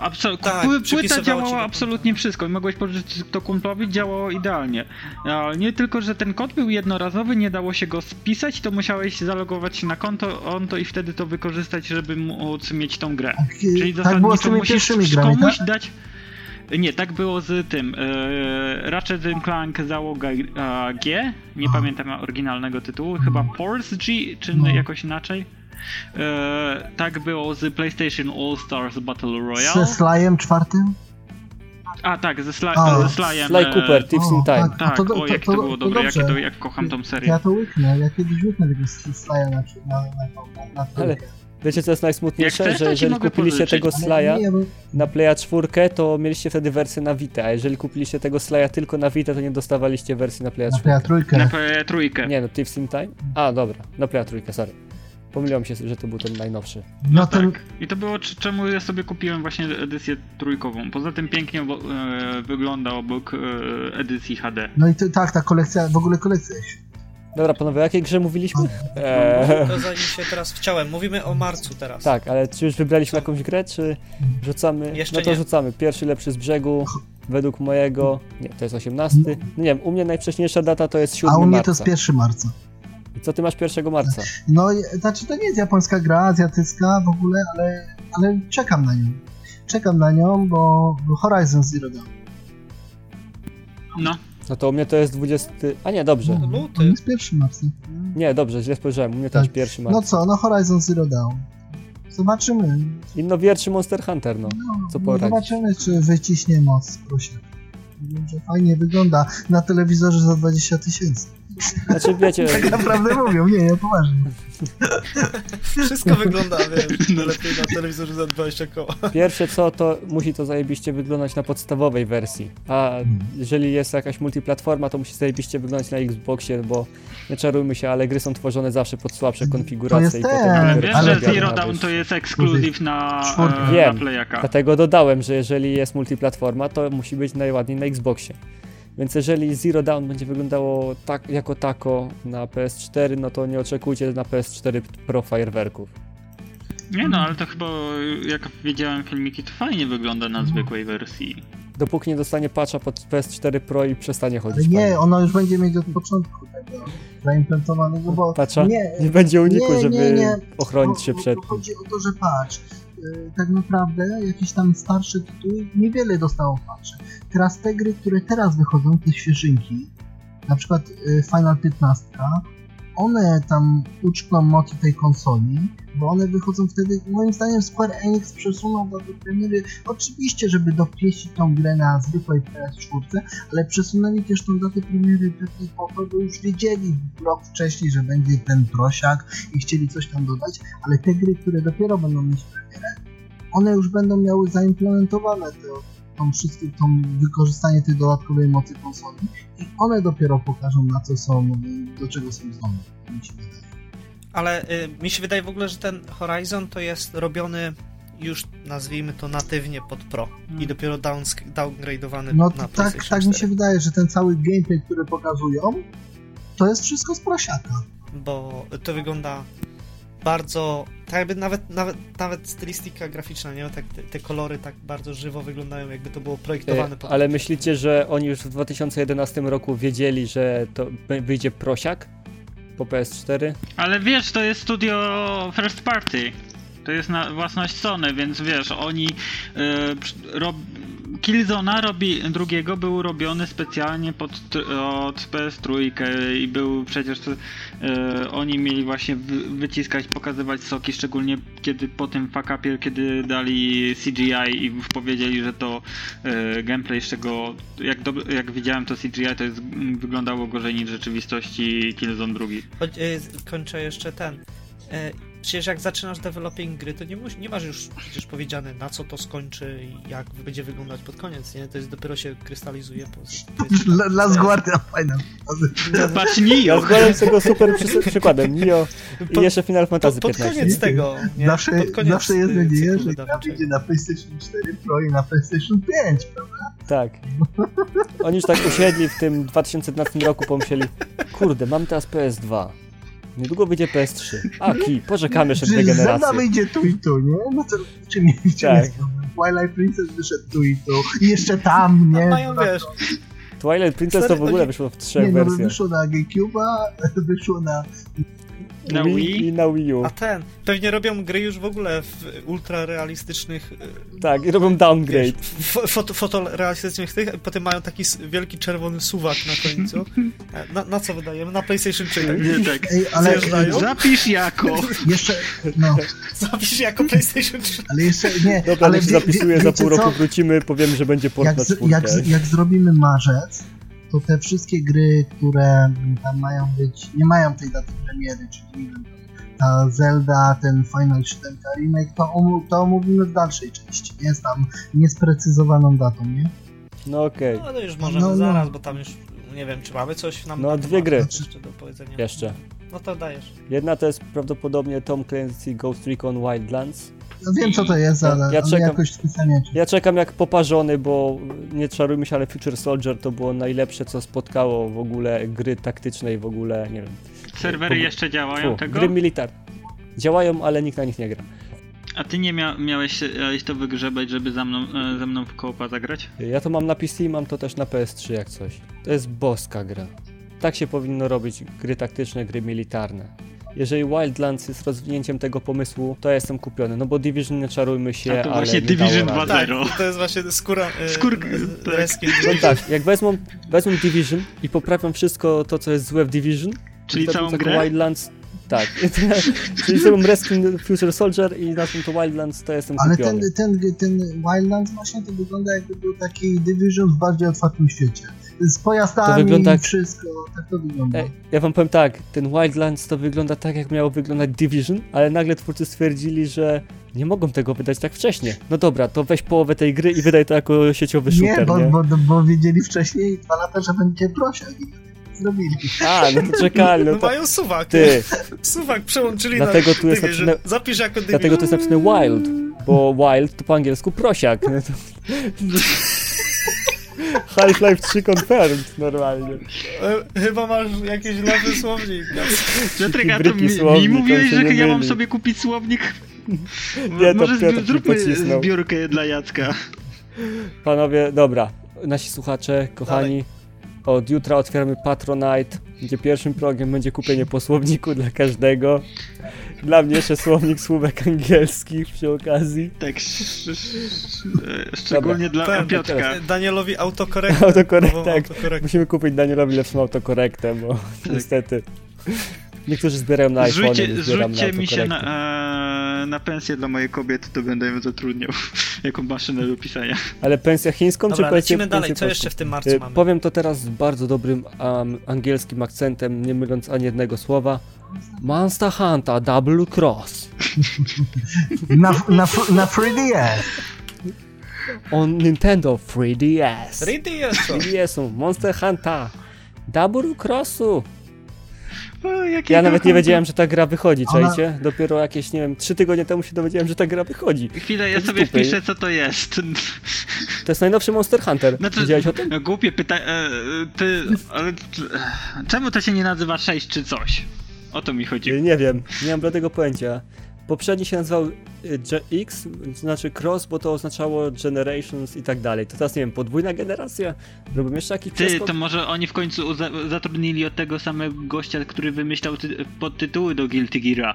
Absol- Tak, pły- płyta działała absolutnie wszystko i mogłeś pożyczyć to kumplowi, działało idealnie. Nie tylko, że ten kod był jednorazowy, nie dało się go spisać, to musiałeś zalogować się na konto, on to i wtedy to wykorzystać, żeby móc mieć tą grę. Czyli tak było z zasadniczo tymi musisz grami, komuś tak? dać. Nie, tak było z tym. E, Ratchet Clank załoga e, G. Nie A. pamiętam oryginalnego tytułu. Chyba Force G, czy No. jakoś inaczej. E, tak było z PlayStation All Stars Battle Ze Royale. Slajem czwartym? A tak, ze, Sly, A. ze Slyem. Sly e, Cooper, Thieves in Time. tak. Tak, A to do- o jak to, to- było to dobre, jak, to, jak kocham tą serię. Ja to łyknę, ja kiedyś łyknę tego Slaja na, na, na, na, na Ale-. Wiecie co jest najsmutniejsze? Chcesz, że jeżeli kupiliście tego bo- na Playa 4, to mieliście wtedy wersję na Vita, a jeżeli kupiliście tego Slaja tylko na Vita, to nie dostawaliście wersji na Playa Na 4. Playa trójkę. Na P- trójkę. Nie no, Thieves in Time? A, dobra, na Playa 3, sorry. Pomyliłem się, że to był ten najnowszy. No ten, Tak. I to było czemu ja sobie kupiłem właśnie edycję trójkową. Poza tym pięknie obo- e, wygląda obok e, edycji HD. no i to, tak, ta kolekcja, w ogóle kolekcja. Dobra, panowie, o jakiej grze mówiliśmy? <laughs> Eee, <laughs> To zajmie się teraz wciałem. Mówimy o marcu teraz. tak, ale czy już wybraliśmy jakąś grę, czy rzucamy? Jeszcze no to nie. rzucamy. Pierwszy lepszy z brzegu, według mojego, nie, to jest 18. No nie wiem, u mnie najwcześniejsza data to jest 7 A u mnie marca. to jest 1 marca. I co ty masz 1 marca? No, znaczy to nie jest japońska gra, azjatycka w ogóle, ale, ale czekam na nią. Czekam na nią, bo bo Horizon Zero Dawn. No, No to u mnie to jest 20... A nie, dobrze. No, luty. To jest 1 marca. Nie, dobrze, źle spojrzałem, u mnie to Tak. jest 1 No marca. co, no Horizon Zero Dawn. Zobaczymy. Inno wierszy Monster Hunter, no. No, Co no poradzić? zobaczymy, czy wyciśnie moc prusia. Wiem, że fajnie wygląda na telewizorze za 20 tysięcy. Znaczy wiecie, Tak naprawdę mówią, nie, nie, poważnie. Wszystko wygląda, wiesz, lepiej na telewizorze za 20 koła. Pierwsze co, to musi to zajebiście wyglądać na podstawowej wersji. A jeżeli jest jakaś multiplatforma, to musi zajebiście wyglądać na Xboxie, bo nie czarujmy się, ale gry są tworzone zawsze pod słabsze konfiguracje jest i potem ale wiesz, że Zero na Dawn to jest ekskluzyw na, e, Wiem. na Playaka. Dlatego dodałem, że jeżeli jest multiplatforma, to musi być najładniej na Xboxie. Więc jeżeli Zero Dawn będzie wyglądało tak, jako tako na PS4, no to nie oczekujcie na PS4 Pro fajerwerków. Nie no, ale to chyba jak widziałem filmiki, to fajnie wygląda na zwykłej wersji. Dopóki nie dostanie patcha pod PS4 Pro i przestanie Ale chodzić. nie, fajnie. ono już będzie mieć od początku tego zaimplementowanego, bo Patcha? nie, Nie będzie uniku, nie, żeby nie, nie. ochronić się przed bo. Chodzi o to, że patrz, y, tak naprawdę jakieś tam starsze tytuły niewiele dostało patche. Teraz te gry, które teraz wychodzą, te świeżynki, na przykład y, Final 15, one tam uczkną mocy tej konsoli, bo one wychodzą wtedy, moim zdaniem Square Enix przesunął do premiery, oczywiście, żeby dopieścić tą grę na zwykłej PS4, ale przesunęli też tą datę premiery pewnie po to, bo już wiedzieli rok wcześniej, że będzie ten prosiak i chcieli coś tam dodać, ale te gry, które dopiero będą mieć premierę, one już będą miały zaimplementowane to, tą wszystkie, tą wykorzystanie tej dodatkowej mocy konsoli i one dopiero pokażą na co są, do czego są zdolne. mi się wydaje. Ale y, mi się wydaje w ogóle, że ten Horizon to jest robiony już, nazwijmy to, natywnie pod Pro i dopiero downsk- downgrade'owany No na tak, tak mi 4. się wydaje, że ten cały gameplay, który pokazują, to jest wszystko z prosiaka. bo to wygląda bardzo, tak jakby nawet, nawet, nawet stylistyka graficzna, nie? Tak, te, te kolory tak bardzo żywo wyglądają, jakby to było projektowane E, pod Ale myślicie, że oni już w 2011 roku wiedzieli, że to wyjdzie prosiak po PS4? Ale wiesz, to jest studio first party. To jest na własność Sony, więc wiesz, oni przy- rob... Killzona robi, drugiego był robiony specjalnie pod, od PS3 i był przecież e, oni mieli właśnie wy, wyciskać, pokazywać soki, szczególnie kiedy po tym fuck-upie, kiedy dali CGI i powiedzieli, że to e, gameplay, z czego jak, dob- jak widziałem to CGI, to jest, wyglądało gorzej niż w rzeczywistości Killzone drugi. Choć, y, kończę jeszcze ten. Przecież jak zaczynasz developing gry, to nie, nie masz już przecież powiedziane na co to skończy i jak będzie wyglądać pod koniec, nie? To jest dopiero się krystalizuje po <laughs> La- Last Guardian Final. Patrz Ja Nio! zgadzam z tego super przy, przykładem. Nio i Pod- jeszcze Final pod, Fantasy pod 15. koniec tego, nie? Zawsze, pod koniec zawsze jest nadzieja, że gra wyjdzie na PlayStation 4 Pro i na PlayStation 5, prawda? Tak. Oni już tak usiedli w tym 2015 roku, pomyśleli, kurde, mam teraz PS2. Niedługo wyjdzie PS3. A, ki, poczekamy jeszcze dwie Przecież Zelda generacje. wyjdzie tu i tu, nie? No to czy nie Tak. Twilight Princess wyszedł tu i tu. I jeszcze tam, nie? A mają, wiesz, Twilight Princess to w ogóle wyszło w trzech nie, no wersjach. wyszło na GameCube'a, wyszło na... Na Wii? i na Wii U. a ten, pewnie robią gry już w ogóle w ultra realistycznych y, Tak, i robią downgrade. fo- foto, fotorealistycznych tych, a potem mają taki wielki czerwony suwak na końcu. E, Na, na co wydajemy? Na PlayStation 3. Nie tak. Ej, ale Zjeżdżają? Zapisz jako! <laughs> jeszcze, no, Zapisz jako PlayStation 3. ale jeszcze, nie, Dobra, ale wie- zapisuje, wie- za pół roku co? wrócimy, powiemy, że będzie port jak, na z, jak, jak zrobimy marzec, to te wszystkie gry, które tam mają być, nie mają tej daty premiery, czyli nie wiem, ta Zelda, ten Final 7 remake, to, to omówimy w dalszej części, nie jest tam niesprecyzowaną datą, nie? No okej, No to już możemy No, no. zaraz, bo tam już nie wiem, czy mamy coś nam No, na dwie temat gry. jeszcze do powiedzenia. jeszcze. No to dajesz. Jedna to jest prawdopodobnie Tom Clancy Ghost Recon Wildlands. Ja wiem co to jest, ale, ja ale czekam. jakoś specjalnie. Ja czekam jak poparzony, bo nie czarujmy się, ale Future Soldier to było najlepsze, co spotkało w ogóle gry taktycznej w ogóle, nie wiem. Serwery jeszcze działają Fu, tego? gry militar. Działają, ale nikt na nich nie gra. A ty nie mia miałeś, miałeś to wygrzebać, żeby za mną, e, ze mną w koopa zagrać? Ja to mam na PC i mam to też na PS3 jak coś. To jest boska gra. Tak się powinno robić gry taktyczne, gry militarne. Jeżeli Wildlands jest rozwinięciem tego pomysłu, to ja jestem kupiony. No bo Division nie czarujmy się, A to ale właśnie nie Division dało 2 rady. Zero. Tak, to jest właśnie skóra... y, Skór- y, tak. reskin. No tak, jak wezmą, wezmą Division i poprawią wszystko to, co jest złe w Division, Czyli całą taką grę? Wildlands, tak. <laughs> Czyli zrobią Reskin Future Soldier i nazwą to Wildlands, to jestem Ale kupiony. ten, ten, ten Wildlands właśnie to wygląda jakby był taki Division w bardziej otwartym świecie. Z pojazdami To wygląda jak- wszystko, tak to wygląda. Ej, ja wam powiem tak, ten Wildlands to wygląda tak, jak miało wyglądać Division, ale nagle twórcy stwierdzili, że nie mogą tego wydać tak wcześnie. No dobra, to weź połowę tej gry i wydaj to jako sieciowy nie, shooter, bo, nie? Bo, bo wiedzieli wcześniej dwa lata, że będzie prosiak i zrobili. A, no to czekali, No no to mają suwak. ty, <laughs> Suwak przełączyli Dlatego na tu jest Division. napisane- Zapisz jako Division. dlatego to jest napisane Wild, bo Wild to po angielsku prosiak. No <laughs> to... <laughs> Half-Life 3 confirmed normalnie. E, Chyba masz jakiś nowy słownik. Piotrek, a to mi, słownik, mi mówiłeś, że ja mam sobie kupić słownik? Nie, to Może Piotr zróbmy pocisnął. zbiórkę dla Jacka. Panowie, dobra, nasi słuchacze, kochani, od jutra otwieramy Patronite, gdzie pierwszym progiem będzie kupienie po słowniku dla każdego. Dla mnie jeszcze słownik słówek angielskich przy okazji. Tak, sz, sz, e, szczególnie dla Ten, Piotrka. teraz. Danielowi autokorektę. Autokorekt, tak. Musimy kupić Danielowi lepszą autokorektę, bo Tak. niestety. Niektórzy zbierają na iPhone, Rzućcie, nie zbieram rzućcie na mi się na, e, na pensję dla mojej kobiety, to będę ją zatrudniał <laughs> jako maszynę do pisania. Ale pensja chińską Dobra, czy pensję lecimy dalej. Co jeszcze w tym marcu Y, mamy? Powiem to teraz z bardzo dobrym um, angielskim akcentem, nie myląc ani jednego słowa. Monster Hunter Double Cross. <laughs> Na, na, na 3DS. On Nintendo 3DS. Reedy jest co? 3DS-u, Monster Hunter. Double Crossu. Ja nawet nie wiedziałem, że ta gra wychodzi, Ona- czajcie? Dopiero jakieś, nie wiem, trzy tygodnie temu się dowiedziałem, że ta gra wychodzi. Chwilę, ja sobie dupy. wpiszę co to jest. To jest najnowszy Monster Hunter. Znaczy, Wiedziałeś o tym? no, Głupie pytanie. E, ty. Ale. t- Czemu to się nie nazywa 6 czy coś? O to mi chodzi. Nie wiem, nie mam bladego pojęcia. Poprzedni się nazywał y, X, znaczy Cross, bo to oznaczało Generations i tak dalej. To teraz nie wiem, podwójna generacja? Robią jeszcze jakiś Ty, przeskok? to może oni w końcu za zatrudnili od tego samego gościa, który wymyślał ty podtytuły do Guilty Geara.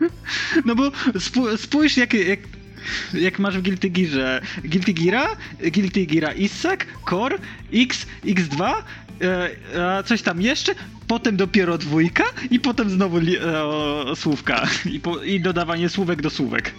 <laughs> no bo spó spójrz jak, jak, jak masz w Guilty Gearze Guilty Geara, Guilty Geara Isaac, Core, X, X2, e, a coś tam jeszcze, potem dopiero dwójka i potem znowu e, o, słówka I, po, i dodawanie słówek do słówek.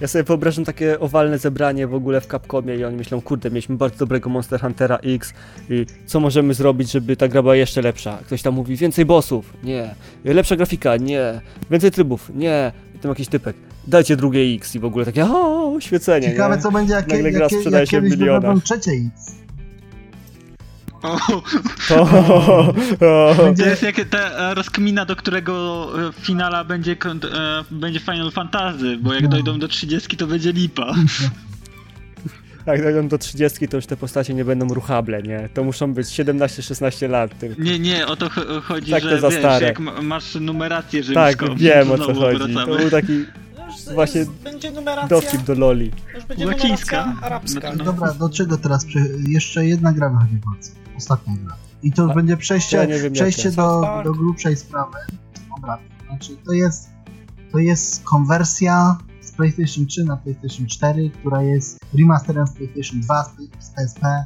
Ja sobie wyobrażam takie owalne zebranie w ogóle w Capcomie i oni myślą, kurde, mieliśmy bardzo dobrego Monster Huntera X i co możemy zrobić, żeby ta gra była jeszcze lepsza? Ktoś tam mówi, więcej bossów, nie. Lepsza grafika, nie. Więcej trybów, nie. I tam jakiś typek, dajcie drugie X i w ogóle takie, o, świecenie, Ciekawe nie? co będzie jak, Nagle jak, gra jak, sprzedaje jak się kiedyś milionach. dodadzą trzecie X. O, To, To jest jak ta rozkmina, do którego e, finala będzie, e, będzie Final Fantasy, bo jak No. dojdą do 30 to będzie lipa. <laughs> jak dojdą do 30, to już te postacie nie będą ruchable, nie? To muszą być 17-16 lat tylko. Nie, nie, o to ch- chodzi, Tak to że za wiesz, stare. jak ma- masz numerację Tak, rzymską. wiem o co znowu chodzi. To był taki No już Właśnie będzie numeracja. dowcip do loli. Już będzie Łacińska. arabska. No to- Dobra, do czego teraz? Jeszcze jedna gra wychodzi w. Ostatnia gra. I to już A, będzie przejście, ja wiem, przejście do, do grubszej sprawy. Dobra, znaczy to jest, to jest konwersja z PlayStation 3 na PlayStation 4, która jest remasterem z PlayStation 2, z z PSP.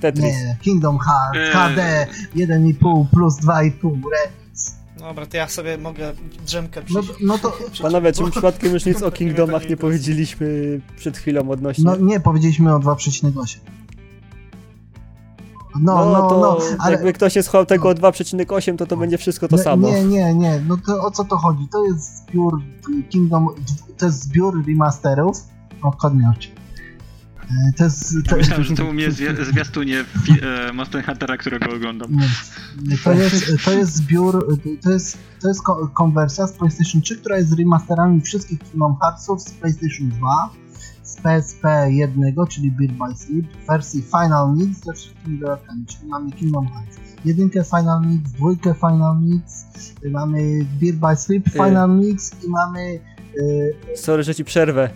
Tetris. Nie, Kingdom Hearts, Eee. HD 1,5 plus 2,5 remix. Dobra, to ja sobie mogę drzemkę No, przyjść. no to, Panowie, czy my przypadkiem już nic o <laughs> Kingdomach nie powiedzieliśmy przed chwilą odnośnie? no nie, powiedzieliśmy o 2,8. No, No, no, to no, ale... jakby ktoś nie słuchał tego o 2,8, to to będzie wszystko to samo. Nie, nie, nie, no to o co to chodzi? To jest zbiór Kingdom, to jest zbiór remasterów. O, cię. E, To jest... Ja To, myślałem, że to u mnie zwi- zwiastunie e, Monster Huntera, którego oglądam. nie, to jest, to jest zbiór, to jest, to jest ko- konwersja z PlayStation 3, która jest remasterami wszystkich Kingdom Heartsów z PlayStation 2, z PSP 1, czyli Beat by Sleep, w wersji Final Mix ze wszystkimi dodatkami, czyli mamy Kingdom Hearts. Jedynkę Final Mix, dwójkę Final Mix, y, mamy Beat by Sleep Final Mix i mamy y, Sorry, że ci przerwę.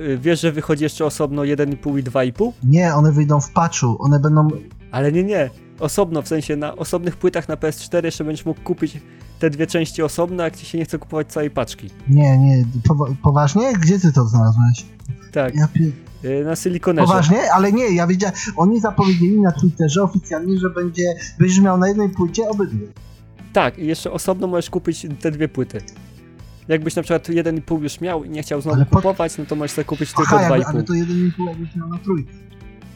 Y, Wiesz, że wychodzi jeszcze osobno 1,5 i 2,5? Nie, one wyjdą w patchu, one będą... Ale nie, nie. Osobno, w sensie na osobnych płytach na PS4 jeszcze będziesz mógł kupić te dwie części osobno, jak ci się nie chce kupować całej paczki. Nie, nie, powa- poważnie? Gdzie ty to znalazłeś? Tak, Ja pie... y, na Siliconerze. Poważnie? Ale nie, ja wiedziałem, oni zapowiedzieli na Twitterze oficjalnie, że będzie, będziesz miał na jednej płycie obydwie. Tak, i jeszcze osobno możesz kupić te dwie płyty. Jakbyś na przykład 1,5 już miał i nie chciał znowu Ale po- kupować, no to możesz sobie kupić tylko Aha, jakby, 2,5. ale to jeden i pół jakbyś miał na trójkę.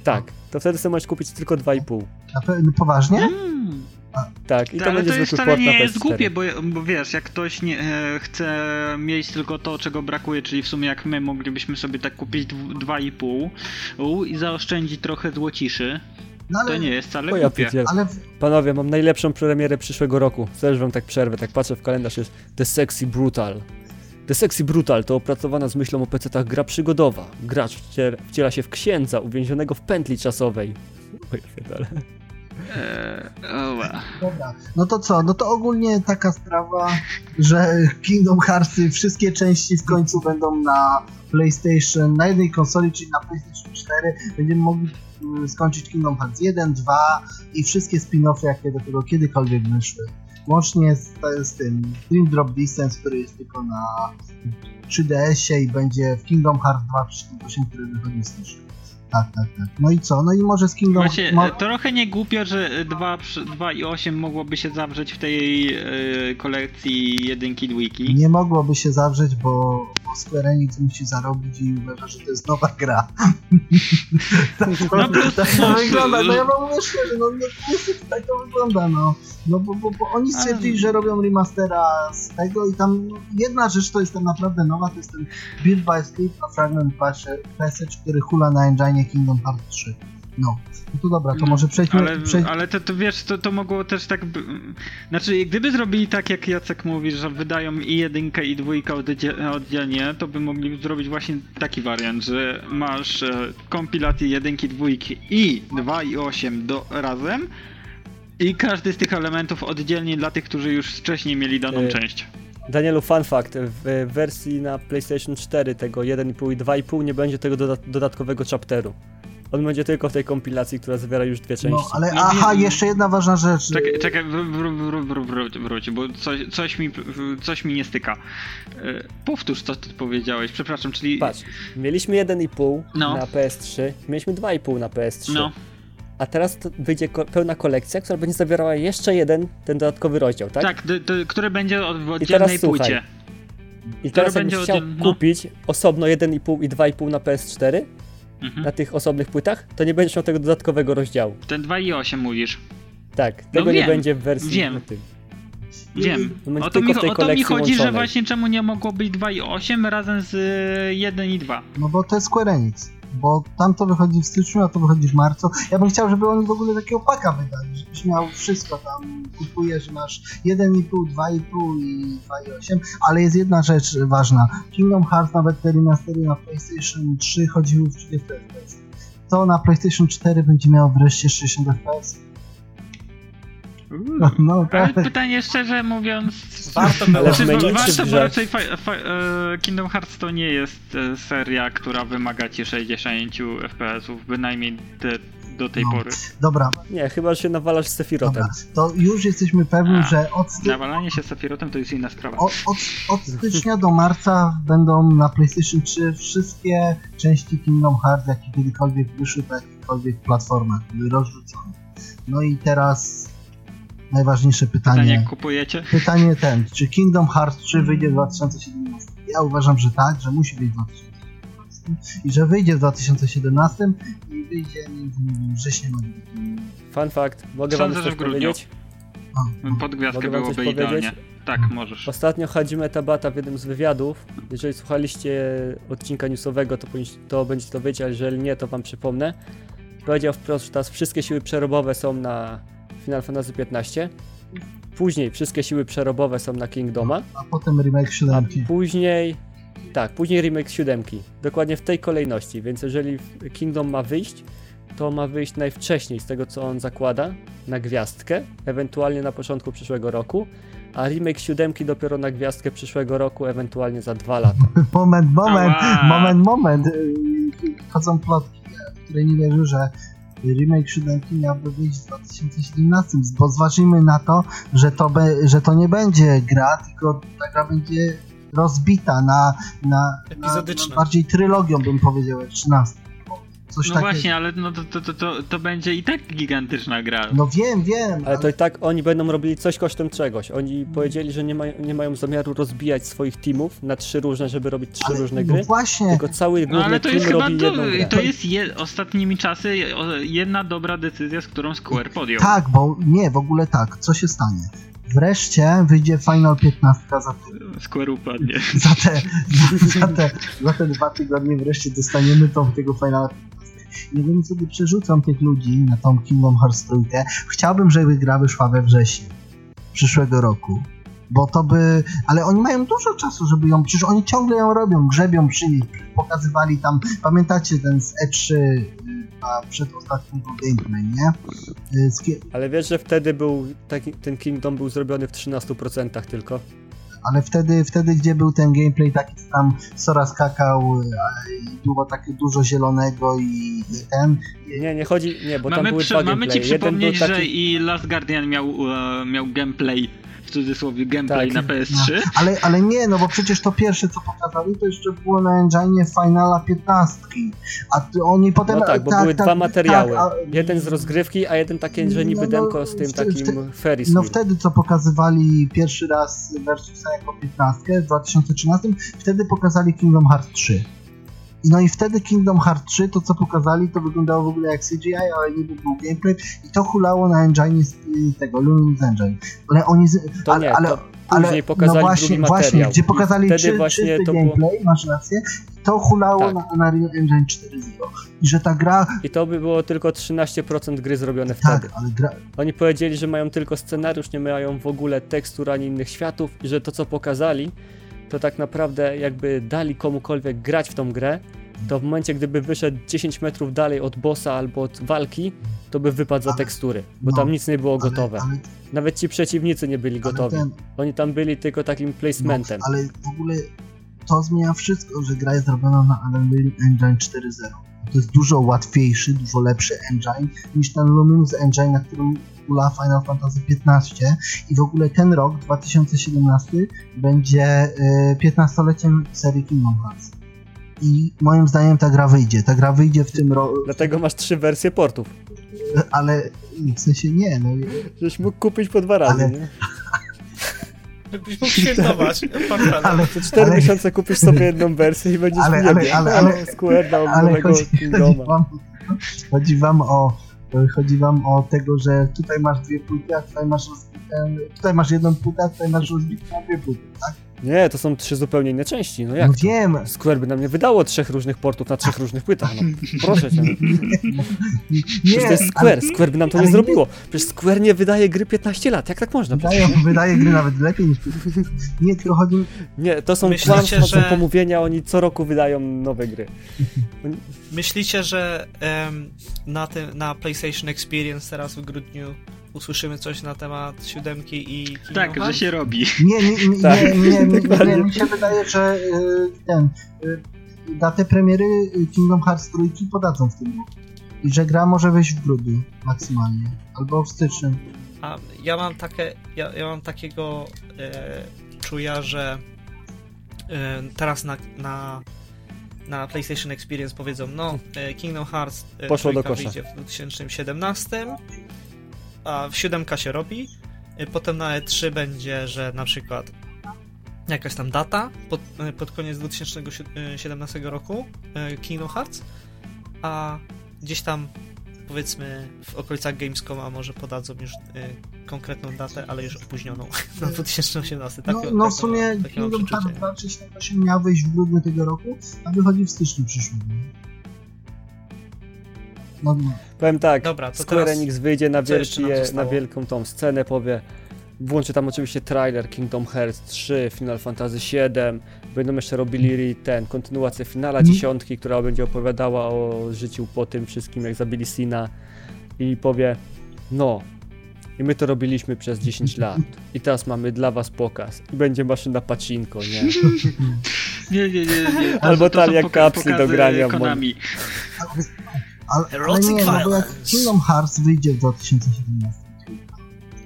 Tak, to wtedy sobie możesz kupić tylko 2,5. Na pe- no, poważnie? Mm. Tak, i to Ale będzie to jest wcale port na nie jest PS4. głupie, bo, bo wiesz, jak ktoś nie, e, chce mieć tylko to, czego brakuje, czyli w sumie jak my moglibyśmy sobie tak kupić dw- 2,5 u, i zaoszczędzić trochę złociszy, No ale, to nie jest wcale głupie. ale Panowie, mam najlepszą premierę przyszłego roku. Też wam tak przerwę, tak patrzę w kalendarz, jest The Sexy Brutal. The Sexy Brutal to opracowana z myślą o PC-tach gra przygodowa. Gracz wciel- wciela się w księdza uwięzionego w pętli czasowej. Oj, pierdolę. Eee, dobra. No to co? No to ogólnie taka sprawa, że Kingdom Heartsy, wszystkie części w końcu będą na PlayStation, na jednej konsoli, czyli na PlayStation 4. Będziemy mogli mm, skończyć Kingdom Hearts 1, 2 i wszystkie spin-offy, jakie do tego kiedykolwiek wyszły. Łącznie z, z tym Dream Drop Distance, który jest tylko na 3DS-ie i będzie w Kingdom Hearts 2.8, który wychodzi w styczniu. Tak, tak, tak. No i co? No i może z Kingdom... Właśnie, mo- e, trochę nie głupio, że 2, 2 i 8 mogłoby się zawrzeć w tej e, kolekcji jedynki, dwójki. Nie mogłoby się zawrzeć, bo Square Enix musi zarobić i uważa, że to jest nowa gra. <laughs> tak to, No tak to plus- <laughs> wygląda, no ja wam mówię szczerze, no, no niestety tak to wygląda, no. No bo, bo, bo oni stwierdzili, Ale- że robią remastera z tego i tam no, jedna rzecz to jest tam naprawdę nowa, to jest ten Build by Script a Fragment Passage, który hula na engine Kingdom Hearts 3. No. No to dobra, to No, może przejdźmy... Ale, przejdź... ale to, to wiesz, to, to mogło też tak. By... Znaczy, gdyby zrobili tak, jak Jacek mówi, że wydają i jedynkę, i dwójkę oddzie- oddzielnie, to by mogli zrobić właśnie taki wariant, że masz e, kompilację jedynki, dwójki i 2 i 8 do, razem. I każdy z tych elementów oddzielnie dla tych, którzy już wcześniej mieli daną E, część. Danielu, fun fact, w wersji na PlayStation 4 tego 1,5 i 2,5 nie będzie tego doda dodatkowego chapteru. On będzie tylko w tej kompilacji, która zawiera już dwie części. No, ale No aha, jeszcze jedna ważna rzecz. Czekaj, czekaj wr- wr- wr- wr- wróć, wróć, bo coś, coś, mi, coś mi nie styka. E, Powtórz, co ty powiedziałeś, przepraszam, czyli... Patrz, mieliśmy 1,5 No. na PS3, mieliśmy 2,5 na PS3. No, A teraz to wyjdzie ko- pełna kolekcja, która będzie zawierała jeszcze jeden, ten dodatkowy rozdział, tak? tak, d- d- który będzie od- w teraz oddzielnej słuchaj. płycie. I teraz będzie jakbyś chciał oddzielny, no. kupić osobno 1,5 i 2,5 na PS4, Mhm. na tych osobnych płytach, to nie będziesz miał tego dodatkowego rozdziału. Ten 2 i 8 mówisz. Tak, tego nie No wiem, będzie w wersji wiem. na tym. Wiem. O to, mi, o to mi chodzi, że łączonej. właśnie czemu nie mogło być 2 i 8 razem z y, 1 i 2. No bo to jest Square Enix. Bo tam to wychodzi w styczniu, a to wychodzi w marcu. Ja bym chciał, żeby oni w ogóle takiego paka wydali, żebyś miał wszystko tam. Kupujesz, masz 1,5, 2,5 i 2,8. Ale jest jedna rzecz ważna. Kingdom Hearts, nawet te remastery na PlayStation 3 chodziły w 30 FPS. To na PlayStation 4 będzie miało wreszcie 60 FPS. No, no Ale tak. pytanie szczerze mówiąc... Warto było. Ale Czy warto, bo raczej fa- fa- e, Kingdom Hearts to nie jest e, seria, która wymaga ci 60 FPS-ów, bynajmniej te, do tej No. pory. Dobra, Nie, chyba że się nawalasz z Sephirotem. dobra. To już jesteśmy pewni, A. że od, sty- Nawalanie się Sephirotem to jest inna sprawa. Od, od, od stycznia do marca będą na PlayStation 3 wszystkie części Kingdom Hearts, jakie kiedykolwiek wyszły na jakichkolwiek platformach, były rozrzucone. No i teraz najważniejsze Pytanie, pytanie. jak kupujecie? Pytanie ten, czy Kingdom Hearts 3 wyjdzie w 2017? Ja uważam, że tak, że musi być w 2017 i że wyjdzie w 2017 i wyjdzie między innymi wrześniem Fun fact, mogę Sądzę, wam że coś powiedzieć? Pod gwiazdkę wam byłoby idealnie. powiedzieć? Tak, możesz. Ostatnio Hadzime Tabata w jednym z wywiadów, jeżeli słuchaliście odcinka newsowego, to, to będziecie to wiedzieć, a jeżeli nie, to wam przypomnę. Powiedział wprost, że teraz wszystkie siły przerobowe są na Final Fantasy XV. Później wszystkie siły przerobowe są na Kingdoma, a potem remake a 7. później... Tak, później remake 7. Dokładnie w tej kolejności, więc jeżeli Kingdom ma wyjść, to ma wyjść najwcześniej z tego, co on zakłada, na gwiazdkę, ewentualnie na początku przyszłego roku, a remake 7 dopiero na gwiazdkę przyszłego roku, ewentualnie za dwa lata. <laughs> Moment, moment, Ała. moment, moment. Yy, Chodzą plotki, w które nie wierzę, że remake 7 miałby wyjść w 2017, bo zważymy na to, że to, be, że to nie będzie gra, tylko ta gra będzie rozbita na, na, Epizodyczna. na bardziej trylogią bym powiedział, jak 13. Coś No takiego. właśnie, ale no to, to, to, to, będzie i tak gigantyczna gra. No wiem, wiem, Ale to i tak oni będą robili coś kosztem czegoś. Oni powiedzieli, że nie, mają nie mają zamiaru rozbijać swoich teamów na trzy różne, żeby robić trzy ale- różne no gry. właśnie, Tylko cały No główny ale to team jest chyba to, to jest je, ostatnimi czasy jedna dobra decyzja, z którą Square podjął. tak, bo nie, w ogóle tak, co się stanie? Wreszcie wyjdzie Final 15 za tydzień. Square upadnie. <laughs> za te, za, te, za te dwa tygodnie wreszcie dostaniemy tą, tego Finala 15. Nie wiem, sobie przerzucam tych ludzi na tą Kingdom Hearts trójkę. Chciałbym, żeby gra wyszła we wrześniu przyszłego roku. Bo to by... Ale oni mają dużo czasu, żeby ją... Przecież oni ciągle ją robią, grzebią przy niej. Pokazywali tam... Pamiętacie ten z E3 y, a przedostatni był gameplay, nie? Y, z Ale wiesz, że wtedy był taki, ten Kingdom był zrobiony w 13% tylko. Ale wtedy, wtedy, gdzie był ten gameplay taki, co tam Sora skakał było takie dużo zielonego i, i ten... Nie, nie chodzi, nie, bo tam Mamy, były przy, mamy ci przypomnieć, że taki, i Last Guardian miał, e, miał gameplay cudzysłowie gameplay Tak. na PS3. Ale, ale nie, no bo przecież to pierwsze co pokazali, to jeszcze było na engine Finala 15. A ty, oni potem... No tak, bo były dwa materiały. tak, a- Jeden z rozgrywki, a jeden takie, że niby No, no, demko z tym w- takim w- Ferris No wtedy co pokazywali pierwszy raz Versusa jako 15 w 2013, wtedy pokazali Kingdom Hearts 3. No i wtedy Kingdom Hearts 3, to co pokazali, to wyglądało w ogóle jak CGI, ale niby był gameplay i to hulało na engine z y, tego, Luminous Engine. Ale oni... Z, To ale, nie, ale, to ale, później pokazali no właśnie, właśnie, gdzie pokazali I wtedy czy, czysty to było- gameplay, masz rację, i to hulało Tak. na Unreal Engine 4.0. I że ta gra... I to by było tylko 13% gry zrobione Tak, wtedy. ale gra... Oni powiedzieli, że mają tylko scenariusz, nie mają w ogóle tekstur ani innych światów i że to co pokazali, to tak naprawdę jakby dali komukolwiek grać w tą grę, to w momencie gdyby wyszedł 10 metrów dalej od bossa albo od walki, to by wypadł za tekstury, bo no, tam nic nie było gotowe. Ale, Nawet ci przeciwnicy nie byli gotowi. ten, Oni tam byli tylko takim placementem. No, ale w ogóle to zmienia wszystko, że gra jest zrobiona na Unreal Engine 4.0. To jest dużo łatwiejszy, dużo lepszy engine niż ten Luminous Engine, na którym ula Final Fantasy XV i w ogóle ten rok, 2017, będzie y, 15-leciem serii Kingdom Hearts. I moim zdaniem ta gra wyjdzie. Ta gra wyjdzie w tym roku, Dlatego masz trzy wersje portów. ale w sensie nie, no Żeś mógł kupić po dwa razy, Ale- nie? Żebyś mógł świętować. <laughs> Ale, Za cztery ale- miesiące kupisz sobie jedną wersję i będziesz Ale- ale- ale- ale- Square dał ale nowego chodzi, chodzi, wam, chodzi wam o chodzi wam o tego, że tutaj masz dwie płyty, a tutaj masz rozbite, tutaj masz jedną płytę, a tutaj masz rozbite na dwie płyty, tak? Nie, to są trzy zupełnie inne części, no jak no to? wiem, Square by nam nie wydało trzech różnych portów na trzech różnych płytach, no. Proszę cię. Nie, <laughs> Przecież to jest Square, ale Square by nam to nie zrobiło. Przecież Square nie wydaje gry 15 lat, jak tak można? Wydaje, wydaje gry nawet lepiej niż <laughs> Nie, tylko chodzi Nie, to są Myślicie, kłamstwa, to są że- pomówienia, oni co roku wydają nowe gry. Myślicie, że em, na, tym, na PlayStation Experience teraz w grudniu usłyszymy coś na temat siódemki i Kingdom Tak, że Hearts? się robi. Nie, nie, nie, Tak, nie, nie, nie, nie, mi się wydaje, że y, ten y, datę premiery Kingdom Hearts trójki podadzą w tym roku. I że gra może wyjść w grudniu maksymalnie, albo w styczniu. A ja mam takie, ja, ja mam takiego e, czuja, że e, teraz na, na, na PlayStation Experience powiedzą, no e, Kingdom Hearts e, Poszło do kosza. wyjdzie w 2017, a w 7 się robi, e, potem na E3 będzie, że na przykład jakaś tam data pod, e, pod koniec 2017 roku e, Kingdom Hearts, a gdzieś tam powiedzmy w okolicach Gamescoma może podadzą już y, konkretną datę, ale już opóźnioną <laughs> na 2018. No, Takie- no w takie- sumie Kingdom. Hearts 2068 miał wyjść w grudniu tego roku, a wychodzi w styczniu przyszłego. No, no. Powiem tak, Dobra, to Square teraz Enix wyjdzie na, wielkie, na wielką tą scenę, powie, włączy tam oczywiście trailer Kingdom Hearts 3, Final Fantasy 7, będą jeszcze robili ten, kontynuację finala Mhm. dziesiątki, która będzie opowiadała o życiu po tym wszystkim, jak zabili Sina i powie, no, i my to robiliśmy przez 10 <laughs> lat i teraz mamy dla was pokaz i będzie maszyna pacinko, nie? <laughs> Nie, nie, nie. nie. Albo talia poka- kapsli do grania Konami. <laughs> Ale, ale nie, no bo jak. Kingdom Hearts wyjdzie w 2017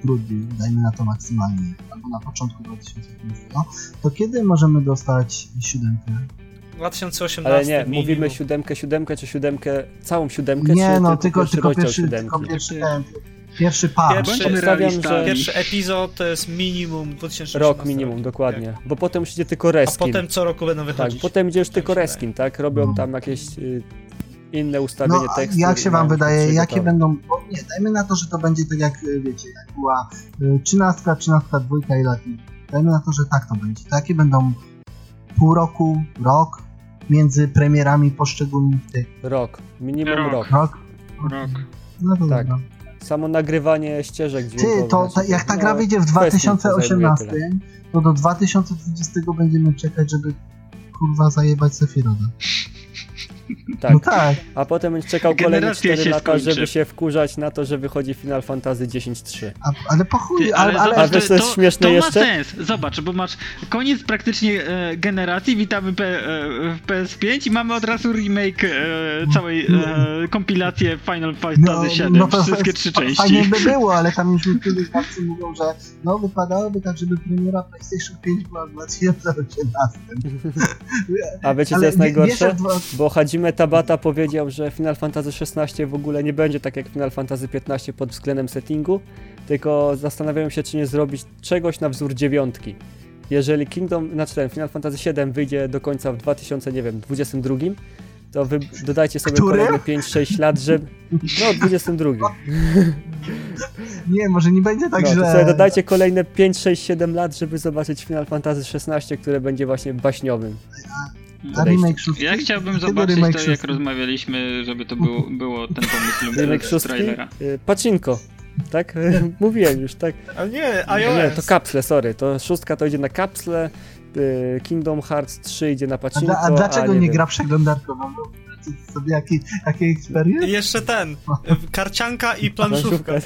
w grudniu, dajmy na to maksymalnie, albo na początku 2017, to kiedy możemy dostać siódemkę? 2018 Ale nie, minimum. mówimy siódemkę, siódemkę czy siódemkę, całą siódemkę, Nie, czy no tylko, tylko pierwszy, tylko pierwszy ten, pierwszy par. Pierwszy- że- Pierwszy epizod to jest minimum 2018 Rok minimum, rok. dokładnie. Tak. Bo potem już idzie tylko A reskin. potem co roku będą tak, wychodzić. potem idzie już Tak tylko reskin, tak? Robią No. tam jakieś y, inne ustawienie No, tekstu. jak się wam wydaje, jakie będą, bo nie, dajmy na to, że to będzie tak jak, y, wiecie, jak była y, trzynastka, trzynastka, dwójka i lati. Dajmy na to, że tak to będzie. To jakie będą pół roku, rok między premierami poszczególnych tych Rok, minimum rok. Rok. rok? Rok. No to Tak. dobra. Samo nagrywanie ścieżek dźwiękowych. Ty, to, ta, jak ta no, gra wyjdzie w kwestii to 2018, zajmuje to do 2020 będziemy czekać, żeby kurwa zajebać Sephiroda. Tak. No tak. A potem będzie czekał kolejne Generacja 4 się lata, skończy. żeby się wkurzać na to, że wychodzi Final Fantasy 10.3. A, ale po chuj, ale, ale, A wiesz, co jest śmieszne to jeszcze? ma sens. Zobacz, bo masz koniec praktycznie e, generacji, witamy P, e, w PS5 i mamy od razu remake e, całej e, kompilację Final Fantasy 7, wszystkie trzy części. Fajnie by <laughs> było, ale tam już niektórzy znawcy mówią, że no wypadałoby tak, żeby premiera PlayStation 5 była w 2018. A wiecie co Ale jest najgorsze? Bo Hajime Tabata powiedział, że Final Fantasy 16 w ogóle nie będzie tak jak Final Fantasy 15 pod względem settingu, tylko zastanawiają się, czy nie zrobić czegoś na wzór dziewiątki. Jeżeli Kingdom, znaczy ten Final Fantasy 7 wyjdzie do końca w 2022, to wy dodajcie sobie Który? kolejne 5-6 lat, żeby... No, 22. Nie, może nie będzie tak, no, że... sobie dodajcie kolejne 5, 6, 7 lat, żeby zobaczyć Final Fantasy 16, które będzie właśnie baśniowym. A remake szóstki? Ja chciałbym zobaczyć to, jak rozmawialiśmy, żeby to było, było ten pomysł Remake z trailera. Y, Pacinko. Tak? <laughs> Mówiłem już, tak? Ale nie, Nie, iOS. to kapsle, sorry. To szóstka to idzie na kapsle, y, Kingdom Hearts 3 idzie na A, pacinko, dla, a dlaczego a nie, wiem. gra przeglądarkową? Sobie jaki, jaki? I jeszcze ten, karcianka i planszówka. <laughs>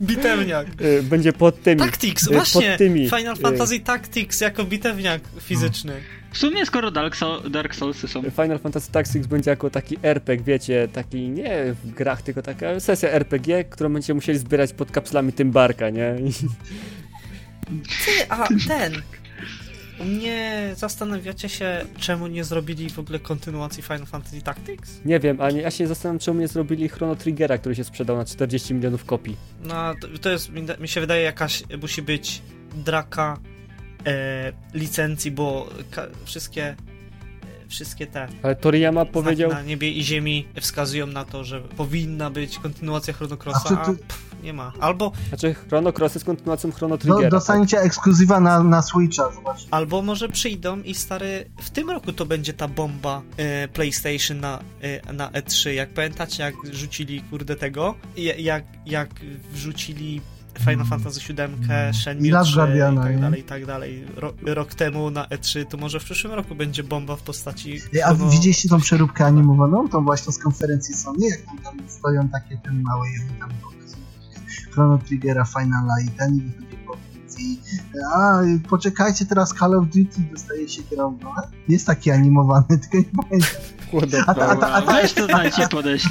Bitewniak. Y, Będzie pod tymi. Tactics, y, właśnie! Tymi. Final y, Fantasy Tactics jako bitewniak fizyczny. W sumie skoro Dark, Soul, Dark Soulsy są Final Fantasy Tactics będzie jako taki RPG, wiecie, taki nie w grach, tylko taka sesja RPG, którą będziecie musieli zbierać pod kapslami Tymbarka, nie? I Ty, a ten... Nie zastanawiacie się, czemu nie zrobili w ogóle kontynuacji Final Fantasy Tactics? nie wiem, a nie, ja się zastanawiam, czemu nie zrobili Chrono Triggera, który się sprzedał na 40 milionów kopii. No, to, jest, mi, się wydaje, jakaś musi być draka e, licencji, bo ka, wszystkie e, wszystkie te Ale Toriyama powiedział, na niebie i ziemi wskazują na to, że powinna być kontynuacja Chrono Crossa, A ty- nie ma. Albo, znaczy Chrono Cross jest kontynuacją Chrono Triggera. tak? dostaniecie ekskluzywa na, na Switcha, zobacz. albo może przyjdą i stary, w tym roku to będzie ta bomba e, PlayStation na, e, na E3. Jak pamiętacie, jak rzucili kurde tego, I jak, jak wrzucili Final Fantasy VII, Shenmue I Last 3 i Guardiana, tak nie? dalej, i tak dalej. Ro, rok temu na E3, to może w przyszłym roku będzie bomba w postaci A widzieliście tą przeróbkę animowaną? Tą właśnie z konferencji Sony? Jak tam, tam stoją takie ten małe i tam Chrono Triggera, Finala i ten i wychodzi po i a poczekajcie teraz Call of Duty dostaje się kierowcą. Jest taki animowany, <laughs> tylko nie pamiętam. A ta, a ta, a ta, to dajcie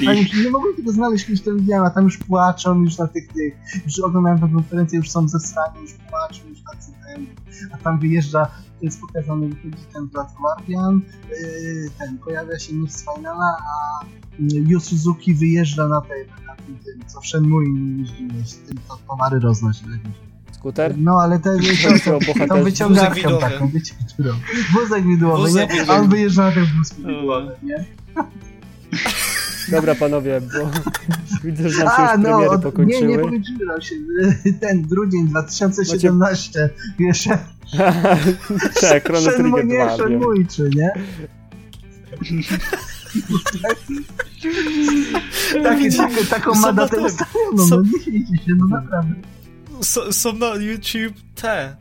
a już nie mogłem tego znaleźć, już to widziałem, a tam już płaczą, już na tych, tych już oglądałem tę konferencję, już są zesrani, już płaczą, już tacy ten, a tam wyjeżdża, to jest pokazany, wychodzi ten Last Guardian, yy, ten, pojawia się z Finala, a yy, Yu Suzuki wyjeżdża na tej, tym, co w Shenmue jeździłeś, tym, to towary roznosić. Skuter? No, ale te, <laughs> to, tą wyciągarką widowy. taką, którą. Wózek widłowy, Wózek nie? A on wyjeżdża na ten wózek widłowy, nie? Dobra panowie, bo <laughs> widzę, że nam się A, już no, premiery od- nie, pokończyły. nie pokończyły nam się. <laughs> Ten grudzień 2017, wiesz, tak, Chrono Trigger nie 2, wiem. Shenmue 3, nie? Takie, takie, taką Są ma datę ustawioną, no Są- nie wiecie się, no naprawdę. S- są na YouTube te e,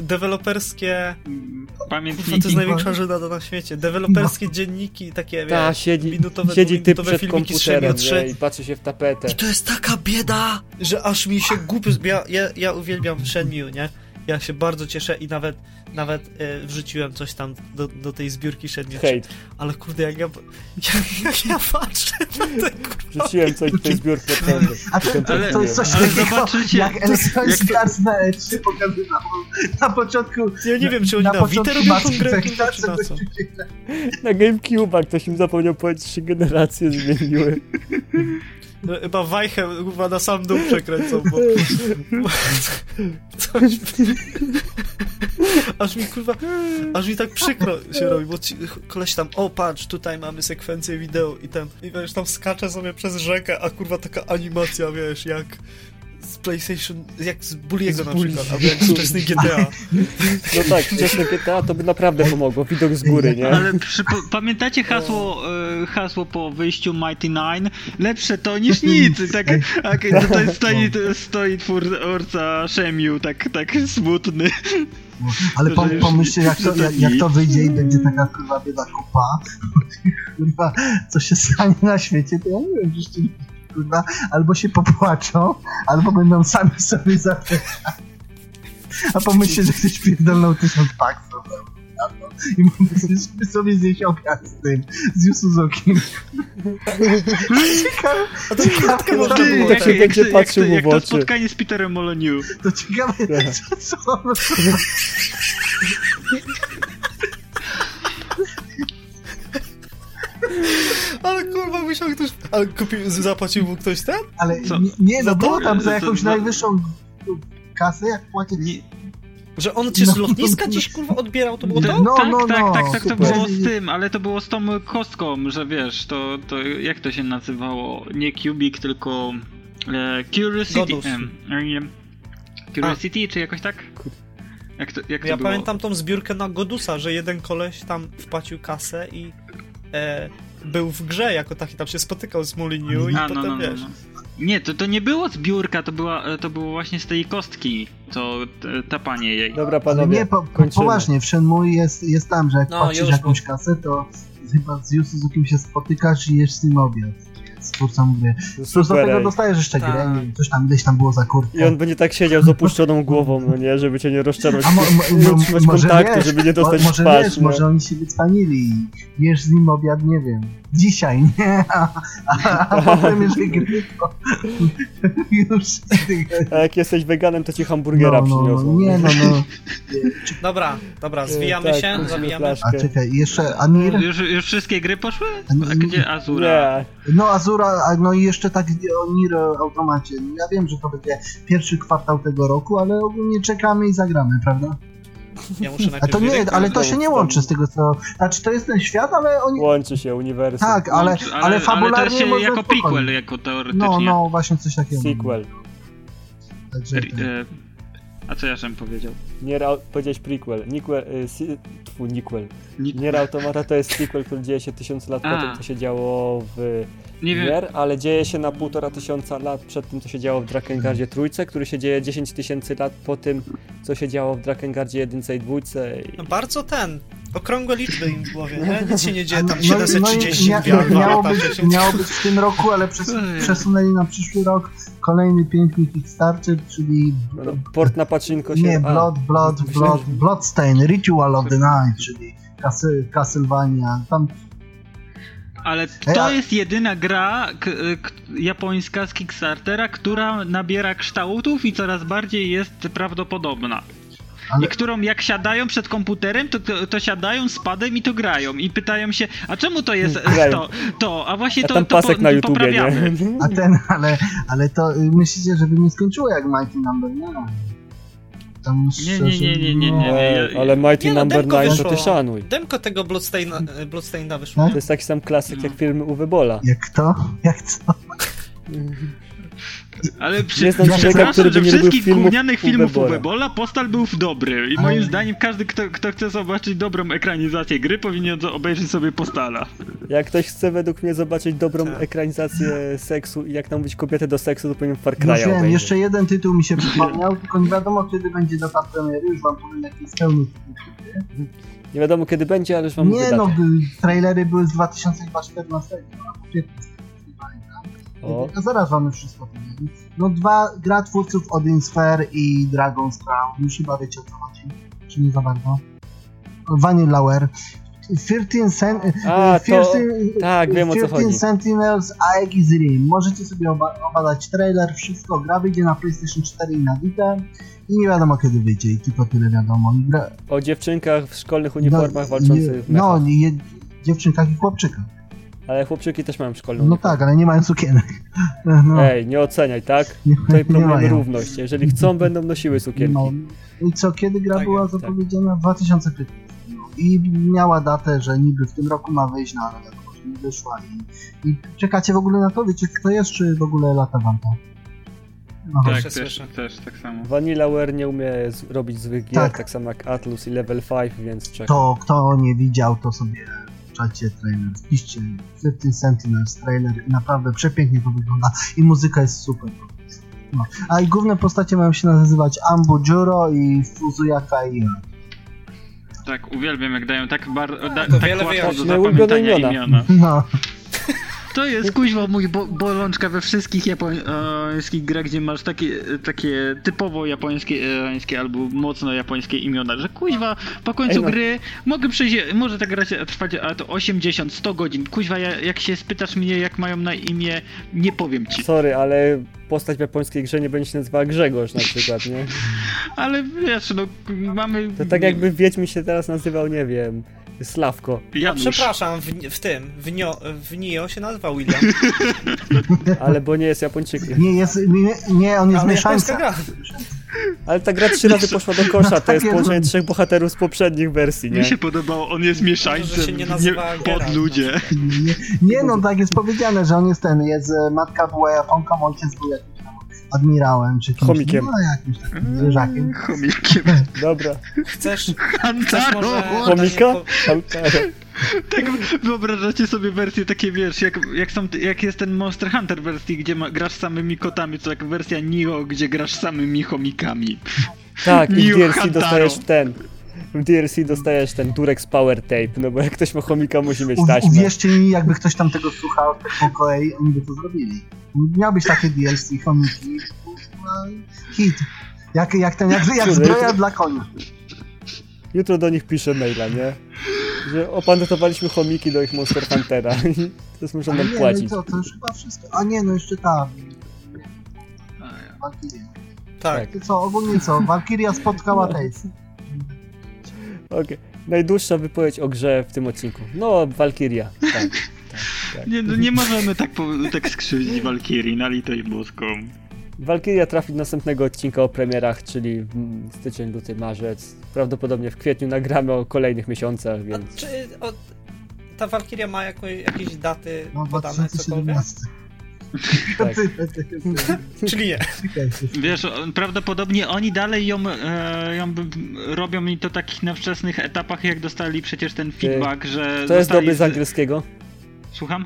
deweloperskie Kurwa, Pamiętniki. to jest największa żenada na świecie. Deweloperskie dzienniki, takie Ta, wiesz, siedzi, minutowe, siedzi typ dwuminutowe przed filmiki z komputerem Shenmue 3. nie, i patrzy się w tapetę. I to jest taka bieda, że aż mi się głupio... Ja, ja, ja uwielbiam Shenmue, nie? Ja się bardzo cieszę i nawet nawet e, wrzuciłem coś tam do, do tej zbiórki 3. Hejt, Ale kurde, jak ja, <laughs> jak, jak ja patrzę na te kurwa... rzuciłem coś do tej zbiórki. A to, to, Ale- to jest coś ale takiego, zobaczycie, jak jak- Arts na E3 pokazywał na początku Ja nie wiem, czy oni na na początku robią tą grę, czy na co? Na GameCube'a ktoś im zapomniał powiedzieć, że się generacje zmieniły. <laughs> No, Chyba wajchę chyba na sam dół przekręcą, bo... coś... Aż mi kurwa... Aż mi tak przykro się robi, bo ci, koleś tam, o patrz, tutaj mamy sekwencję wideo i tam, i wiesz, tam skacze sobie przez rzekę, a kurwa taka animacja, wiesz, jak z PlayStation, jak z Bulliego Z na przykład, albo jak z wczesnych GTA. <laughs> No tak, wczesne GTA to by naprawdę pomogło, widok z góry, nie? Ale pamiętacie hasło, e, hasło po wyjściu Mighty Nine? Lepsze to niż nic. Tak, tak, to, to jest stoi, to stoi twórca Shemiu, tak, tak smutny. Ale pom- pomyślcie, jak to, jak, jak to wyjdzie i będzie taka kurwa bieda kupa. <laughs> Kurwa, co się stanie na świecie, to ja nie wiem, że kurwa, albo się popłaczą, albo będą sami sobie zapytać. A pomyślcie, że ktoś pierdolnął tysiąc paksów. no. I mógłby sobie zjeść obiad z tym, z Yu Suzuki. Ciekawe, A to ciekawe, można to- było. Jak się jak, będzie jak, patrzył jak, jak to spotkanie z Peterem Molyneux. to ciekawe, Tak. co, co on <laughs> Ale kurwa, musiał ktoś... Ale kupił, zapłacił mu ktoś ten? Ale Co? nie, nie no Za to? było tam za jakąś za- najwyższą kasę, jak płaci. Nie, Że on cię z No. lotniska gdzieś kurwa odbierał, to było to, to? No, tak, no, tak, no, tak, tak, to super. było z tym, ale to było z tą kostką, że wiesz, to, to jak to się nazywało? Nie Cubic, tylko e, Curiosity. Nie, Curiosity, czy jakoś tak? Jak to, jak to Ja było? pamiętam tą zbiórkę na Godusa, że jeden koleś tam wpłacił kasę i e, był w grze jako taki, tam się spotykał z Molyneux i A, no, potem no, no, wiesz... no. Nie, to, to nie było zbiórka, to, była, e, to było właśnie z tej kostki, to t- tapanie jej. Dobra, panowie, nie, po, kończymy. poważnie, w Shenmue jest, jest tam, że jak No, płacisz już, jakąś kasę, to chyba z Yu Suzuki się spotykasz i jesz z nim obiad. Twórcą gry. Plus do Super, tego dostajesz jeszcze Tak. grę, wiem, coś tam, ileś tam było za kurtkę. I on będzie tak siedział z opuszczoną głową, no nie, żeby cię nie rozczarować, A mo, mo, nie mo, utrzymać może kontaktu, wiesz, żeby nie dostać mo, może twarz, wiesz, nie? może oni się wycwanili i jesz z nim obiad, nie wiem, dzisiaj, nie? A, a, a <laughs> potem jeżeli gry, to już... A jak jesteś weganem, to ci hamburgera no, no, przyniosą. nie, no, no. Dobra, dobra, E, zwijamy tak, się, zabijamy. flaszkę. A czekaj, jeszcze Amir? Już, już wszystkie gry poszły? A gdzie Azura? Nie, No Azura, a no i jeszcze tak o Nier Automacie. No, ja wiem, że to będzie pierwszy kwartał tego roku, ale ogólnie czekamy i zagramy, prawda? Ja muszę A to nie, ale to się nie łączy z tego co... Znaczy to jest ten świat, ale oni... łączy się uniwersum. Tak, ale, Łączy- ale, fabularnie to się można jako spokojnie. prequel, jako teoretycznie. No, no, właśnie coś takiego. Sequel. Także, Ri- tak. e, a co ja żem powiedział? Nier, au- powiedziałeś prequel. Niquel, y, si, tfu, Niquel. Nie, Nier Automata to jest sequel, który dzieje się tysiąc lat po tym, co się działo w nie wiem. Ale dzieje się na półtora tysiąca lat przed tym, co się działo w Drakengardzie trójce, który się dzieje 10 tysięcy lat po tym, co się działo w Drakengardzie jedynce i dwójce. I... No bardzo ten, okrągłe liczby im w głowie, nie? Nic się nie dzieje, tam No i- no i 730 mia- miało, być, 10. miało być w tym roku, ale przes przesunęli na przyszły rok kolejny piękny Kickstarter, czyli No, port na pachinko się... nie, a, Blood, Blood, Blood, Bloodstain, Ritual of the Night, czyli Castlevania, tam Ale Ej, to jest jedyna gra k- japońska z Kickstartera, która nabiera kształtów i coraz bardziej jest prawdopodobna. Ale- I którą jak siadają przed komputerem, to, to, to siadają z padem i to grają. I pytają się, a czemu to jest Grają. to, to, a właśnie A to, tam to pasek po, na YouTubie, poprawiamy. nie? A ten, ale, ale to y, myślicie, żeby nie skończyło jak Mighty Number 9? Tam Nie, nie, nie, nie, nie, nie. Nie, ja- ale Mighty Nie no, Number demko 9 to ty szanuj. Demko tego Bloodstaina, e, Bloodstaina wyszło, Tak? To jest taki sam klasyk jak filmy Uwe Bola. Jak to? Jak co? <laughs> Ale przy, Nie znam człowieka, przepraszam, który by że nie lubił wszystkich filmów gównianych filmów Uwe Bolla. Uwe Bolla Postal był dobry. I Ale- moim zdaniem każdy, kto, kto chce zobaczyć dobrą ekranizację gry, powinien obejrzeć sobie Postala. Jak ktoś chce według mnie zobaczyć dobrą Tak. ekranizację seksu i jak namówić kobietę do seksu, to powinien Far Już Cry'a wiem, jeszcze jeden tytuł mi się przypomniał, tylko nie wiadomo kiedy będzie data premiery, już wam powiem jaki jest pełny. Nie wiadomo kiedy będzie, ale już wam Nie no, by- trailery były z 2014, albo 15, nie pamiętam. O, A zaraz wam już wszystko powiem. No dwa, gra twórców Odin Sphere i Dragon's Crown, już chyba wiecie o co chodzi, czy nie za bardzo. Vanillaware. 13 Sen... A, to- 13 tak, wiem, o co 15 chodzi. Sentinels Aegis Rim. Możecie sobie oba, obadać trailer, wszystko. Gra wyjdzie na PlayStation 4 i na Vita. I nie wiadomo kiedy wyjdzie, i tylko tyle wiadomo. Gra, o dziewczynkach w szkolnych uniformach walczących w No, je, dziewczynkach i chłopczykach. Ale chłopczyki też mają szkolną No tak, ale nie mają sukienek. <laughs> No, Ej, nie oceniaj, tak? nie, Tutaj problem równość. Jeżeli chcą, <laughs> będą nosiły sukienki. No. I co, kiedy gra Tak, była tak. zapowiedziana? W 2015. No. I miała datę, że niby w tym roku ma wyjść, no ale że nie wyszła. I, I czekacie w ogóle na to? Wiecie co to jest, czy w ogóle lata wam to? No, Tak, też, słyszę. też tak samo. Vanillaware nie umie robić złych gier, Tak. tak. samo jak Atlus i Level 5, więc czekam. To kto nie widział, to sobie czacie trailer wpiszcie 15 Sentinels trailer i naprawdę przepięknie to wygląda i muzyka jest super. No. A i główne postacie mają się nazywać Ambu Juro i Fuzuyaka Ina. Tak, uwielbiam jak dają tak, bar, da, to tak wiele łatwo do zapamiętania imiona. imiona. No, <laughs> To jest kuźwa mój bo bolączka we wszystkich japońskich grach, gdzie masz takie, takie typowo japońskie, japońskie albo mocno japońskie imiona, że kuźwa po końcu Ej, no. gry mogę przejść, może ta gra się trwać ale to 80, 100 godzin. Kuźwa, ja, jak się spytasz mnie jak mają na imię, nie powiem ci. Sorry, ale postać w japońskiej grze nie będzie się nazywała Grzegorz na przykład, nie? <laughs> Ale wiesz, no mamy... To tak jakby Wiedźmin się teraz nazywał, nie wiem, Sławko. No, Janusz. przepraszam, w, w tym, w, Nio, w Nio się nazywa William. <laughs> Ale bo nie jest Japończykiem. nie jest, nie, nie on jest Ale mieszańcem. Ale ta gra trzy razy poszła do kosza, to Tak jest jest. połączenie trzech bohaterów z poprzednich wersji, nie? Mi się podobało, on jest mieszańcem, się nie nazywa nie, pod ludzie. Nie, nie no, tak jest powiedziane, że on jest ten, jest, e, matka była Japonką, ojciec był tam admirałem, czy kimś, Chomikiem. no jakimś takim zwierzakiem. Chomikiem. <laughs> Dobra. Chcesz, może... Chomika? Tak wyobrażacie sobie wersje takie, wiesz, jak, jak, są, jak jest ten Monster Hunter wersji, gdzie ma, grasz samymi kotami, to jak wersja Nio, gdzie grasz samymi chomikami. Tak, i w DLC Hantaro. dostajesz ten. W DLC dostajesz ten Durex Power Tape, no bo jak ktoś ma chomika, musi mieć U, taśmę. uwierzcie mi, jakby ktoś tam tego słuchał, tak po kolei, oni by to zrobili. Miał być takie DLC, chomiki, hit. Jak, jak ten, jak, jak zbroja to- dla koni. Jutro do nich piszę maila, nie? Że opanotowaliśmy chomiki do ich Monster Huntera <laughs> teraz muszą nam nie, płacić. no to, to już chyba wszystko. A nie, no jeszcze ta. Valkyria. Tak. Co, ogólnie co? Valkyria spotkała tej. Okej. Najdłuższa wypowiedź o grze w tym odcinku. No, Valkyria. Tak, tak. Nie, no nie możemy tak, po, tak skrzywdzić Valkyrii, na litość boską. Valkyria trafi do następnego odcinka o premierach, czyli w styczeń, luty, marzec. Prawdopodobnie w kwietniu nagramy o kolejnych miesiącach, A więc... czy o, ta Valkyria ma jako, jakieś daty No, podane, cokolwiek? 2017. <laughs> Tak. Czyli nie. Wiesz, prawdopodobnie oni dalej ją, e, ją robią i to takich na wczesnych etapach, jak dostali przecież ten feedback, że To jest dobry z- angielskiego? Słucham?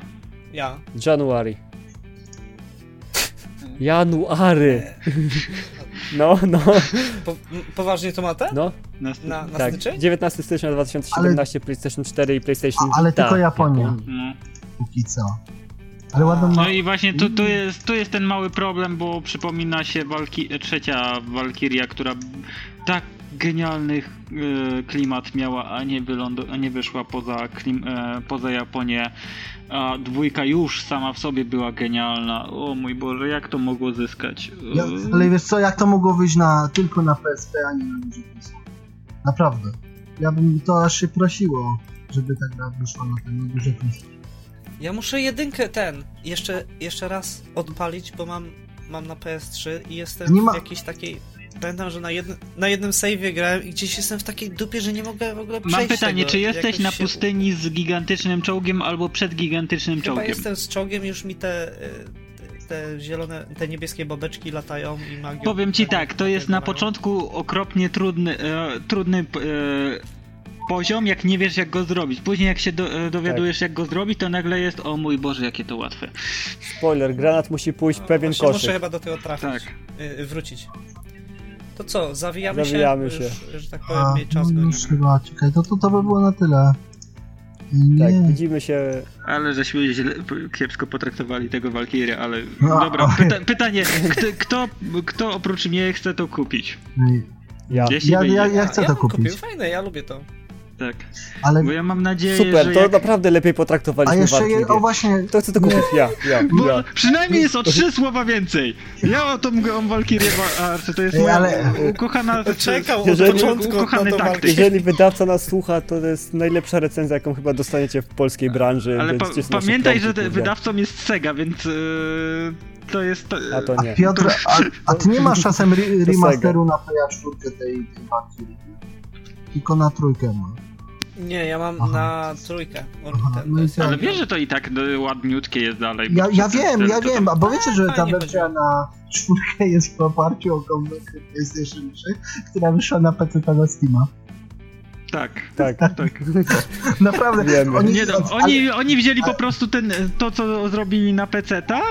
Ja. January. January. <laughs> No, no, Po, poważnie to ma ten? no. Na, Na, na Tak, styczeń? 19 stycznia 2017, PlayStation 4 i PlayStation Ale Vita. tylko Japonia. no. Póki co. Ale ładną ma... No i właśnie tu, tu, jest, tu jest ten mały problem, bo przypomina się walki, trzecia Walkiria, która tak genialny e, klimat miała, a nie, wylądu, a nie wyszła poza, klim, e, poza Japonię. A dwójka już sama w sobie była genialna. O mój Boże, jak to mogło zyskać? Ja, ale wiesz co, jak to mogło wyjść na, tylko na PSP, a nie na duży PC? Naprawdę. Ja bym to aż się prosiło, żeby ta gra wyszła na ten duży PC. Ja muszę jedynkę ten jeszcze, jeszcze raz odpalić, bo mam, mam na PS3 i jestem Nie ma- w jakiejś takiej. Pamiętam, że na, jednym na jednym save'ie grałem i gdzieś jestem w takiej dupie, że nie mogę w ogóle przejść Mam pytanie, tego. czy jesteś na się- pustyni z gigantycznym czołgiem albo przed gigantycznym Chyba czołgiem? jestem z czołgiem, już mi te, y, te zielone, te niebieskie babeczki latają i magią. Powiem ci tak, to jest na początku okropnie trudny, e, trudny e, poziom, jak nie wiesz jak go zrobić. Później jak się do, e, dowiadujesz jak go zrobić, to nagle jest o mój Boże, jakie to łatwe. Spoiler, granat musi pójść w pewien Właśnie Muszę koszyk. chyba do tego trafić. Tak. Y, wrócić. To co, zawijamy, Zawijamy się? się. Już, że tak powiem, A, czas no już chyba, czekaj, to, to, to by było na tyle. Nie. Tak, widzimy się. Ale żeśmy źle, kiepsko potraktowali tego Valkyria, ale No, dobra, pyta, pytanie, kto, kto, kto oprócz mnie chce to kupić? Ja. Jeśli Ja, ja, ja chcę ja to kupił, kupić. fajne, ja lubię to. Tak. Ale, Bo ja mam nadzieję, Super, że to jak... naprawdę lepiej a potraktowaliśmy jeszcze, je, o właśnie, Kto chce to kupić? Ja, ja, Bo ja. przynajmniej jest o trzy słowa więcej. Ja o tą o Valkyrię, a to jest moja ale- ukochana... Czekał od Jeżeli- początku ukochany na to taktyk. walki. Jeżeli wydawca nas słucha, to jest najlepsza recenzja, jaką chyba dostaniecie w polskiej branży. Ale więc pa, pamiętaj, że te, wydawcą jest Sega, więc yy, to jest... To, A to a nie. Piotr, a, a ty nie masz czasem re, To remasteru na PS4 tej, tej Valkyrie? Tylko na trójkę ma. Nie, ja mam Aha. na trójkę Aha, no i co? Ale wiesz, że to i tak y, ładniutkie jest dalej. Ja, ja wiem, ten- ja to wiem, tam- bo wiecie, że ta wersja na czwórkę jest w oparciu o konwencję PlayStation 3, która wyszła na PC na Steama. Tak. Tak. Tak. <laughs> Naprawdę, Wiemy. oni, Nie no, ale- oni, oni wzięli po prostu ten, to, co zrobili na PC-ta,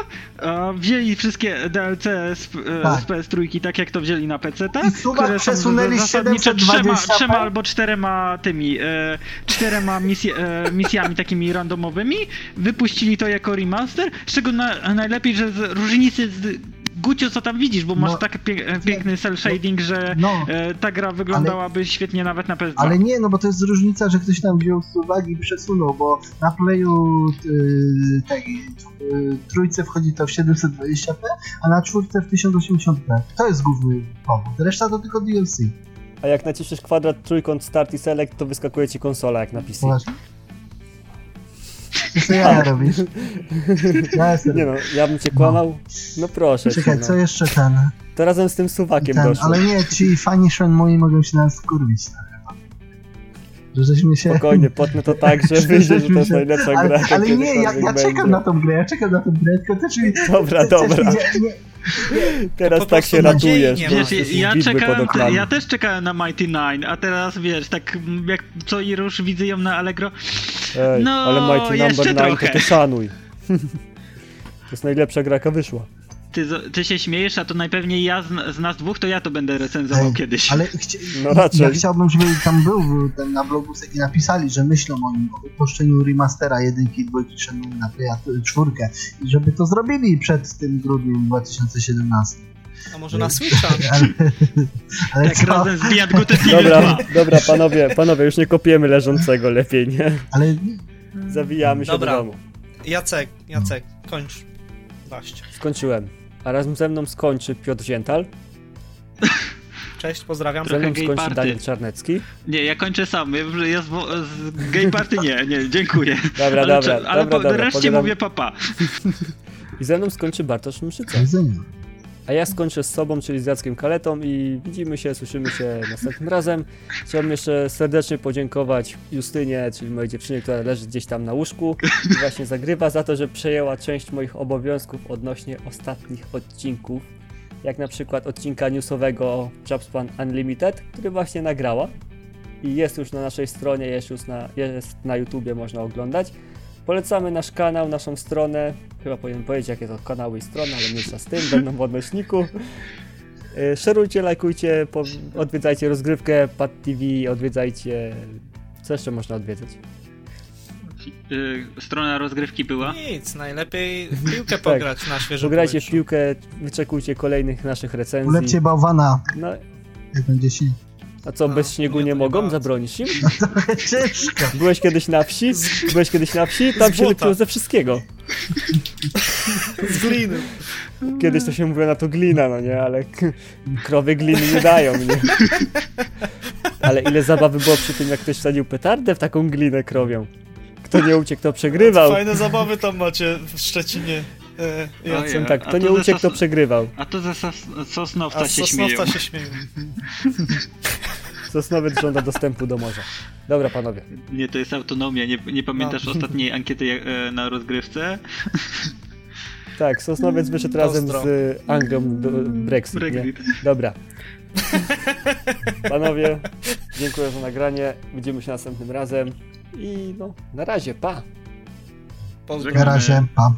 wzięli wszystkie DLC z, e, Tak. z PS3, tak jak to wzięli na PC-ta, które są przesunęli zasadniczo 720p. trzema, trzema albo czterema tymi, e, czterema misje, e, misjami takimi randomowymi, wypuścili to jako remaster, z czego na, najlepiej, że z różnicy z Gucio, co tam widzisz, bo masz No, tak pie, e, piękny cel shading, że no, e, ta gra wyglądałaby świetnie nawet na PS2. ale nie, no bo to jest różnica, że ktoś tam wziął suwak i przesunął, bo na playu yy, tej yy, trójce wchodzi to w 720p, a na czwórce w 1080p. To jest główny powód. Reszta to tylko DLC. A jak naciśniesz kwadrat, trójkąt, start i select, to wyskakuje ci konsola jak na PC. Poważnie. Co ja robisz? <laughs> Ja jestem... Nie no, ja bym cię kłamał. No proszę Czekaj, cię, co no. jeszcze ten? To razem z tym suwakiem ten doszło. ale nie, ci fani moi mogą się nas skurwić trochę. Że żeśmy się... Spokojnie, potnę to tak, że wyjdzie, że to jest najlepsza gra. Ale, jaka ale nie, ja, ja czekam na tą grę, ja czekam na tą grę, tylko też mi... Dobra, też dobra. mi nie- nie- Teraz tak się ratujesz. Wiesz, ja, czekałem, ja też czekałem na Mighty Nine, a teraz wiesz, tak jak co i rusz widzę ją na Allegro. Ej, No, ale Mighty jeszcze Number 9 to trochę. ty szanuj. <laughs> To jest najlepsza gra, jaka wyszła. Ty, ty się śmiejesz, a to najpewniej ja z, z nas dwóch, to ja to będę recenzował Ej, kiedyś. Ale chci... No raczej. ja chciałbym, żeby tam był ten na blogu i napisali, że myślą o nim, o wypuszczeniu remastera jedynki, dwójki, Shenmue na czwórkę i żeby to zrobili przed tym grudniem 2017. A może na Switcha? <laughs> Ale, ale Tak co? razem z Evil Dobra, 2. dobra, panowie, panowie, już nie kopiemy leżącego lepiej, nie? Ale Zawijamy się Dobra. do domu. Jacek, Jacek, kończ. Właśnie. Skończyłem. A razem ze mną skończy Piotr Ziętal, Cześć, pozdrawiam. ze Trochę mną gay skończy party. Daniel Czarnecki. Nie, ja kończę sam. Ja, ja z, z gay party nie, nie, dziękuję. Dobra, ale dobra, ale dobra, po, dobra. reszcie pogadam- mówię papa. I ze mną skończy Bartosz Mszyca. do widzenia. A ja skończę z sobą, czyli z Jackiem Kaletą i widzimy się, słyszymy się następnym razem. Chciałbym jeszcze serdecznie podziękować Justynie, czyli mojej dziewczynie, która leży gdzieś tam na łóżku i właśnie zagrywa za to, że przejęła część moich obowiązków odnośnie ostatnich odcinków. Jak na przykład odcinka newsowego Jobspan Unlimited, który właśnie nagrała. I jest już na naszej stronie, jest już na, jest na YouTubie, można oglądać. Polecamy nasz kanał, naszą stronę. Chyba powinien powiedzieć, jakie to kanały i strony, ale mniejsza z tym, będą w odnośniku. Y, Szerujcie, lajkujcie, po, odwiedzajcie rozgrywkę Pad TV, odwiedzajcie. Co jeszcze można odwiedzać? Y, strona rozgrywki była. Nic, najlepiej w <laughs> piłkę pograć na świeżym Pograjcie w piłkę, wyczekujcie kolejnych naszych recenzji. Ulepcie bałwana, No, jak będzie śnieg. A co, No, bez śniegu mnie nie mogą? Zabronisz im? <laughs> Trochę ciężko. Byłeś kiedyś na wsi? Byłeś kiedyś na wsi? Tam się błota. lepiło ze wszystkiego. Z gliny. Kiedyś to się mówiło na to glina, no nie, ale k- krowy gliny nie dają, nie? Ale ile zabawy było przy tym, jak ktoś wsadził petardę w taką glinę krowią. Kto nie uciekł, to przegrywał. Fajne zabawy tam macie w Szczecinie. E, Jacek. Ojej. Tak, kto to nie uciekł, to przegrywał. A to ze sos, Sosnowca A się śmieją. Sosnowca się śmieją. Sosnowiec żąda dostępu do morza. Dobra, panowie. Nie, to jest autonomia. Nie, nie pamiętasz No. ostatniej <laughs> ankiety e, na rozgrywce? Tak, Sosnowiec wyszedł razem Pozdro. z Anglią do Brexit, nie? Brexit. Dobra. <laughs> Panowie, dziękuję za nagranie. Widzimy się następnym razem. I no, na razie, pa! Pozdro. Na razie, pa.